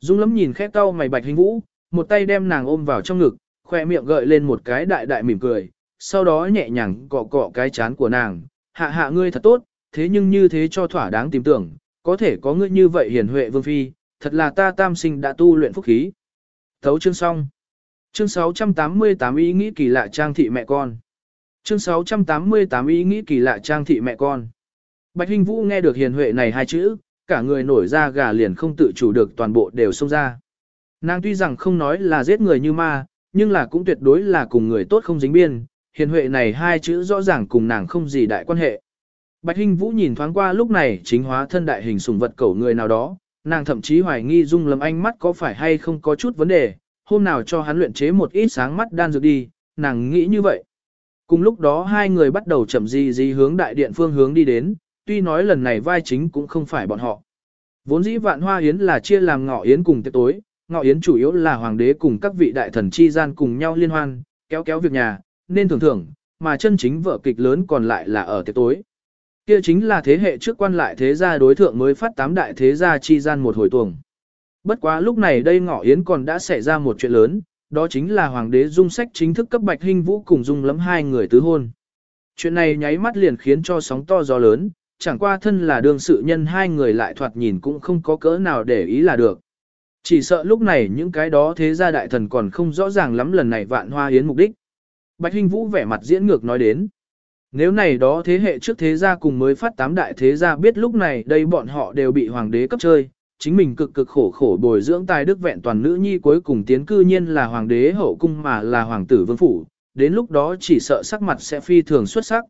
Dung lắm nhìn khép cau mày Bạch Hình Vũ, một tay đem nàng ôm vào trong ngực, khoe miệng gợi lên một cái đại đại mỉm cười, sau đó nhẹ nhàng cọ cọ cái chán của nàng, hạ hạ ngươi thật tốt, thế nhưng như thế cho thỏa đáng tìm tưởng, có thể có ngươi như vậy hiền huệ vương phi, thật là ta tam sinh đã tu luyện phúc khí. Thấu chương xong. Chương 688 ý nghĩ kỳ lạ trang thị mẹ con. Chương 688 ý nghĩ kỳ lạ trang thị mẹ con. Bạch Hinh Vũ nghe được hiền huệ này hai chữ, cả người nổi ra gà liền không tự chủ được toàn bộ đều xông ra. Nàng tuy rằng không nói là giết người như ma, nhưng là cũng tuyệt đối là cùng người tốt không dính biên, hiền huệ này hai chữ rõ ràng cùng nàng không gì đại quan hệ. Bạch Hinh Vũ nhìn thoáng qua lúc này chính hóa thân đại hình sùng vật cẩu người nào đó, nàng thậm chí hoài nghi Dung Lâm Anh mắt có phải hay không có chút vấn đề, hôm nào cho hắn luyện chế một ít sáng mắt đan dược đi, nàng nghĩ như vậy. Cùng lúc đó hai người bắt đầu chậm gì gì hướng đại điện phương hướng đi đến, tuy nói lần này vai chính cũng không phải bọn họ. Vốn dĩ vạn hoa yến là chia làm ngọ yến cùng tiệc tối, ngọ yến chủ yếu là hoàng đế cùng các vị đại thần chi gian cùng nhau liên hoan, kéo kéo việc nhà, nên thưởng thưởng, mà chân chính vở kịch lớn còn lại là ở tiệc tối. Kia chính là thế hệ trước quan lại thế gia đối thượng mới phát tám đại thế gia chi gian một hồi tuồng. Bất quá lúc này đây ngọ yến còn đã xảy ra một chuyện lớn, đó chính là hoàng đế dung sách chính thức cấp bạch hình vũ cùng dung lắm hai người tứ hôn. Chuyện này nháy mắt liền khiến cho sóng to gió lớn, chẳng qua thân là đương sự nhân hai người lại thoạt nhìn cũng không có cỡ nào để ý là được. Chỉ sợ lúc này những cái đó thế gia đại thần còn không rõ ràng lắm lần này vạn hoa yến mục đích. Bạch Hinh Vũ vẻ mặt diễn ngược nói đến. Nếu này đó thế hệ trước thế gia cùng mới phát tám đại thế gia biết lúc này đây bọn họ đều bị hoàng đế cấp chơi, chính mình cực cực khổ khổ bồi dưỡng tài đức vẹn toàn nữ nhi cuối cùng tiến cư nhiên là hoàng đế hậu cung mà là hoàng tử vương phủ, đến lúc đó chỉ sợ sắc mặt sẽ phi thường xuất sắc.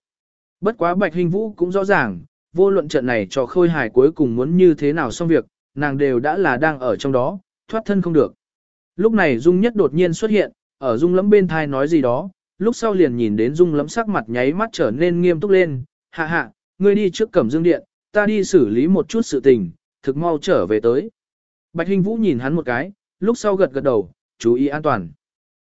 Bất quá Bạch Hình Vũ cũng rõ ràng, vô luận trận này cho khôi hài cuối cùng muốn như thế nào xong việc, nàng đều đã là đang ở trong đó, thoát thân không được. Lúc này Dung Nhất đột nhiên xuất hiện, ở Dung lẫm bên thai nói gì đó, lúc sau liền nhìn đến Dung lẫm sắc mặt nháy mắt trở nên nghiêm túc lên, hạ hạ, ngươi đi trước cẩm dương điện, ta đi xử lý một chút sự tình, thực mau trở về tới. Bạch Hình Vũ nhìn hắn một cái, lúc sau gật gật đầu, chú ý an toàn.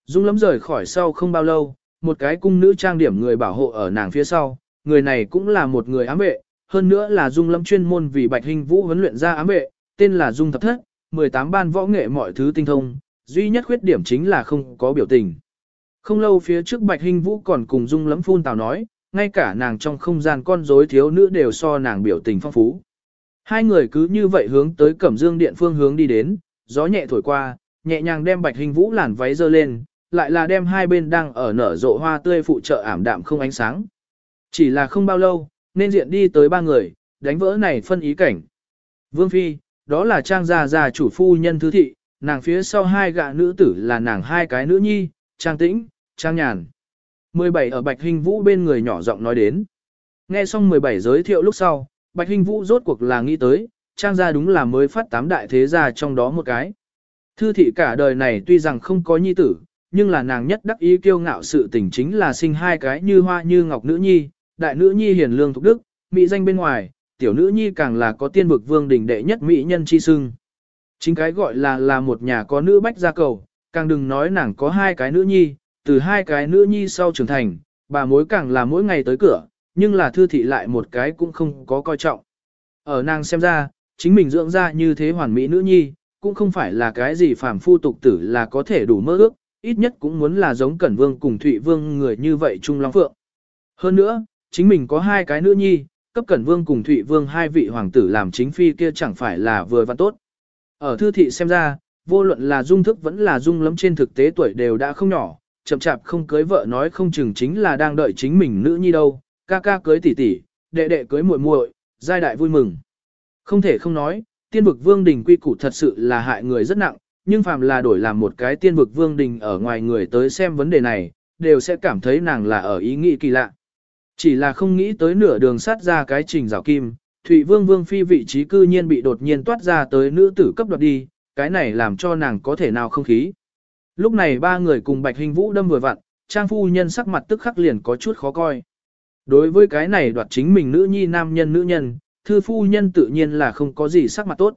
Dung lắm rời khỏi sau không bao lâu, một cái cung nữ trang điểm người bảo hộ ở nàng phía sau, người này cũng là một người ám vệ, hơn nữa là Dung lắm chuyên môn vì Bạch Hình Vũ huấn luyện ra ám vệ, tên là Dung Thập Thất, 18 ban võ nghệ mọi thứ tinh thông, duy nhất khuyết điểm chính là không có biểu tình. Không lâu phía trước Bạch Hinh Vũ còn cùng Dung lắm phun tào nói, ngay cả nàng trong không gian con rối thiếu nữ đều so nàng biểu tình phong phú. Hai người cứ như vậy hướng tới Cẩm Dương Điện phương hướng đi đến, gió nhẹ thổi qua, nhẹ nhàng đem Bạch hình Vũ làn váy dơ lên, lại là đem hai bên đang ở nở rộ hoa tươi phụ trợ ảm đạm không ánh sáng. Chỉ là không bao lâu, nên diện đi tới ba người, đánh vỡ này phân ý cảnh. Vương Phi, đó là trang gia gia chủ phu nhân thứ thị, nàng phía sau hai gạ nữ tử là nàng hai cái nữ nhi, trang tĩnh, trang nhàn. 17 ở Bạch Hình Vũ bên người nhỏ giọng nói đến. Nghe xong 17 giới thiệu lúc sau, Bạch Hình Vũ rốt cuộc là nghĩ tới, trang gia đúng là mới phát tám đại thế gia trong đó một cái. Thư thị cả đời này tuy rằng không có nhi tử, nhưng là nàng nhất đắc ý kiêu ngạo sự tình chính là sinh hai cái như hoa như ngọc nữ nhi, đại nữ nhi hiền lương thục đức, mỹ danh bên ngoài, tiểu nữ nhi càng là có tiên vực vương đỉnh đệ nhất mỹ nhân chi sưng. Chính cái gọi là là một nhà có nữ bách gia cầu, càng đừng nói nàng có hai cái nữ nhi, từ hai cái nữ nhi sau trưởng thành, bà mối càng là mỗi ngày tới cửa, nhưng là thư thị lại một cái cũng không có coi trọng. Ở nàng xem ra, chính mình dưỡng ra như thế hoàn mỹ nữ nhi, cũng không phải là cái gì phàm phu tục tử là có thể đủ mơ ước, ít nhất cũng muốn là giống Cẩn Vương cùng Thụy Vương người như vậy Trung Long Phượng. Hơn nữa, chính mình có hai cái nữ nhi, cấp Cẩn Vương cùng Thụy Vương hai vị hoàng tử làm chính phi kia chẳng phải là vừa và tốt. Ở thư thị xem ra, vô luận là dung thức vẫn là dung lắm trên thực tế tuổi đều đã không nhỏ, chậm chạp không cưới vợ nói không chừng chính là đang đợi chính mình nữ nhi đâu, ca ca cưới tỷ tỷ, đệ đệ cưới muội muội, giai đại vui mừng. Không thể không nói, tiên vực vương đình quy củ thật sự là hại người rất nặng, nhưng phàm là đổi làm một cái tiên vực vương đình ở ngoài người tới xem vấn đề này, đều sẽ cảm thấy nàng là ở ý nghĩ kỳ lạ. Chỉ là không nghĩ tới nửa đường sát ra cái trình rào kim, Thụy Vương Vương Phi vị trí cư nhiên bị đột nhiên toát ra tới nữ tử cấp đoạt đi, cái này làm cho nàng có thể nào không khí. Lúc này ba người cùng Bạch Hình Vũ đâm vừa vặn, Trang Phu Nhân sắc mặt tức khắc liền có chút khó coi. Đối với cái này đoạt chính mình nữ nhi nam nhân nữ nhân, Thư Phu Nhân tự nhiên là không có gì sắc mặt tốt.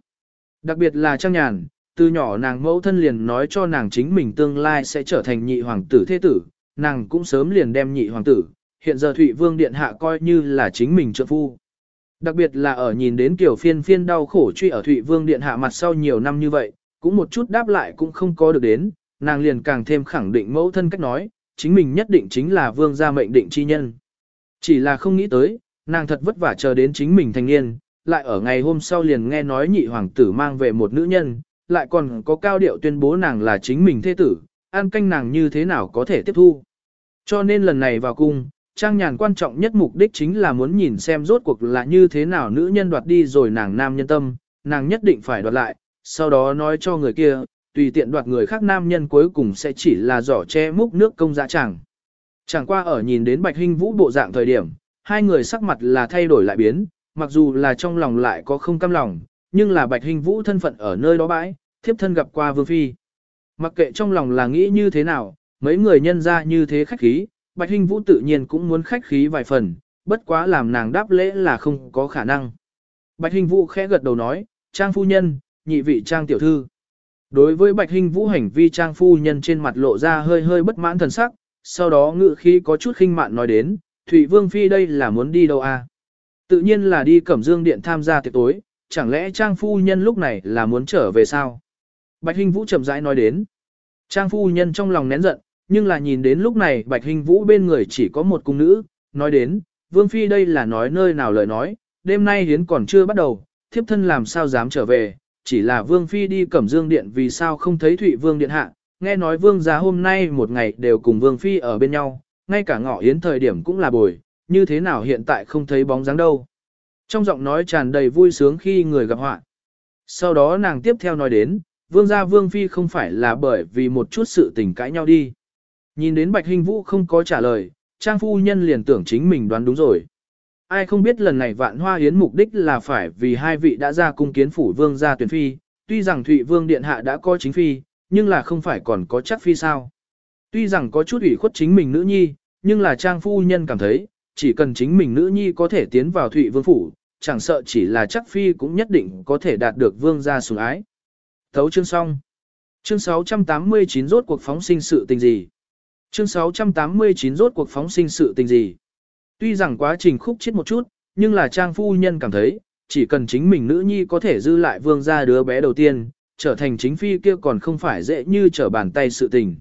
Đặc biệt là Trang Nhàn, từ nhỏ nàng mẫu thân liền nói cho nàng chính mình tương lai sẽ trở thành nhị hoàng tử thế tử, nàng cũng sớm liền đem nhị hoàng tử, hiện giờ Thụy Vương Điện Hạ coi như là chính mình trợ phu. Đặc biệt là ở nhìn đến kiểu phiên phiên đau khổ truy ở Thụy Vương Điện Hạ mặt sau nhiều năm như vậy, cũng một chút đáp lại cũng không có được đến, nàng liền càng thêm khẳng định mẫu thân cách nói, chính mình nhất định chính là vương gia mệnh định chi nhân. Chỉ là không nghĩ tới, nàng thật vất vả chờ đến chính mình thành niên, lại ở ngày hôm sau liền nghe nói nhị hoàng tử mang về một nữ nhân, lại còn có cao điệu tuyên bố nàng là chính mình thế tử, an canh nàng như thế nào có thể tiếp thu. Cho nên lần này vào cung, trang nhàn quan trọng nhất mục đích chính là muốn nhìn xem rốt cuộc là như thế nào nữ nhân đoạt đi rồi nàng nam nhân tâm, nàng nhất định phải đoạt lại, sau đó nói cho người kia, tùy tiện đoạt người khác nam nhân cuối cùng sẽ chỉ là giỏ che múc nước công dạ chẳng. Chẳng qua ở nhìn đến Bạch Hinh Vũ bộ dạng thời điểm, hai người sắc mặt là thay đổi lại biến, mặc dù là trong lòng lại có không cam lòng, nhưng là Bạch Hinh Vũ thân phận ở nơi đó bãi, thiếp thân gặp qua Vương Phi. Mặc kệ trong lòng là nghĩ như thế nào, mấy người nhân ra như thế khách khí, Bạch Hinh Vũ tự nhiên cũng muốn khách khí vài phần, bất quá làm nàng đáp lễ là không có khả năng. Bạch Hinh Vũ khẽ gật đầu nói, Trang phu nhân, nhị vị Trang tiểu thư. Đối với Bạch Hinh Vũ hành vi Trang phu nhân trên mặt lộ ra hơi hơi bất mãn thần sắc, sau đó ngự khí có chút khinh mạn nói đến, Thụy Vương Phi đây là muốn đi đâu à? Tự nhiên là đi Cẩm Dương Điện tham gia tiệc tối, chẳng lẽ Trang phu nhân lúc này là muốn trở về sao? Bạch Hinh Vũ chậm rãi nói đến. Trang phu nhân trong lòng nén giận, nhưng là nhìn đến lúc này Bạch Hinh Vũ bên người chỉ có một cung nữ, nói đến, Vương Phi đây là nói nơi nào lời nói, đêm nay hiến còn chưa bắt đầu, thiếp thân làm sao dám trở về, chỉ là Vương Phi đi cẩm dương điện vì sao không thấy Thụy Vương Điện Hạ, nghe nói Vương gia hôm nay một ngày đều cùng Vương Phi ở bên nhau, ngay cả ngọ yến thời điểm cũng là bồi, như thế nào hiện tại không thấy bóng dáng đâu. Trong giọng nói tràn đầy vui sướng khi người gặp họa. Sau đó nàng tiếp theo nói đến, Vương gia Vương Phi không phải là bởi vì một chút sự tình cãi nhau đi. Nhìn đến Bạch Hình Vũ không có trả lời, Trang Phu Nhân liền tưởng chính mình đoán đúng rồi. Ai không biết lần này vạn hoa hiến mục đích là phải vì hai vị đã ra cung kiến phủ vương gia tuyển phi, tuy rằng Thụy Vương Điện Hạ đã có chính phi, nhưng là không phải còn có chắc phi sao. Tuy rằng có chút ủy khuất chính mình nữ nhi, nhưng là Trang Phu Nhân cảm thấy, chỉ cần chính mình nữ nhi có thể tiến vào Thụy Vương Phủ, chẳng sợ chỉ là chắc phi cũng nhất định có thể đạt được vương gia sủng ái. Thấu chương xong. Chương 689 rốt cuộc phóng sinh sự tình gì? Chương 689 rốt cuộc phóng sinh sự tình gì? Tuy rằng quá trình khúc chết một chút, nhưng là trang phu nhân cảm thấy, chỉ cần chính mình nữ nhi có thể dư lại vương gia đứa bé đầu tiên, trở thành chính phi kia còn không phải dễ như trở bàn tay sự tình.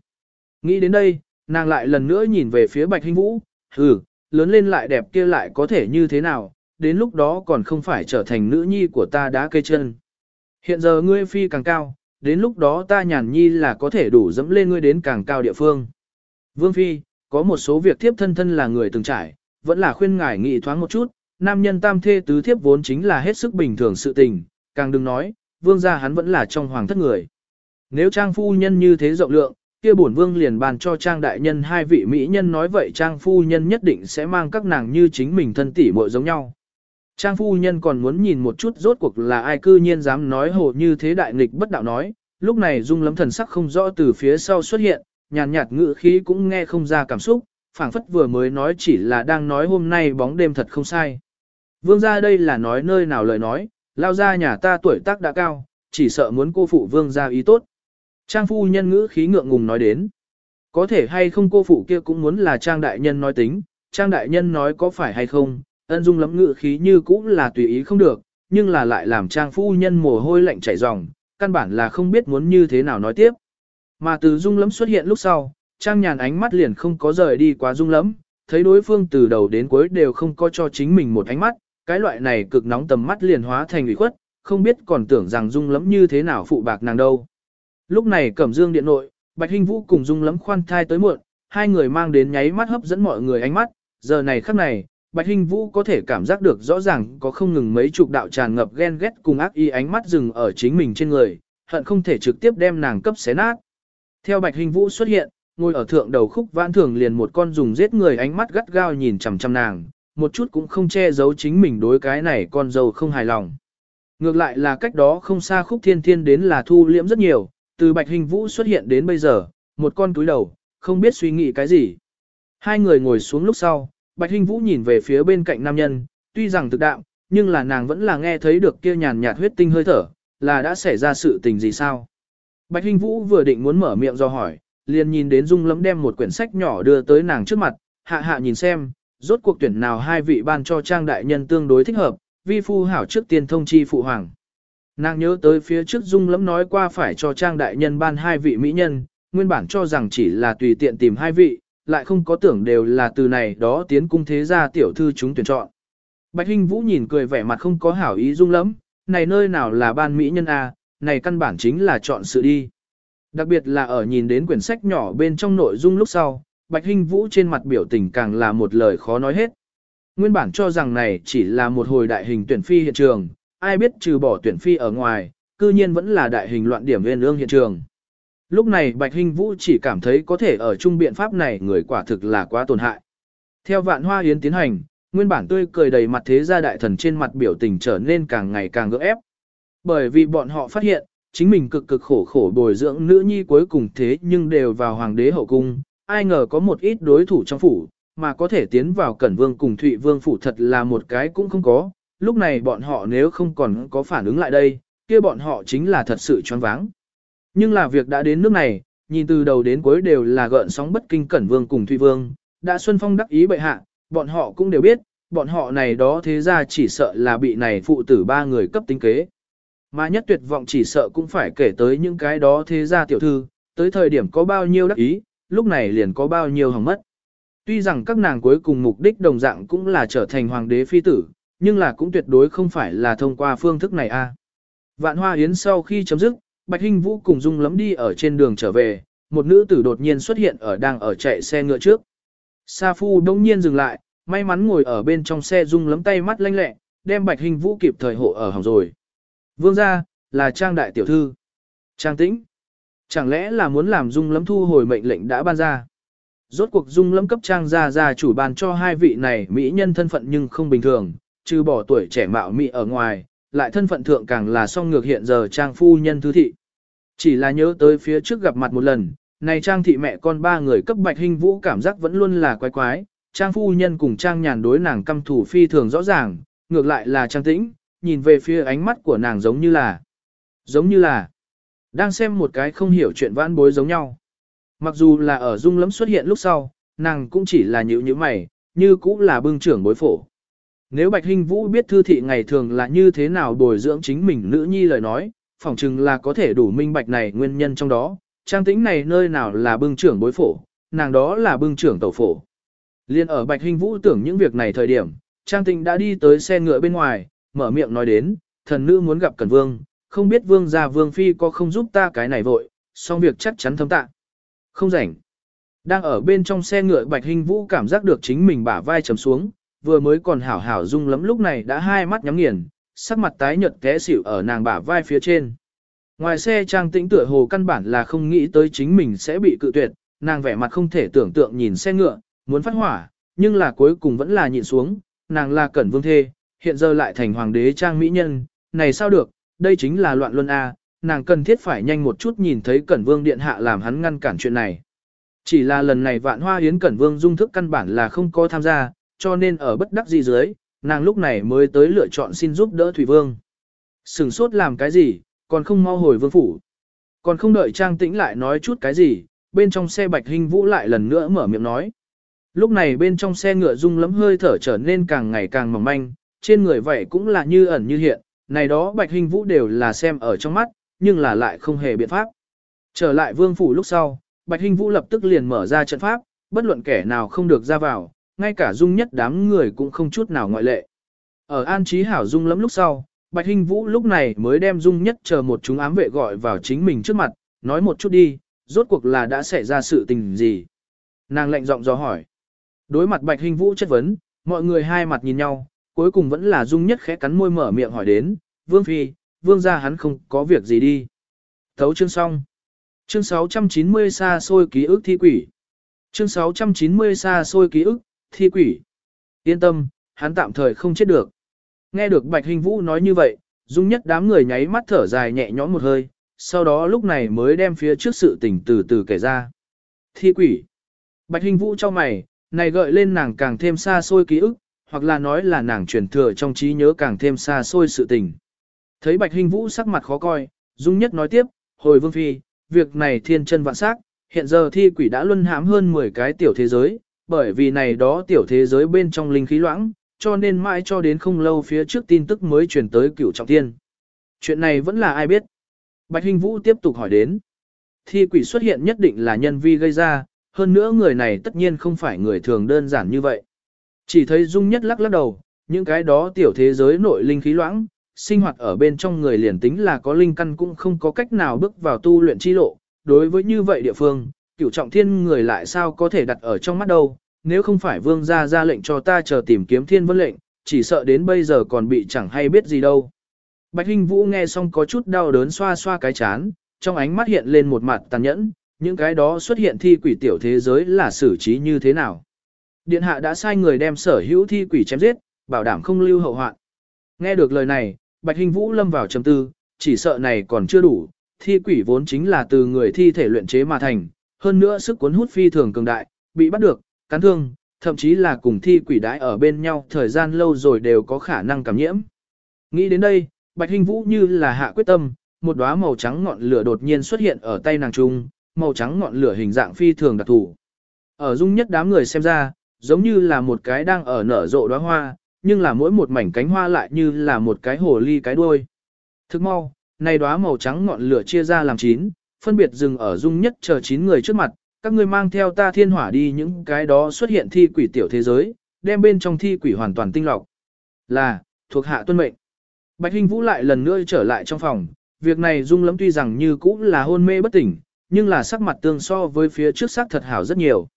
Nghĩ đến đây, nàng lại lần nữa nhìn về phía Bạch Hinh Vũ, hừ, lớn lên lại đẹp kia lại có thể như thế nào, đến lúc đó còn không phải trở thành nữ nhi của ta đá cây chân. Hiện giờ ngươi phi càng cao, đến lúc đó ta nhàn nhi là có thể đủ dẫm lên ngươi đến càng cao địa phương. Vương Phi, có một số việc thiếp thân thân là người từng trải, vẫn là khuyên ngài nghị thoáng một chút, nam nhân tam thê tứ thiếp vốn chính là hết sức bình thường sự tình, càng đừng nói, vương gia hắn vẫn là trong hoàng thất người. Nếu trang phu nhân như thế rộng lượng, kia bổn vương liền bàn cho trang đại nhân hai vị mỹ nhân nói vậy trang phu nhân nhất định sẽ mang các nàng như chính mình thân tỷ muội giống nhau. Trang phu nhân còn muốn nhìn một chút rốt cuộc là ai cư nhiên dám nói hồ như thế đại nghịch bất đạo nói, lúc này dung lấm thần sắc không rõ từ phía sau xuất hiện, nhàn nhạt ngữ khí cũng nghe không ra cảm xúc, phảng phất vừa mới nói chỉ là đang nói hôm nay bóng đêm thật không sai. Vương gia đây là nói nơi nào lời nói, lao ra nhà ta tuổi tác đã cao, chỉ sợ muốn cô phụ vương gia ý tốt. Trang phu nhân ngữ khí ngượng ngùng nói đến. Có thể hay không cô phụ kia cũng muốn là trang đại nhân nói tính, trang đại nhân nói có phải hay không, ân dung lắm ngữ khí như cũng là tùy ý không được, nhưng là lại làm trang phu nhân mồ hôi lạnh chảy ròng, căn bản là không biết muốn như thế nào nói tiếp. Mà từ dung lắm xuất hiện lúc sau, trang nhàn ánh mắt liền không có rời đi quá dung lắm, thấy đối phương từ đầu đến cuối đều không có cho chính mình một ánh mắt, cái loại này cực nóng tầm mắt liền hóa thành ủy khuất, không biết còn tưởng rằng dung lắm như thế nào phụ bạc nàng đâu. Lúc này cẩm dương điện nội, Bạch Hinh Vũ cùng dung lắm khoan thai tới muộn, hai người mang đến nháy mắt hấp dẫn mọi người ánh mắt, giờ này khắc này, Bạch Hinh Vũ có thể cảm giác được rõ ràng có không ngừng mấy chục đạo tràn ngập ghen ghét cùng ác ý ánh mắt dừng ở chính mình trên người, hận không thể trực tiếp đem nàng cấp xé nát. Theo Bạch Hinh Vũ xuất hiện, ngồi ở thượng đầu khúc vãn thường liền một con dùng giết người ánh mắt gắt gao nhìn chằm chằm nàng, một chút cũng không che giấu chính mình đối cái này con dâu không hài lòng. Ngược lại là cách đó không xa khúc thiên thiên đến là thu liễm rất nhiều, từ Bạch Hình Vũ xuất hiện đến bây giờ, một con túi đầu, không biết suy nghĩ cái gì. Hai người ngồi xuống lúc sau, Bạch Hình Vũ nhìn về phía bên cạnh nam nhân, tuy rằng thực đạo, nhưng là nàng vẫn là nghe thấy được kia nhàn nhạt huyết tinh hơi thở, là đã xảy ra sự tình gì sao. Bạch Hình Vũ vừa định muốn mở miệng do hỏi, liền nhìn đến Dung lấm đem một quyển sách nhỏ đưa tới nàng trước mặt, hạ hạ nhìn xem, rốt cuộc tuyển nào hai vị ban cho trang đại nhân tương đối thích hợp, vi phu hảo trước tiên thông chi phụ hoàng. Nàng nhớ tới phía trước Dung lắm nói qua phải cho trang đại nhân ban hai vị mỹ nhân, nguyên bản cho rằng chỉ là tùy tiện tìm hai vị, lại không có tưởng đều là từ này đó tiến cung thế gia tiểu thư chúng tuyển chọn. Bạch Hinh Vũ nhìn cười vẻ mặt không có hảo ý Dung lắm, này nơi nào là ban mỹ nhân a, này căn bản chính là chọn sự đi. Đặc biệt là ở nhìn đến quyển sách nhỏ bên trong nội dung lúc sau, Bạch Hinh Vũ trên mặt biểu tình càng là một lời khó nói hết. Nguyên bản cho rằng này chỉ là một hồi đại hình tuyển phi hiện trường, ai biết trừ bỏ tuyển phi ở ngoài, cư nhiên vẫn là đại hình loạn điểm viên ương hiện trường. Lúc này Bạch Hinh Vũ chỉ cảm thấy có thể ở chung biện pháp này người quả thực là quá tổn hại. Theo vạn hoa yến tiến hành, nguyên bản tươi cười đầy mặt thế gia đại thần trên mặt biểu tình trở nên càng ngày càng gỡ ép. Bởi vì bọn họ phát hiện, chính mình cực cực khổ khổ bồi dưỡng nữ nhi cuối cùng thế nhưng đều vào hoàng đế hậu cung, ai ngờ có một ít đối thủ trong phủ, mà có thể tiến vào cẩn vương cùng thụy vương phủ thật là một cái cũng không có, lúc này bọn họ nếu không còn có phản ứng lại đây, kia bọn họ chính là thật sự choáng váng. Nhưng là việc đã đến nước này, nhìn từ đầu đến cuối đều là gợn sóng bất kinh cẩn vương cùng thụy vương, đã xuân phong đắc ý bệ hạ, bọn họ cũng đều biết, bọn họ này đó thế ra chỉ sợ là bị này phụ tử ba người cấp tính kế. Mà nhất tuyệt vọng chỉ sợ cũng phải kể tới những cái đó thế gia tiểu thư, tới thời điểm có bao nhiêu đắc ý, lúc này liền có bao nhiêu hỏng mất. Tuy rằng các nàng cuối cùng mục đích đồng dạng cũng là trở thành hoàng đế phi tử, nhưng là cũng tuyệt đối không phải là thông qua phương thức này a. Vạn Hoa Yến sau khi chấm dứt, Bạch Hinh Vũ cùng Dung lắm đi ở trên đường trở về, một nữ tử đột nhiên xuất hiện ở đang ở chạy xe ngựa trước. Sa Phu đông nhiên dừng lại, may mắn ngồi ở bên trong xe Dung lắm tay mắt lanh lẹ, đem Bạch Hinh Vũ kịp thời hộ ở hỏng rồi. Vương gia, là Trang đại tiểu thư. Trang tĩnh. Chẳng lẽ là muốn làm Dung lắm thu hồi mệnh lệnh đã ban ra? Rốt cuộc Dung lắm cấp Trang gia gia chủ ban cho hai vị này mỹ nhân thân phận nhưng không bình thường, trừ bỏ tuổi trẻ mạo mỹ ở ngoài, lại thân phận thượng càng là song ngược hiện giờ Trang phu nhân thứ thị. Chỉ là nhớ tới phía trước gặp mặt một lần, này Trang thị mẹ con ba người cấp bạch hình vũ cảm giác vẫn luôn là quái quái, Trang phu nhân cùng Trang nhàn đối nàng căm thủ phi thường rõ ràng, ngược lại là Trang tĩnh, nhìn về phía ánh mắt của nàng giống như là, giống như là, đang xem một cái không hiểu chuyện vãn bối giống nhau. Mặc dù là ở dung lẫm xuất hiện lúc sau, nàng cũng chỉ là nhữ như mày, như cũng là bưng trưởng bối phổ. Nếu Bạch Hinh Vũ biết thư thị ngày thường là như thế nào bồi dưỡng chính mình nữ nhi lời nói, phỏng chừng là có thể đủ minh bạch này nguyên nhân trong đó, trang tĩnh này nơi nào là bưng trưởng bối phổ, nàng đó là bưng trưởng tẩu phổ. Liên ở Bạch hinh Vũ tưởng những việc này thời điểm, Trang Tĩnh đã đi tới xe ngựa bên ngoài, mở miệng nói đến, thần nữ muốn gặp Cẩn Vương, không biết Vương gia Vương Phi có không giúp ta cái này vội, xong việc chắc chắn thâm tạ. Không rảnh. Đang ở bên trong xe ngựa Bạch Hình Vũ cảm giác được chính mình bả vai trầm xuống, vừa mới còn hảo hảo rung lắm lúc này đã hai mắt nhắm nghiền, sắc mặt tái nhợt té xỉu ở nàng bả vai phía trên. Ngoài xe Trang Tĩnh tựa hồ căn bản là không nghĩ tới chính mình sẽ bị cự tuyệt, nàng vẻ mặt không thể tưởng tượng nhìn xe ngựa, muốn phát hỏa, nhưng là cuối cùng vẫn là nhịn xuống, nàng là cẩn vương thê, hiện giờ lại thành hoàng đế trang mỹ nhân, này sao được, đây chính là loạn luân A, nàng cần thiết phải nhanh một chút nhìn thấy cẩn vương điện hạ làm hắn ngăn cản chuyện này. Chỉ là lần này vạn hoa Yến cẩn vương dung thức căn bản là không có tham gia, cho nên ở bất đắc gì dưới, nàng lúc này mới tới lựa chọn xin giúp đỡ Thủy Vương. Sừng sốt làm cái gì, còn không mau hồi vương phủ. Còn không đợi Trang Tĩnh lại nói chút cái gì, bên trong xe Bạch Hình Vũ lại lần nữa mở miệng nói. Lúc này bên trong xe ngựa rung lấm hơi thở trở nên càng ngày càng mỏng manh, trên người vậy cũng là như ẩn như hiện, này đó Bạch Hình Vũ đều là xem ở trong mắt, nhưng là lại không hề biện pháp. Trở lại vương phủ lúc sau, Bạch Hình Vũ lập tức liền mở ra trận pháp, bất luận kẻ nào không được ra vào, ngay cả dung nhất đám người cũng không chút nào ngoại lệ. Ở an trí hảo dung lắm lúc sau, Bạch Hình Vũ lúc này mới đem dung nhất chờ một chúng ám vệ gọi vào chính mình trước mặt, nói một chút đi, rốt cuộc là đã xảy ra sự tình gì. Nàng lệnh giọng do hỏi. Đối mặt Bạch Hình Vũ chất vấn, mọi người hai mặt nhìn nhau, cuối cùng vẫn là dung nhất khẽ cắn môi mở miệng hỏi đến, Vương Phi, Vương gia hắn không có việc gì đi. Thấu chương xong. Chương 690 xa xôi ký ức thi quỷ. Chương 690 xa xôi ký ức, thi quỷ. Yên tâm, hắn tạm thời không chết được. Nghe được Bạch Hình Vũ nói như vậy, Dung nhất đám người nháy mắt thở dài nhẹ nhõm một hơi, sau đó lúc này mới đem phía trước sự tình từ từ kể ra. Thi quỷ. Bạch Hình Vũ cho mày, này gợi lên nàng càng thêm xa xôi ký ức, hoặc là nói là nàng truyền thừa trong trí nhớ càng thêm xa xôi sự tình. Thấy Bạch Hinh Vũ sắc mặt khó coi, Dung Nhất nói tiếp, hồi Vương Phi, việc này thiên chân vạn sắc, hiện giờ thi quỷ đã luân hãm hơn 10 cái tiểu thế giới, bởi vì này đó tiểu thế giới bên trong linh khí loãng, cho nên mãi cho đến không lâu phía trước tin tức mới truyền tới cửu trọng thiên. Chuyện này vẫn là ai biết? Bạch Hinh Vũ tiếp tục hỏi đến. Thi quỷ xuất hiện nhất định là nhân vi gây ra, hơn nữa người này tất nhiên không phải người thường đơn giản như vậy. Chỉ thấy Dung Nhất lắc lắc đầu, những cái đó tiểu thế giới nội linh khí loãng, sinh hoạt ở bên trong người liền tính là có linh căn cũng không có cách nào bước vào tu luyện chi lộ. Đối với như vậy địa phương, cửu trọng thiên người lại sao có thể đặt ở trong mắt đâu, nếu không phải vương gia ra lệnh cho ta chờ tìm kiếm thiên vân lệnh, chỉ sợ đến bây giờ còn bị chẳng hay biết gì đâu. Bạch Hinh Vũ nghe xong có chút đau đớn xoa xoa cái chán, trong ánh mắt hiện lên một mặt tàn nhẫn, những cái đó xuất hiện thi quỷ tiểu thế giới là xử trí như thế nào. Điện hạ đã sai người đem sở hữu thi quỷ chém giết, bảo đảm không lưu hậu hoạn. Nghe được lời này, Bạch Hình Vũ lâm vào trầm tư, chỉ sợ này còn chưa đủ, thi quỷ vốn chính là từ người thi thể luyện chế mà thành, hơn nữa sức cuốn hút phi thường cường đại, bị bắt được, cắn thương, thậm chí là cùng thi quỷ đãi ở bên nhau thời gian lâu rồi đều có khả năng cảm nhiễm. Nghĩ đến đây, Bạch Hình Vũ như là hạ quyết tâm, một đóa màu trắng ngọn lửa đột nhiên xuất hiện ở tay nàng trung, màu trắng ngọn lửa hình dạng phi thường đặc thù. Ở dung nhất đám người xem ra, giống như là một cái đang ở nở rộ đóa hoa, nhưng là mỗi một mảnh cánh hoa lại như là một cái hồ ly cái đuôi. Thức mau, này đóa màu trắng ngọn lửa chia ra làm chín, phân biệt dừng ở dung nhất chờ chín người trước mặt, các ngươi mang theo ta thiên hỏa đi những cái đó xuất hiện thi quỷ tiểu thế giới, đem bên trong thi quỷ hoàn toàn tinh lọc. Là, thuộc hạ tuân mệnh. Bạch Hinh Vũ lại lần nữa trở lại trong phòng, việc này dung lắm tuy rằng như cũ là hôn mê bất tỉnh, nhưng là sắc mặt tương so với phía trước sắc thật hảo rất nhiều.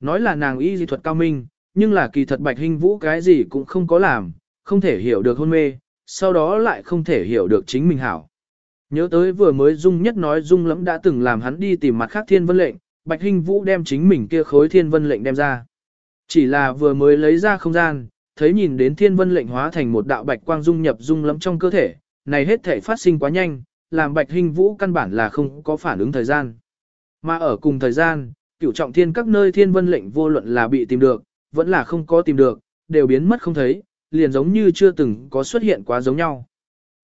Nói là nàng y dị thuật cao minh, nhưng là kỳ thật bạch hình vũ cái gì cũng không có làm, không thể hiểu được hôn mê, sau đó lại không thể hiểu được chính mình hảo. Nhớ tới vừa mới Dung nhất nói Dung lẫm đã từng làm hắn đi tìm mặt khác thiên vân lệnh, bạch hình vũ đem chính mình kia khối thiên vân lệnh đem ra. Chỉ là vừa mới lấy ra không gian, thấy nhìn đến thiên vân lệnh hóa thành một đạo bạch quang dung nhập Dung lẫm trong cơ thể, này hết thể phát sinh quá nhanh, làm bạch hình vũ căn bản là không có phản ứng thời gian. Mà ở cùng thời gian, cửu trọng thiên các nơi thiên vân lệnh vô luận là bị tìm được, vẫn là không có tìm được, đều biến mất không thấy, liền giống như chưa từng có xuất hiện quá giống nhau.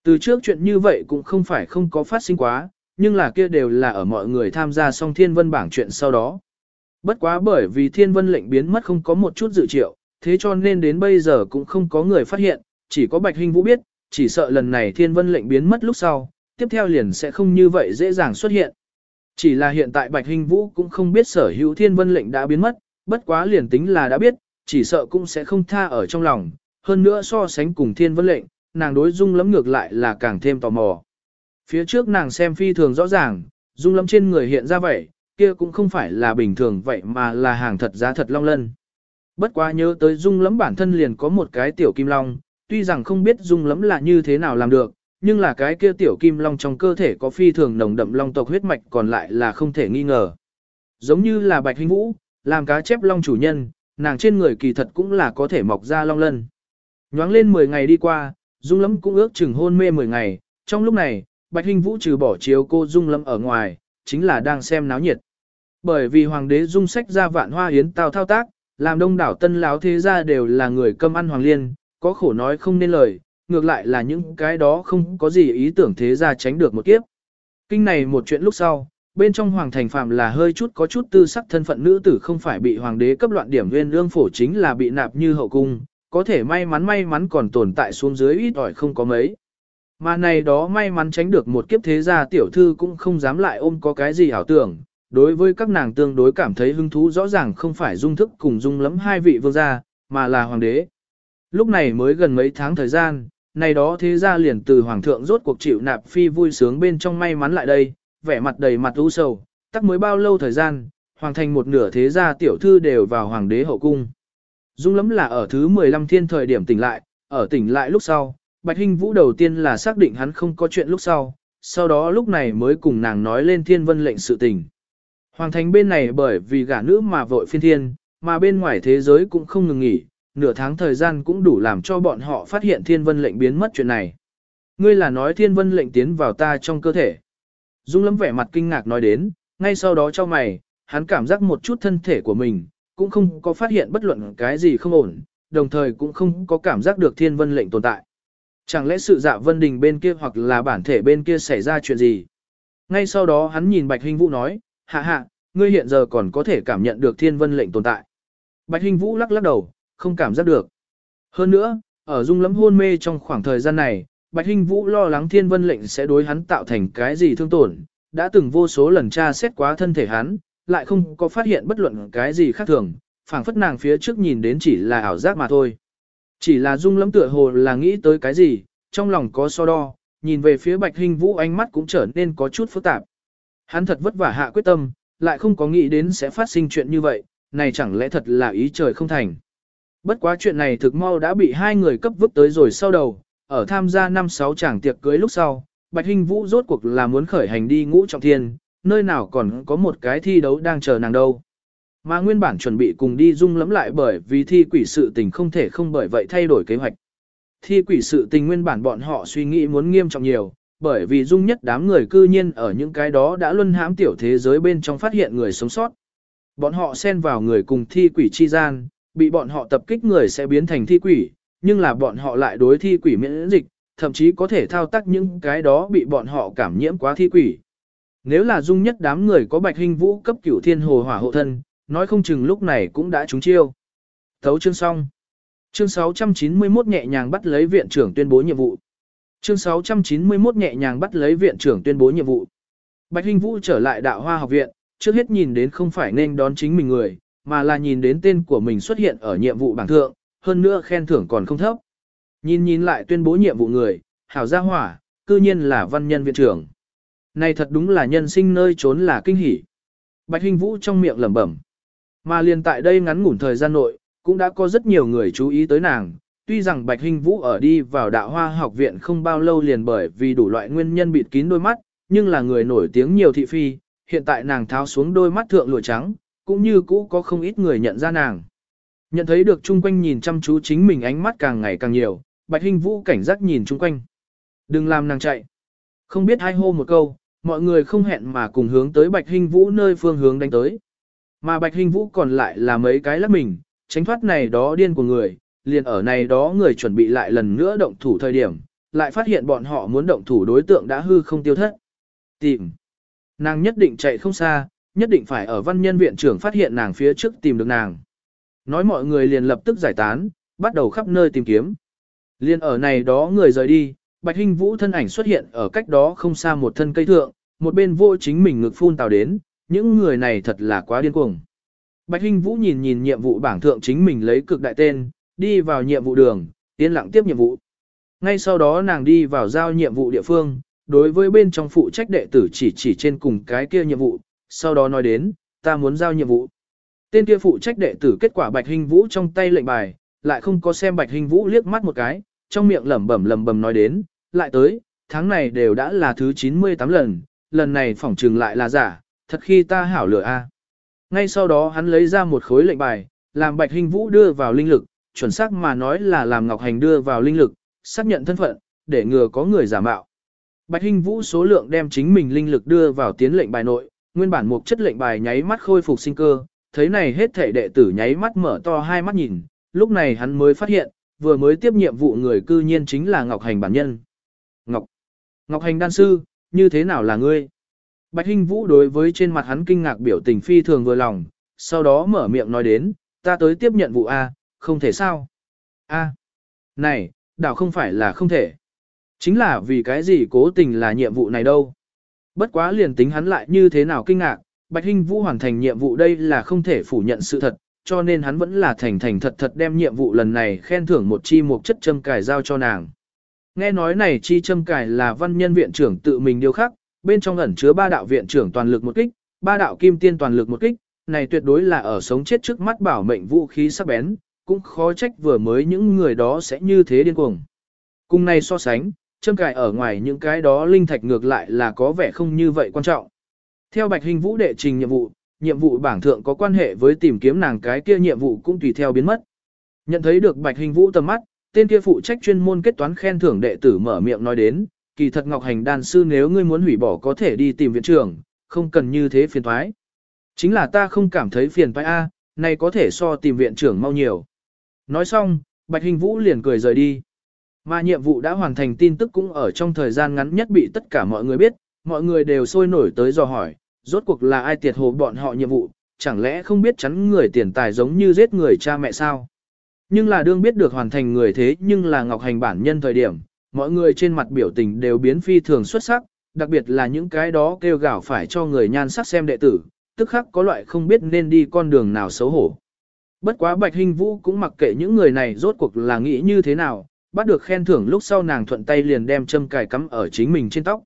Từ trước chuyện như vậy cũng không phải không có phát sinh quá, nhưng là kia đều là ở mọi người tham gia xong thiên vân bảng chuyện sau đó. Bất quá bởi vì thiên vân lệnh biến mất không có một chút dự triệu, thế cho nên đến bây giờ cũng không có người phát hiện, chỉ có Bạch Hình Vũ biết, chỉ sợ lần này thiên vân lệnh biến mất lúc sau, tiếp theo liền sẽ không như vậy dễ dàng xuất hiện. Chỉ là hiện tại Bạch Hình Vũ cũng không biết sở hữu thiên vân lệnh đã biến mất, bất quá liền tính là đã biết, chỉ sợ cũng sẽ không tha ở trong lòng, hơn nữa so sánh cùng thiên vân lệnh, nàng đối dung lắm ngược lại là càng thêm tò mò. Phía trước nàng xem phi thường rõ ràng, dung lắm trên người hiện ra vậy, kia cũng không phải là bình thường vậy mà là hàng thật giá thật long lân. Bất quá nhớ tới dung lắm bản thân liền có một cái tiểu kim long, tuy rằng không biết dung lắm là như thế nào làm được, nhưng là cái kia tiểu kim long trong cơ thể có phi thường nồng đậm long tộc huyết mạch còn lại là không thể nghi ngờ. Giống như là bạch hình vũ, làm cá chép long chủ nhân, nàng trên người kỳ thật cũng là có thể mọc ra long lân. Nhoáng lên 10 ngày đi qua, Dung Lâm cũng ước chừng hôn mê 10 ngày, trong lúc này, Bạch Hình Vũ trừ bỏ chiếu cô Dung Lâm ở ngoài, chính là đang xem náo nhiệt. Bởi vì hoàng đế dung sách ra vạn hoa yến tao thao tác, làm đông đảo tân láo thế gia đều là người cơm ăn hoàng liên, có khổ nói không nên lời, ngược lại là những cái đó không có gì ý tưởng thế gia tránh được một kiếp. Kinh này một chuyện lúc sau, bên trong hoàng thành phạm là hơi chút có chút tư sắc thân phận nữ tử không phải bị hoàng đế cấp loạn điểm nguyên lương phổ chính là bị nạp như hậu cung, có thể may mắn may mắn còn tồn tại xuống dưới ít ỏi không có mấy. Mà này đó may mắn tránh được một kiếp thế gia tiểu thư cũng không dám lại ôm có cái gì ảo tưởng, đối với các nàng tương đối cảm thấy hứng thú rõ ràng không phải dung thức cùng dung lắm hai vị vương gia, mà là hoàng đế. Lúc này mới gần mấy tháng thời gian, này đó thế gia liền từ hoàng thượng rốt cuộc chịu nạp phi vui sướng bên trong may mắn lại đây, vẻ mặt đầy mặt u sầu, tắc mới bao lâu thời gian, hoàng thành một nửa thế gia tiểu thư đều vào hoàng đế hậu cung. Dung lắm là ở thứ 15 thiên thời điểm tỉnh lại, ở tỉnh lại lúc sau, Bạch Hinh Vũ đầu tiên là xác định hắn không có chuyện lúc sau, sau đó lúc này mới cùng nàng nói lên thiên vân lệnh sự tình. Hoàng thành bên này bởi vì gả nữ mà vội phiên thiên, mà bên ngoài thế giới cũng không ngừng nghỉ, nửa tháng thời gian cũng đủ làm cho bọn họ phát hiện thiên vân lệnh biến mất chuyện này. Ngươi là nói thiên vân lệnh tiến vào ta trong cơ thể. Dung lâm vẻ mặt kinh ngạc nói đến, ngay sau đó cho mày, hắn cảm giác một chút thân thể của mình, cũng không có phát hiện bất luận cái gì không ổn, đồng thời cũng không có cảm giác được thiên vân lệnh tồn tại. Chẳng lẽ sự dạ vân đình bên kia hoặc là bản thể bên kia xảy ra chuyện gì? Ngay sau đó hắn nhìn Bạch Hình Vũ nói, hạ hạ, ngươi hiện giờ còn có thể cảm nhận được thiên vân lệnh tồn tại. Bạch Hình Vũ lắc lắc đầu, không cảm giác được. Hơn nữa, ở dung lấm hôn mê trong khoảng thời gian này, Bạch Hinh Vũ lo lắng thiên vân lệnh sẽ đối hắn tạo thành cái gì thương tổn, đã từng vô số lần tra xét quá thân thể hắn, lại không có phát hiện bất luận cái gì khác thường, phảng phất nàng phía trước nhìn đến chỉ là ảo giác mà thôi. Chỉ là dung lấm tựa hồ là nghĩ tới cái gì, trong lòng có so đo, nhìn về phía Bạch Hinh Vũ ánh mắt cũng trở nên có chút phức tạp. Hắn thật vất vả hạ quyết tâm, lại không có nghĩ đến sẽ phát sinh chuyện như vậy, này chẳng lẽ thật là ý trời không thành. Bất quá chuyện này thực mau đã bị hai người cấp vứt tới rồi sau đầu, ở tham gia năm sáu chàng tiệc cưới lúc sau, Bạch Hình Vũ rốt cuộc là muốn khởi hành đi ngũ trọng thiên, nơi nào còn có một cái thi đấu đang chờ nàng đâu. Mà nguyên bản chuẩn bị cùng đi dung lắm lại bởi vì thi quỷ sự tình không thể không bởi vậy thay đổi kế hoạch. Thi quỷ sự tình nguyên bản bọn họ suy nghĩ muốn nghiêm trọng nhiều, bởi vì dung nhất đám người cư nhiên ở những cái đó đã luân hãm tiểu thế giới bên trong phát hiện người sống sót. Bọn họ xen vào người cùng thi quỷ chi gian, bị bọn họ tập kích người sẽ biến thành thi quỷ, nhưng là bọn họ lại đối thi quỷ miễn dịch, thậm chí có thể thao tác những cái đó bị bọn họ cảm nhiễm quá thi quỷ. Nếu là dung nhất đám người có bạch hình vũ cấp cửu thiên hồ hỏa hộ thân, nói không chừng lúc này cũng đã trúng chiêu. Thấu chương xong. Chương 691 nhẹ nhàng bắt lấy viện trưởng tuyên bố nhiệm vụ. Chương 691 nhẹ nhàng bắt lấy viện trưởng tuyên bố nhiệm vụ. Bạch Hinh Vũ trở lại đạo hoa học viện, trước hết nhìn đến không phải nên đón chính mình người, mà là nhìn đến tên của mình xuất hiện ở nhiệm vụ bảng thượng, hơn nữa khen thưởng còn không thấp. Nhìn nhìn lại tuyên bố nhiệm vụ người, hảo gia hỏa, cư nhiên là văn nhân viện trưởng. Này thật đúng là nhân sinh nơi trốn là kinh hỉ. Bạch Hinh Vũ trong miệng lẩm bẩm. Mà liền tại đây ngắn ngủn thời gian nội, cũng đã có rất nhiều người chú ý tới nàng. Tuy rằng Bạch Hinh Vũ ở đi vào đạo hoa học viện không bao lâu liền bởi vì đủ loại nguyên nhân bịt kín đôi mắt, nhưng là người nổi tiếng nhiều thị phi, hiện tại nàng tháo xuống đôi mắt thượng lụa trắng, cũng như cũ có không ít người nhận ra nàng. Nhận thấy được chung quanh nhìn chăm chú chính mình ánh mắt càng ngày càng nhiều, Bạch Hinh Vũ cảnh giác nhìn chung quanh. Đừng làm nàng chạy. Không biết hai hô một câu, mọi người không hẹn mà cùng hướng tới Bạch Hinh Vũ nơi phương hướng đánh tới. Mà Bạch Hinh Vũ còn lại là mấy cái lắc mình, tránh thoát này đó điên của người, liền ở này đó người chuẩn bị lại lần nữa động thủ thời điểm, lại phát hiện bọn họ muốn động thủ đối tượng đã hư không tiêu thất. Tìm. Nàng nhất định chạy không xa, nhất định phải ở văn nhân viện trưởng phát hiện nàng phía trước tìm được nàng. Nói mọi người liền lập tức giải tán, bắt đầu khắp nơi tìm kiếm. Liên ở này đó người rời đi, Bạch Hinh Vũ thân ảnh xuất hiện ở cách đó không xa một thân cây thượng, một bên vô chính mình ngực phun tào đến, những người này thật là quá điên cuồng. Bạch Hinh Vũ nhìn nhìn nhiệm vụ bảng thượng chính mình lấy cực đại tên, đi vào nhiệm vụ đường, yên lặng tiếp nhiệm vụ. Ngay sau đó nàng đi vào giao nhiệm vụ địa phương, đối với bên trong phụ trách đệ tử chỉ chỉ trên cùng cái kia nhiệm vụ, sau đó nói đến, ta muốn giao nhiệm vụ. Tên kia phụ trách đệ tử kết quả Bạch Hình Vũ trong tay lệnh bài, lại không có xem Bạch Hình Vũ liếc mắt một cái, trong miệng lẩm bẩm lẩm bẩm nói đến, lại tới, tháng này đều đã là thứ 98 lần, lần này phỏng trừng lại là giả, thật khi ta hảo lửa a. Ngay sau đó hắn lấy ra một khối lệnh bài, làm Bạch Hình Vũ đưa vào linh lực, chuẩn xác mà nói là làm Ngọc Hành đưa vào linh lực, xác nhận thân phận, để ngừa có người giả mạo. Bạch hình Vũ số lượng đem chính mình linh lực đưa vào tiến lệnh bài nội, nguyên bản một chất lệnh bài nháy mắt khôi phục sinh cơ, thấy này hết thể đệ tử nháy mắt mở to hai mắt nhìn, lúc này hắn mới phát hiện, vừa mới tiếp nhiệm vụ người cư nhiên chính là Ngọc Hành bản nhân. Ngọc, Ngọc Hành đan sư, như thế nào là ngươi? Bạch Hinh Vũ đối với trên mặt hắn kinh ngạc biểu tình phi thường vừa lòng, sau đó mở miệng nói đến, ta tới tiếp nhận vụ A, không thể sao? A, này, đảo không phải là không thể. Chính là vì cái gì cố tình là nhiệm vụ này đâu. Bất quá liền tính hắn lại như thế nào kinh ngạc, Bạch Hinh Vũ hoàn thành nhiệm vụ đây là không thể phủ nhận sự thật, cho nên hắn vẫn là thành thành thật thật đem nhiệm vụ lần này khen thưởng một chi một chất châm cải giao cho nàng. Nghe nói này chi châm cải là văn nhân viện trưởng tự mình điều khắc, bên trong ẩn chứa ba đạo viện trưởng toàn lực một kích, ba đạo kim tiên toàn lực một kích, này tuyệt đối là ở sống chết trước mắt bảo mệnh vũ khí sắc bén, cũng khó trách vừa mới những người đó sẽ như thế điên cuồng. Cùng này so sánh, châm cài ở ngoài những cái đó linh thạch ngược lại là có vẻ không như vậy quan trọng. Theo Bạch Hình Vũ đệ trình nhiệm vụ, nhiệm vụ bảng thượng có quan hệ với tìm kiếm nàng cái kia nhiệm vụ cũng tùy theo biến mất. Nhận thấy được Bạch Hình Vũ tầm mắt, tên kia phụ trách chuyên môn kết toán khen thưởng đệ tử mở miệng nói đến, kỳ thật Ngọc Hành đan sư nếu ngươi muốn hủy bỏ có thể đi tìm viện trưởng, không cần như thế phiền toái. Chính là ta không cảm thấy phiền toái a, này có thể so tìm viện trưởng mau nhiều. Nói xong, Bạch Hình Vũ liền cười rời đi. Mà nhiệm vụ đã hoàn thành tin tức cũng ở trong thời gian ngắn nhất bị tất cả mọi người biết, mọi người đều sôi nổi tới dò hỏi, rốt cuộc là ai tiệt hồ bọn họ nhiệm vụ, chẳng lẽ không biết chắn người tiền tài giống như giết người cha mẹ sao? Nhưng là đương biết được hoàn thành người thế nhưng là Ngọc Hành bản nhân thời điểm, mọi người trên mặt biểu tình đều biến phi thường xuất sắc, đặc biệt là những cái đó kêu gào phải cho người nhan sắc xem đệ tử, tức khắc có loại không biết nên đi con đường nào xấu hổ. Bất quá Bạch Hình Vũ cũng mặc kệ những người này rốt cuộc là nghĩ như thế nào, bắt được khen thưởng lúc sau nàng thuận tay liền đem châm cài cắm ở chính mình trên tóc.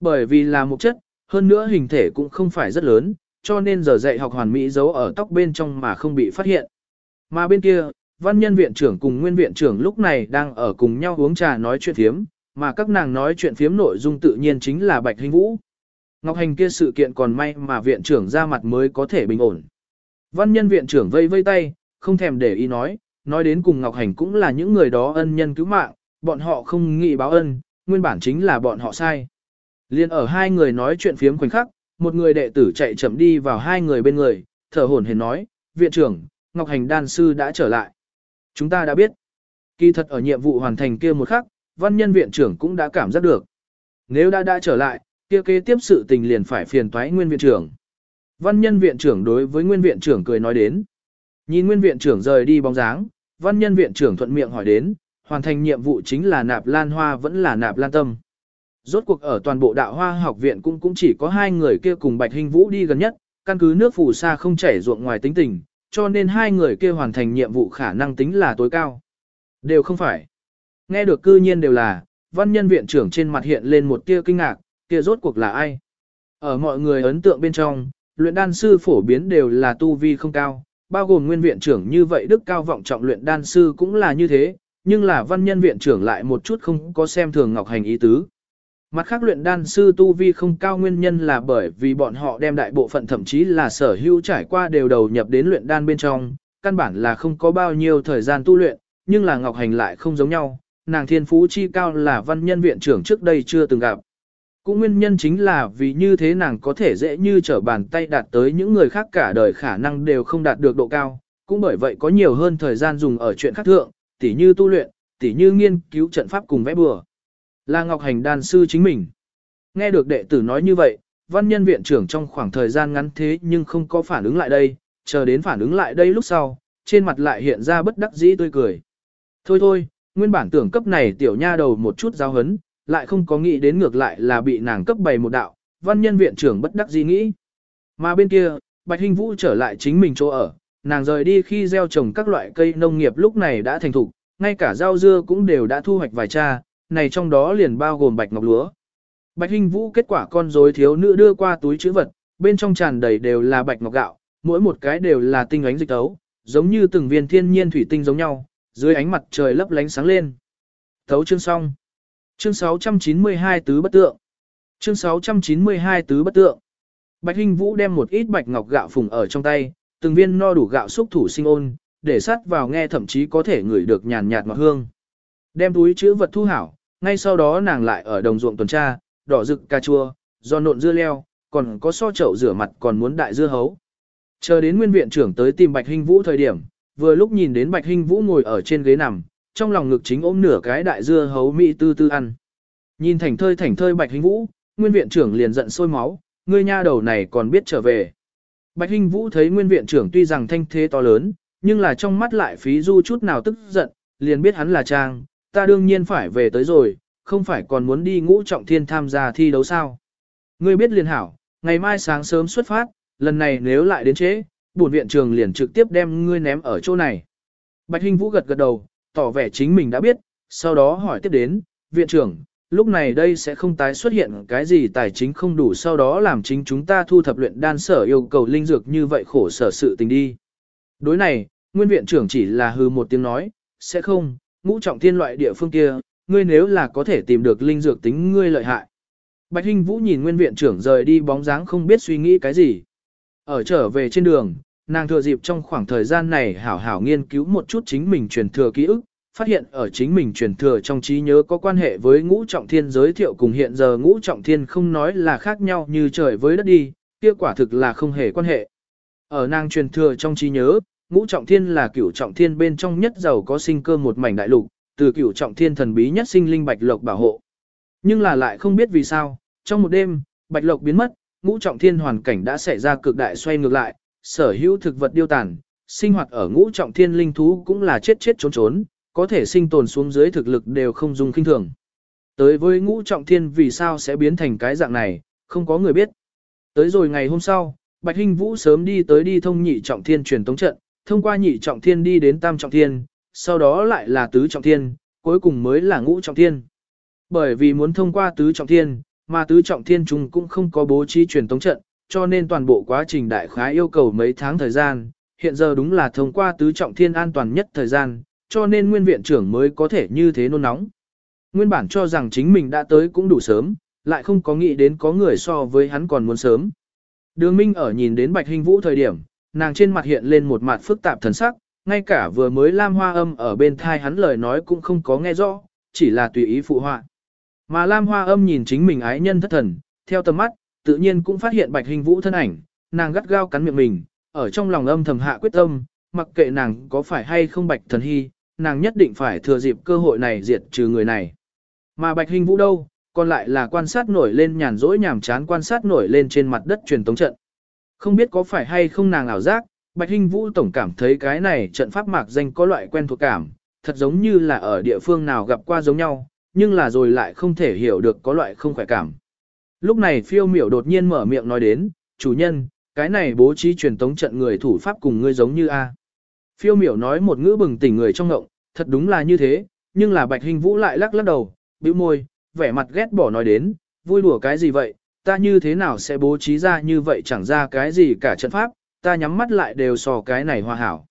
Bởi vì là một chất, hơn nữa hình thể cũng không phải rất lớn, cho nên giờ dạy học hoàn mỹ giấu ở tóc bên trong mà không bị phát hiện. Mà bên kia, văn nhân viện trưởng cùng nguyên viện trưởng lúc này đang ở cùng nhau uống trà nói chuyện phiếm, mà các nàng nói chuyện phiếm nội dung tự nhiên chính là Bạch Hình Vũ. Ngọc Hành kia sự kiện còn may mà viện trưởng ra mặt mới có thể bình ổn. Văn nhân viện trưởng vây vây tay, không thèm để ý nói, nói đến cùng Ngọc Hành cũng là những người đó ân nhân cứu mạng, bọn họ không nghĩ báo ân, nguyên bản chính là bọn họ sai. Liên ở hai người nói chuyện phiếm khoảnh khắc, một người đệ tử chạy chậm đi vào hai người bên người, thở hổn hển nói, viện trưởng, Ngọc Hành đan sư đã trở lại. Chúng ta đã biết. Kỳ thật ở nhiệm vụ hoàn thành kia một khắc, văn nhân viện trưởng cũng đã cảm giác được. Nếu đã đã trở lại, kia kế tiếp sự tình liền phải phiền toái nguyên viện trưởng. Văn nhân viện trưởng đối với nguyên viện trưởng cười nói đến. Nhìn nguyên viện trưởng rời đi bóng dáng, văn nhân viện trưởng thuận miệng hỏi đến, hoàn thành nhiệm vụ chính là nạp lan hoa vẫn là nạp lan tâm. Rốt cuộc ở toàn bộ đạo hoa học viện cũng cũng chỉ có hai người kia cùng Bạch Hình Vũ đi gần nhất, căn cứ nước phù sa không chảy ruộng ngoài tính tình, cho nên hai người kia hoàn thành nhiệm vụ khả năng tính là tối cao. Đều không phải. Nghe được cư nhiên đều là, văn nhân viện trưởng trên mặt hiện lên một tia kinh ngạc, kia rốt cuộc là ai? Ở mọi người ấn tượng bên trong, luyện đan sư phổ biến đều là tu vi không cao, bao gồm nguyên viện trưởng như vậy đức cao vọng trọng luyện đan sư cũng là như thế, nhưng là văn nhân viện trưởng lại một chút không có xem thường Ngọc Hành ý tứ. Mặt khác luyện đan sư tu vi không cao nguyên nhân là bởi vì bọn họ đem đại bộ phận thậm chí là sở hữu trải qua đều đầu nhập đến luyện đan bên trong, căn bản là không có bao nhiêu thời gian tu luyện, nhưng là Ngọc Hành lại không giống nhau, nàng thiên phú chi cao là văn nhân viện trưởng trước đây chưa từng gặp. Cũng nguyên nhân chính là vì như thế nàng có thể dễ như trở bàn tay đạt tới những người khác cả đời khả năng đều không đạt được độ cao, cũng bởi vậy có nhiều hơn thời gian dùng ở chuyện khác thượng, tỉ như tu luyện, tỉ như nghiên cứu trận pháp cùng vẽ bừa. Là Ngọc Hành đan sư chính mình. Nghe được đệ tử nói như vậy, văn nhân viện trưởng trong khoảng thời gian ngắn thế nhưng không có phản ứng lại đây, chờ đến phản ứng lại đây lúc sau, trên mặt lại hiện ra bất đắc dĩ tươi cười. Thôi thôi, nguyên bản tưởng cấp này tiểu nha đầu một chút giáo hấn, lại không có nghĩ đến ngược lại là bị nàng cấp bày một đạo, văn nhân viện trưởng bất đắc dĩ nghĩ. Mà bên kia, Bạch Hinh Vũ trở lại chính mình chỗ ở, nàng rời đi khi gieo trồng các loại cây nông nghiệp lúc này đã thành thục, ngay cả rau dưa cũng đều đã thu hoạch vài cha, này trong đó liền bao gồm bạch ngọc lúa. Bạch Hinh Vũ kết quả con rối thiếu nữ đưa qua túi chữ vật, bên trong tràn đầy đều là bạch ngọc gạo, mỗi một cái đều là tinh ánh dịch tấu, giống như từng viên thiên nhiên thủy tinh giống nhau, dưới ánh mặt trời lấp lánh sáng lên. Thấu chương xong. Chương 692 tứ bất tượng. Chương 692 tứ bất tượng. Bạch Hinh Vũ đem một ít bạch ngọc gạo phùng ở trong tay, từng viên no đủ gạo xúc thủ sinh ôn, để sắt vào nghe thậm chí có thể ngửi được nhàn nhạt ngọt hương. Đem túi chữ vật thu hảo, ngay sau đó nàng lại ở đồng ruộng tuần tra, đỏ rực cà chua, do nộn dưa leo, còn có so chậu rửa mặt còn muốn đại dưa hấu. Chờ đến nguyên viện trưởng tới tìm Bạch Hinh Vũ thời điểm, vừa lúc nhìn đến Bạch Hinh Vũ ngồi ở trên ghế nằm, trong lòng ngực chính ôm nửa cái đại dưa hấu mỹ tư tư ăn. Nhìn thành thơi thành thơi Bạch Hinh Vũ, nguyên viện trưởng liền giận sôi máu, ngươi nha đầu này còn biết trở về. Bạch Hinh Vũ thấy nguyên viện trưởng tuy rằng thanh thế to lớn, nhưng là trong mắt lại phí du chút nào tức giận, liền biết hắn là trang, ta đương nhiên phải về tới rồi, không phải còn muốn đi ngũ trọng thiên tham gia thi đấu sao. Ngươi biết liền hảo, ngày mai sáng sớm xuất phát, lần này nếu lại đến trễ, bổn viện trường liền trực tiếp đem ngươi ném ở chỗ này. Bạch Hinh Vũ gật gật đầu, tỏ vẻ chính mình đã biết, sau đó hỏi tiếp đến, viện trưởng, lúc này đây sẽ không tái xuất hiện cái gì tài chính không đủ sau đó làm chính chúng ta thu thập luyện đan sở yêu cầu linh dược như vậy khổ sở sự tình đi. Đối này, nguyên viện trưởng chỉ là hư một tiếng nói, sẽ không, ngũ trọng thiên loại địa phương kia, ngươi nếu là có thể tìm được linh dược tính ngươi lợi hại. Bạch Hinh Vũ nhìn nguyên viện trưởng rời đi bóng dáng không biết suy nghĩ cái gì. Ở trở về trên đường, nàng thừa dịp trong khoảng thời gian này hảo hảo nghiên cứu một chút chính mình truyền thừa ký ức, phát hiện ở chính mình truyền thừa trong trí nhớ có quan hệ với ngũ trọng thiên giới thiệu cùng hiện giờ ngũ trọng thiên không nói là khác nhau như trời với đất đi, kia quả thực là không hề quan hệ. Ở nàng truyền thừa trong trí nhớ, ngũ trọng thiên là cửu trọng thiên bên trong nhất giàu có sinh cơ một mảnh đại lục, từ cửu trọng thiên thần bí nhất sinh linh bạch lộc bảo hộ. Nhưng là lại không biết vì sao, trong một đêm, bạch lộc biến mất, ngũ trọng thiên hoàn cảnh đã xảy ra cực đại xoay ngược lại, sở hữu thực vật điêu tàn, sinh hoạt ở ngũ trọng thiên linh thú cũng là chết chết trốn trốn, có thể sinh tồn xuống dưới thực lực đều không dùng kinh thường. Tới với ngũ trọng thiên vì sao sẽ biến thành cái dạng này, không có người biết. Tới rồi ngày hôm sau, Bạch Hinh Vũ sớm đi tới đi thông nhị trọng thiên truyền tống trận, thông qua nhị trọng thiên đi đến tam trọng thiên, sau đó lại là tứ trọng thiên, cuối cùng mới là ngũ trọng thiên. Bởi vì muốn thông qua tứ trọng thiên, mà tứ trọng thiên chúng cũng không có bố trí truyền tống trận, cho nên toàn bộ quá trình đại khái yêu cầu mấy tháng thời gian, hiện giờ đúng là thông qua tứ trọng thiên an toàn nhất thời gian, cho nên nguyên viện trưởng mới có thể như thế nôn nóng. Nguyên bản cho rằng chính mình đã tới cũng đủ sớm, lại không có nghĩ đến có người so với hắn còn muốn sớm. Đường Minh ở nhìn đến Bạch Hình Vũ thời điểm, nàng trên mặt hiện lên một mặt phức tạp thần sắc, ngay cả vừa mới Lam Hoa âm ở bên thai hắn lời nói cũng không có nghe rõ, chỉ là tùy ý phụ họa. Mà Lam Hoa âm nhìn chính mình ái nhân thất thần, theo tầm mắt, tự nhiên cũng phát hiện Bạch Hình Vũ thân ảnh, nàng gắt gao cắn miệng mình, ở trong lòng âm thầm hạ quyết tâm, mặc kệ nàng có phải hay không Bạch Thần Hy, nàng nhất định phải thừa dịp cơ hội này diệt trừ người này. Mà Bạch Hình Vũ đâu, còn lại là quan sát nổi lên nhàn rỗi nhàm chán quan sát nổi lên trên mặt đất truyền tống trận. Không biết có phải hay không nàng ảo giác, Bạch Hinh Vũ tổng cảm thấy cái này trận pháp mạc danh có loại quen thuộc cảm, thật giống như là ở địa phương nào gặp qua giống nhau, nhưng là rồi lại không thể hiểu được có loại không khỏe cảm. Lúc này phiêu miểu đột nhiên mở miệng nói đến, chủ nhân, cái này bố trí truyền tống trận người thủ pháp cùng ngươi giống như A. Phiêu miểu nói một ngữ bừng tỉnh người trong ngộng, thật đúng là như thế, nhưng là bạch hình vũ lại lắc lắc đầu, bĩu môi, vẻ mặt ghét bỏ nói đến, vui đùa cái gì vậy, ta như thế nào sẽ bố trí ra như vậy chẳng ra cái gì cả trận pháp, ta nhắm mắt lại đều sò cái này hòa hảo.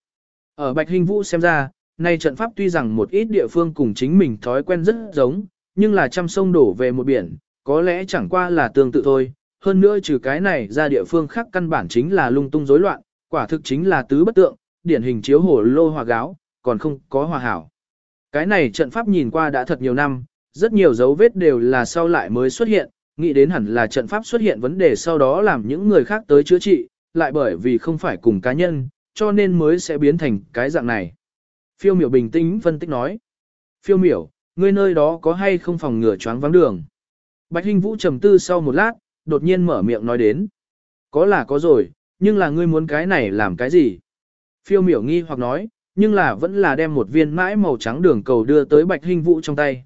Ở bạch hình vũ xem ra, nay trận pháp tuy rằng một ít địa phương cùng chính mình thói quen rất giống, nhưng là trăm sông đổ về một biển, có lẽ chẳng qua là tương tự thôi. Hơn nữa trừ cái này ra địa phương khác căn bản chính là lung tung rối loạn, quả thực chính là tứ bất tượng, điển hình chiếu hổ lô hòa gáo, còn không có hòa hảo. Cái này trận pháp nhìn qua đã thật nhiều năm, rất nhiều dấu vết đều là sau lại mới xuất hiện, nghĩ đến hẳn là trận pháp xuất hiện vấn đề sau đó làm những người khác tới chữa trị, lại bởi vì không phải cùng cá nhân, cho nên mới sẽ biến thành cái dạng này. Phiêu miểu bình tĩnh phân tích nói. Phiêu miểu, ngươi nơi đó có hay không phòng ngừa choáng vắng đường? Bạch Hinh Vũ trầm tư sau một lát, đột nhiên mở miệng nói đến. Có là có rồi, nhưng là ngươi muốn cái này làm cái gì? Phiêu miểu nghi hoặc nói, nhưng là vẫn là đem một viên mãi màu trắng đường cầu đưa tới Bạch Hinh Vũ trong tay.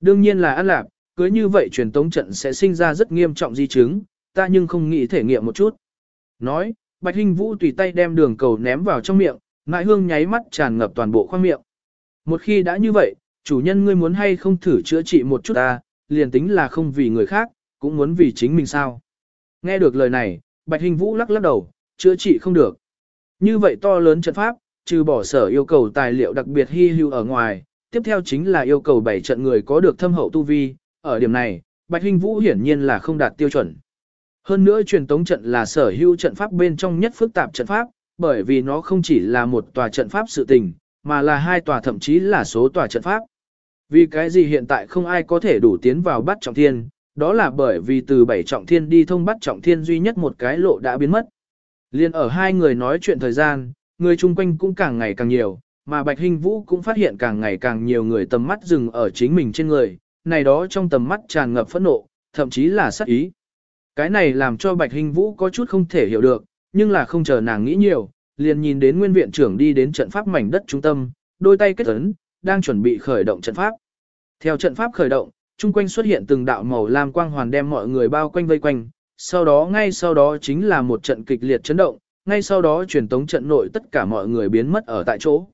Đương nhiên là ăn lạp, cưới như vậy truyền tống trận sẽ sinh ra rất nghiêm trọng di chứng, ta nhưng không nghĩ thể nghiệm một chút. Nói, Bạch Hinh Vũ tùy tay đem đường cầu ném vào trong miệng, ngại hương nháy mắt tràn ngập toàn bộ khoang miệng. Một khi đã như vậy, chủ nhân ngươi muốn hay không thử chữa trị một chút ta, liền tính là không vì người khác, cũng muốn vì chính mình sao. Nghe được lời này, Bạch Hình Vũ lắc lắc đầu, chữa trị không được. Như vậy to lớn trận pháp, trừ bỏ sở yêu cầu tài liệu đặc biệt hy hữu ở ngoài, tiếp theo chính là yêu cầu bảy trận người có được thâm hậu tu vi, ở điểm này, Bạch Hình Vũ hiển nhiên là không đạt tiêu chuẩn. Hơn nữa truyền tống trận là sở hữu trận pháp bên trong nhất phức tạp trận pháp, bởi vì nó không chỉ là một tòa trận pháp sự tình, mà là hai tòa thậm chí là số tòa trận pháp. Vì cái gì hiện tại không ai có thể đủ tiến vào bắt trọng thiên, đó là bởi vì từ bảy trọng thiên đi thông bắt trọng thiên duy nhất một cái lộ đã biến mất. Liên ở hai người nói chuyện thời gian, người chung quanh cũng càng ngày càng nhiều, mà Bạch Hinh Vũ cũng phát hiện càng ngày càng nhiều người tầm mắt dừng ở chính mình trên người, này đó trong tầm mắt tràn ngập phẫn nộ, thậm chí là sát ý. Cái này làm cho Bạch Hinh Vũ có chút không thể hiểu được, nhưng là không chờ nàng nghĩ nhiều, liền nhìn đến nguyên viện trưởng đi đến trận pháp mảnh đất trung tâm, đôi tay kết ấn, đang chuẩn bị khởi động trận pháp. Theo trận pháp khởi động, chung quanh xuất hiện từng đạo màu lam quang hoàn đem mọi người bao quanh vây quanh, sau đó ngay sau đó chính là một trận kịch liệt chấn động, ngay sau đó truyền tống trận nội tất cả mọi người biến mất ở tại chỗ.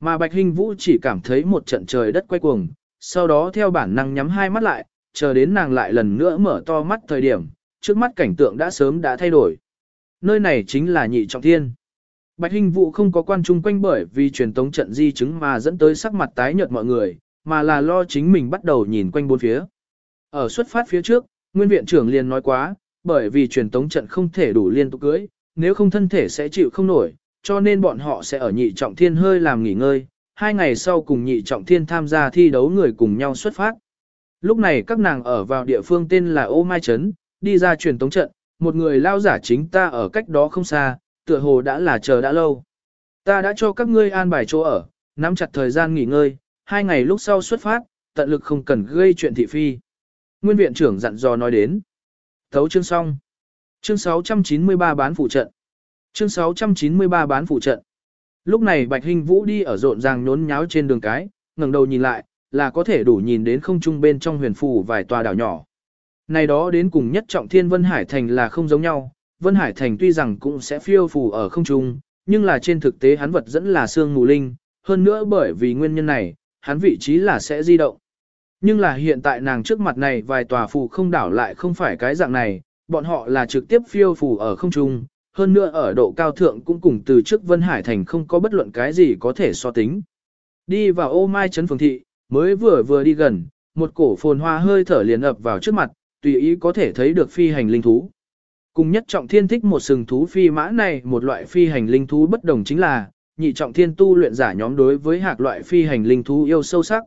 Mà Bạch hình Vũ chỉ cảm thấy một trận trời đất quay cuồng, sau đó theo bản năng nhắm hai mắt lại, chờ đến nàng lại lần nữa mở to mắt thời điểm, trước mắt cảnh tượng đã sớm đã thay đổi. Nơi này chính là nhị trọng thiên. Bạch hình Vũ không có quan trung quanh bởi vì truyền tống trận di chứng mà dẫn tới sắc mặt tái nhợt mọi người, mà là lo chính mình bắt đầu nhìn quanh bốn phía. Ở xuất phát phía trước, nguyên viện trưởng liền nói quá, bởi vì truyền tống trận không thể đủ liên tục cưới, nếu không thân thể sẽ chịu không nổi, cho nên bọn họ sẽ ở nhị trọng thiên hơi làm nghỉ ngơi, hai ngày sau cùng nhị trọng thiên tham gia thi đấu người cùng nhau xuất phát. Lúc này các nàng ở vào địa phương tên là Ô Mai Trấn, đi ra truyền tống trận, một người lao giả chính ta ở cách đó không xa, tựa hồ đã là chờ đã lâu. Ta đã cho các ngươi an bài chỗ ở, nắm chặt thời gian nghỉ ngơi, hai ngày lúc sau xuất phát, tận lực không cần gây chuyện thị phi. Nguyên viện trưởng dặn dò nói đến. Thấu chương xong. Chương 693 bán phụ trận. Chương 693 bán phụ trận. Lúc này Bạch Hinh Vũ đi ở rộn ràng nhốn nháo trên đường cái, ngẩng đầu nhìn lại, là có thể đủ nhìn đến không trung bên trong huyền phù vài tòa đảo nhỏ. Này đó đến cùng nhất trọng thiên Vân Hải Thành là không giống nhau, Vân Hải Thành tuy rằng cũng sẽ phiêu phù ở không trung, nhưng là trên thực tế hắn vật dẫn là xương mù linh, hơn nữa bởi vì nguyên nhân này, hắn vị trí là sẽ di động. Nhưng là hiện tại nàng trước mặt này vài tòa phù không đảo lại không phải cái dạng này, bọn họ là trực tiếp phiêu phù ở không trung, hơn nữa ở độ cao thượng cũng cùng từ trước Vân Hải Thành không có bất luận cái gì có thể so tính. Đi vào ô mai trấn phường thị, mới vừa vừa đi gần, một cổ phồn hoa hơi thở liền ập vào trước mặt, tùy ý có thể thấy được phi hành linh thú. Cùng nhất trọng thiên thích một sừng thú phi mã này một loại phi hành linh thú bất đồng chính là, nhị trọng thiên tu luyện giả nhóm đối với hạc loại phi hành linh thú yêu sâu sắc.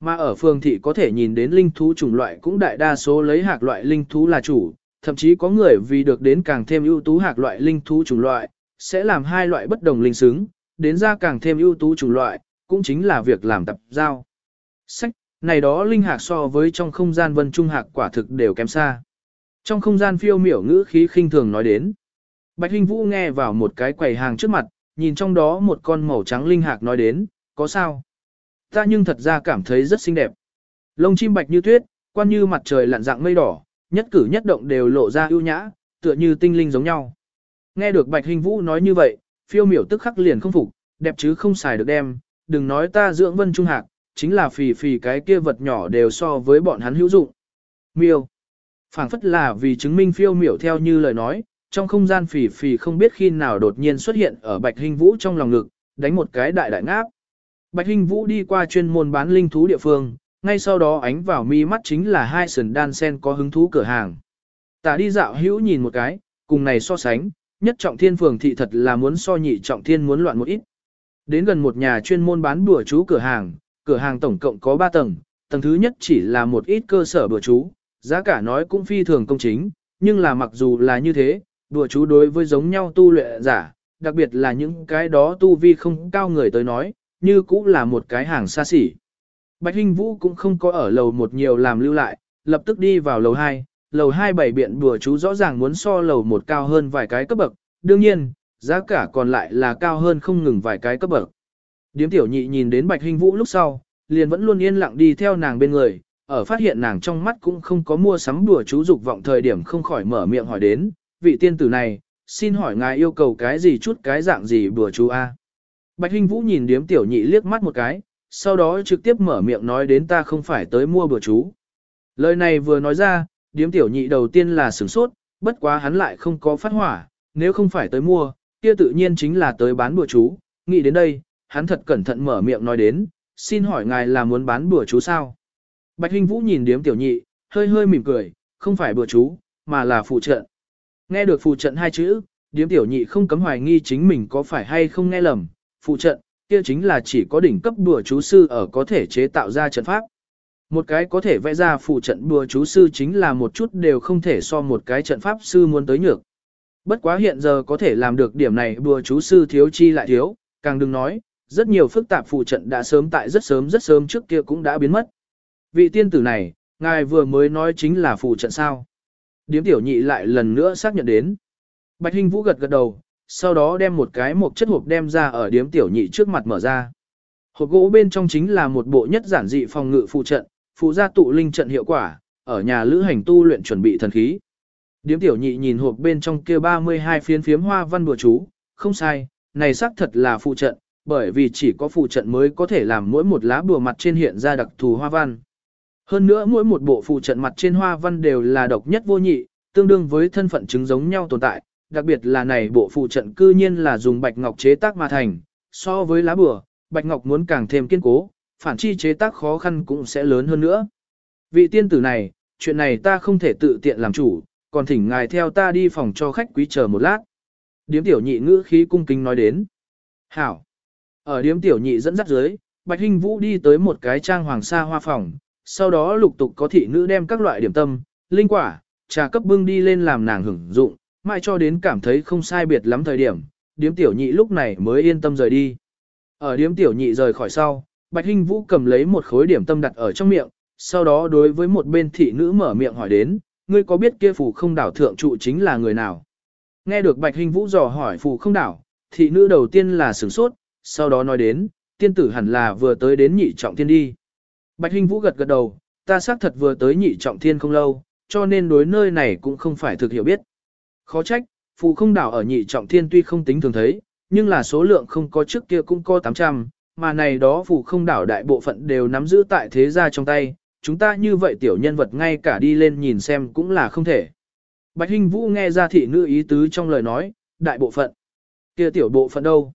Mà ở phương thị có thể nhìn đến linh thú chủng loại cũng đại đa số lấy hạc loại linh thú là chủ, thậm chí có người vì được đến càng thêm ưu tú hạc loại linh thú chủng loại, sẽ làm hai loại bất đồng linh xứng, đến ra càng thêm ưu tú chủng loại, cũng chính là việc làm tập giao. Sách, này đó linh hạc so với trong không gian vân trung hạc quả thực đều kém xa. Trong không gian phiêu miểu ngữ khí khinh thường nói đến. Bạch Hinh Vũ nghe vào một cái quầy hàng trước mặt, nhìn trong đó một con màu trắng linh hạc nói đến, có sao? Ta nhưng thật ra cảm thấy rất xinh đẹp. Lông chim bạch như tuyết, quan như mặt trời lặn dạng mây đỏ, nhất cử nhất động đều lộ ra ưu nhã, tựa như tinh linh giống nhau. Nghe được Bạch Hình Vũ nói như vậy, phiêu miểu tức khắc liền không phục, đẹp chứ không xài được đem, đừng nói ta dưỡng vân trung hạc, chính là phì phì cái kia vật nhỏ đều so với bọn hắn hữu dụng. Miêu phảng phất là vì chứng minh phiêu miểu theo như lời nói, trong không gian phì phì không biết khi nào đột nhiên xuất hiện ở Bạch Hình Vũ trong lòng ngực, đánh một cái đại đại ngáp. Bạch Hình Vũ đi qua chuyên môn bán linh thú địa phương, ngay sau đó ánh vào mi mắt chính là hai sườn đan sen có hứng thú cửa hàng. Tả đi dạo hữu nhìn một cái, cùng này so sánh, nhất trọng thiên phường thị thật là muốn so nhị trọng thiên muốn loạn một ít. Đến gần một nhà chuyên môn bán bùa chú cửa hàng, cửa hàng tổng cộng có 3 tầng, tầng thứ nhất chỉ là một ít cơ sở bùa chú, giá cả nói cũng phi thường công chính, nhưng là mặc dù là như thế, đùa chú đối với giống nhau tu luyện giả, đặc biệt là những cái đó tu vi không cao người tới nói, như cũng là một cái hàng xa xỉ. Bạch Hinh Vũ cũng không có ở lầu một nhiều làm lưu lại, lập tức đi vào lầu 2, lầu 2 bảy biện đùa chú rõ ràng muốn so lầu một cao hơn vài cái cấp bậc, đương nhiên, giá cả còn lại là cao hơn không ngừng vài cái cấp bậc. Điếm tiểu nhị nhìn đến Bạch Hinh Vũ lúc sau, liền vẫn luôn yên lặng đi theo nàng bên người, ở phát hiện nàng trong mắt cũng không có mua sắm đùa chú dục vọng thời điểm không khỏi mở miệng hỏi đến, vị tiên tử này, xin hỏi ngài yêu cầu cái gì chút cái dạng gì đùa chú a? Bạch Hinh Vũ nhìn điếm tiểu nhị liếc mắt một cái, sau đó trực tiếp mở miệng nói đến ta không phải tới mua bữa chú. Lời này vừa nói ra, điếm tiểu nhị đầu tiên là sửng sốt, bất quá hắn lại không có phát hỏa, nếu không phải tới mua, kia tự nhiên chính là tới bán bữa chú. Nghĩ đến đây, hắn thật cẩn thận mở miệng nói đến, xin hỏi ngài là muốn bán bữa chú sao? Bạch Hinh Vũ nhìn điếm tiểu nhị, hơi hơi mỉm cười, không phải bừa chú, mà là phụ trận. Nghe được phụ trận hai chữ, điếm tiểu nhị không cấm hoài nghi chính mình có phải hay không nghe lầm, phụ trận, kia chính là chỉ có đỉnh cấp đùa chú sư ở có thể chế tạo ra trận pháp. Một cái có thể vẽ ra phụ trận đùa chú sư chính là một chút đều không thể so một cái trận pháp sư muốn tới nhược. Bất quá hiện giờ có thể làm được điểm này đùa chú sư thiếu chi lại thiếu, càng đừng nói, rất nhiều phức tạp phụ trận đã sớm tại rất sớm rất sớm trước kia cũng đã biến mất. Vị tiên tử này, ngài vừa mới nói chính là phụ trận sao. Điếm tiểu nhị lại lần nữa xác nhận đến. Bạch Hinh Vũ gật gật đầu, sau đó đem một cái một chất hộp đem ra ở điếm tiểu nhị trước mặt mở ra. Hộp gỗ bên trong chính là một bộ nhất giản dị phòng ngự phụ trận, phụ gia tụ linh trận hiệu quả, ở nhà lữ hành tu luyện chuẩn bị thần khí. Điếm tiểu nhị nhìn hộp bên trong kia 32 phiến phiếm hoa văn bùa chú, không sai, này xác thật là phụ trận, bởi vì chỉ có phụ trận mới có thể làm mỗi một lá bùa mặt trên hiện ra đặc thù hoa văn. Hơn nữa mỗi một bộ phụ trận mặt trên hoa văn đều là độc nhất vô nhị, tương đương với thân phận chứng giống nhau tồn tại, đặc biệt là này bộ phụ trận cư nhiên là dùng bạch ngọc chế tác mà thành, so với lá bùa, bạch ngọc muốn càng thêm kiên cố, phản chi chế tác khó khăn cũng sẽ lớn hơn nữa. Vị tiên tử này, chuyện này ta không thể tự tiện làm chủ, còn thỉnh ngài theo ta đi phòng cho khách quý chờ một lát. Điếm tiểu nhị ngữ khí cung kính nói đến. Hảo. Ở điếm tiểu nhị dẫn dắt dưới, Bạch Hinh Vũ đi tới một cái trang hoàng sa hoa phòng, sau đó lục tục có thị nữ đem các loại điểm tâm, linh quả, trà cấp bưng đi lên làm nàng hưởng dụng, mãi cho đến cảm thấy không sai biệt lắm thời điểm, điếm tiểu nhị lúc này mới yên tâm rời đi. Ở điếm tiểu nhị rời khỏi sau, Bạch Hinh Vũ cầm lấy một khối điểm tâm đặt ở trong miệng, sau đó đối với một bên thị nữ mở miệng hỏi đến, ngươi có biết kia phù không đảo thượng trụ chính là người nào? Nghe được Bạch Hinh Vũ dò hỏi phù không đảo, thị nữ đầu tiên là sửng sốt, sau đó nói đến, tiên tử hẳn là vừa tới đến nhị trọng thiên đi. Bạch Hinh Vũ gật gật đầu, ta xác thật vừa tới nhị trọng thiên không lâu, cho nên đối nơi này cũng không phải thực hiểu biết. Khó trách, phù không đảo ở nhị trọng thiên tuy không tính thường thấy, nhưng là số lượng không có trước kia cũng có 800, mà này đó phù không đảo đại bộ phận đều nắm giữ tại thế gia trong tay, chúng ta như vậy tiểu nhân vật ngay cả đi lên nhìn xem cũng là không thể. Bạch Hinh Vũ nghe ra thị nữ ý tứ trong lời nói, đại bộ phận. kia tiểu bộ phận đâu?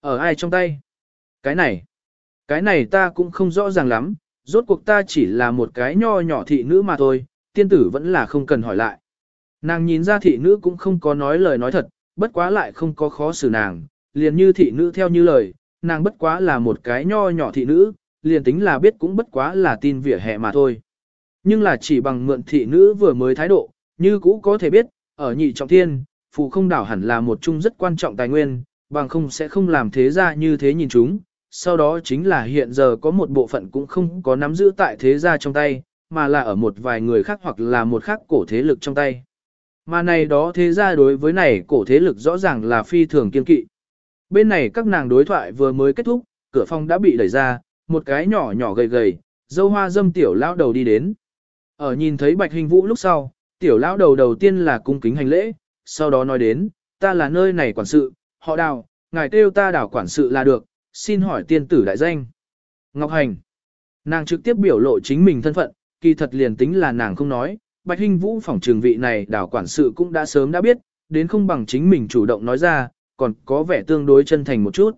Ở ai trong tay? Cái này. Cái này ta cũng không rõ ràng lắm, rốt cuộc ta chỉ là một cái nho nhỏ thị nữ mà thôi, tiên tử vẫn là không cần hỏi lại. Nàng nhìn ra thị nữ cũng không có nói lời nói thật, bất quá lại không có khó xử nàng, liền như thị nữ theo như lời, nàng bất quá là một cái nho nhỏ thị nữ, liền tính là biết cũng bất quá là tin vỉa hè mà thôi. Nhưng là chỉ bằng mượn thị nữ vừa mới thái độ, như cũ có thể biết, ở nhị trọng thiên, phù không đảo hẳn là một chung rất quan trọng tài nguyên, bằng không sẽ không làm thế ra như thế nhìn chúng. Sau đó chính là hiện giờ có một bộ phận cũng không có nắm giữ tại thế gia trong tay, mà là ở một vài người khác hoặc là một khác cổ thế lực trong tay. Mà này đó thế gia đối với này cổ thế lực rõ ràng là phi thường kiên kỵ. Bên này các nàng đối thoại vừa mới kết thúc, cửa phòng đã bị đẩy ra, một cái nhỏ nhỏ gầy gầy, dâu hoa dâm tiểu lão đầu đi đến. Ở nhìn thấy bạch hình vũ lúc sau, tiểu lão đầu đầu tiên là cung kính hành lễ, sau đó nói đến, ta là nơi này quản sự, họ đào, ngài kêu ta đảo quản sự là được, xin hỏi tiên tử đại danh. Ngọc Hành. Nàng trực tiếp biểu lộ chính mình thân phận, kỳ thật liền tính là nàng không nói, Bạch Hinh Vũ phòng trường vị này đảo quản sự cũng đã sớm đã biết, đến không bằng chính mình chủ động nói ra, còn có vẻ tương đối chân thành một chút.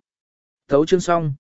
Thấu chương xong.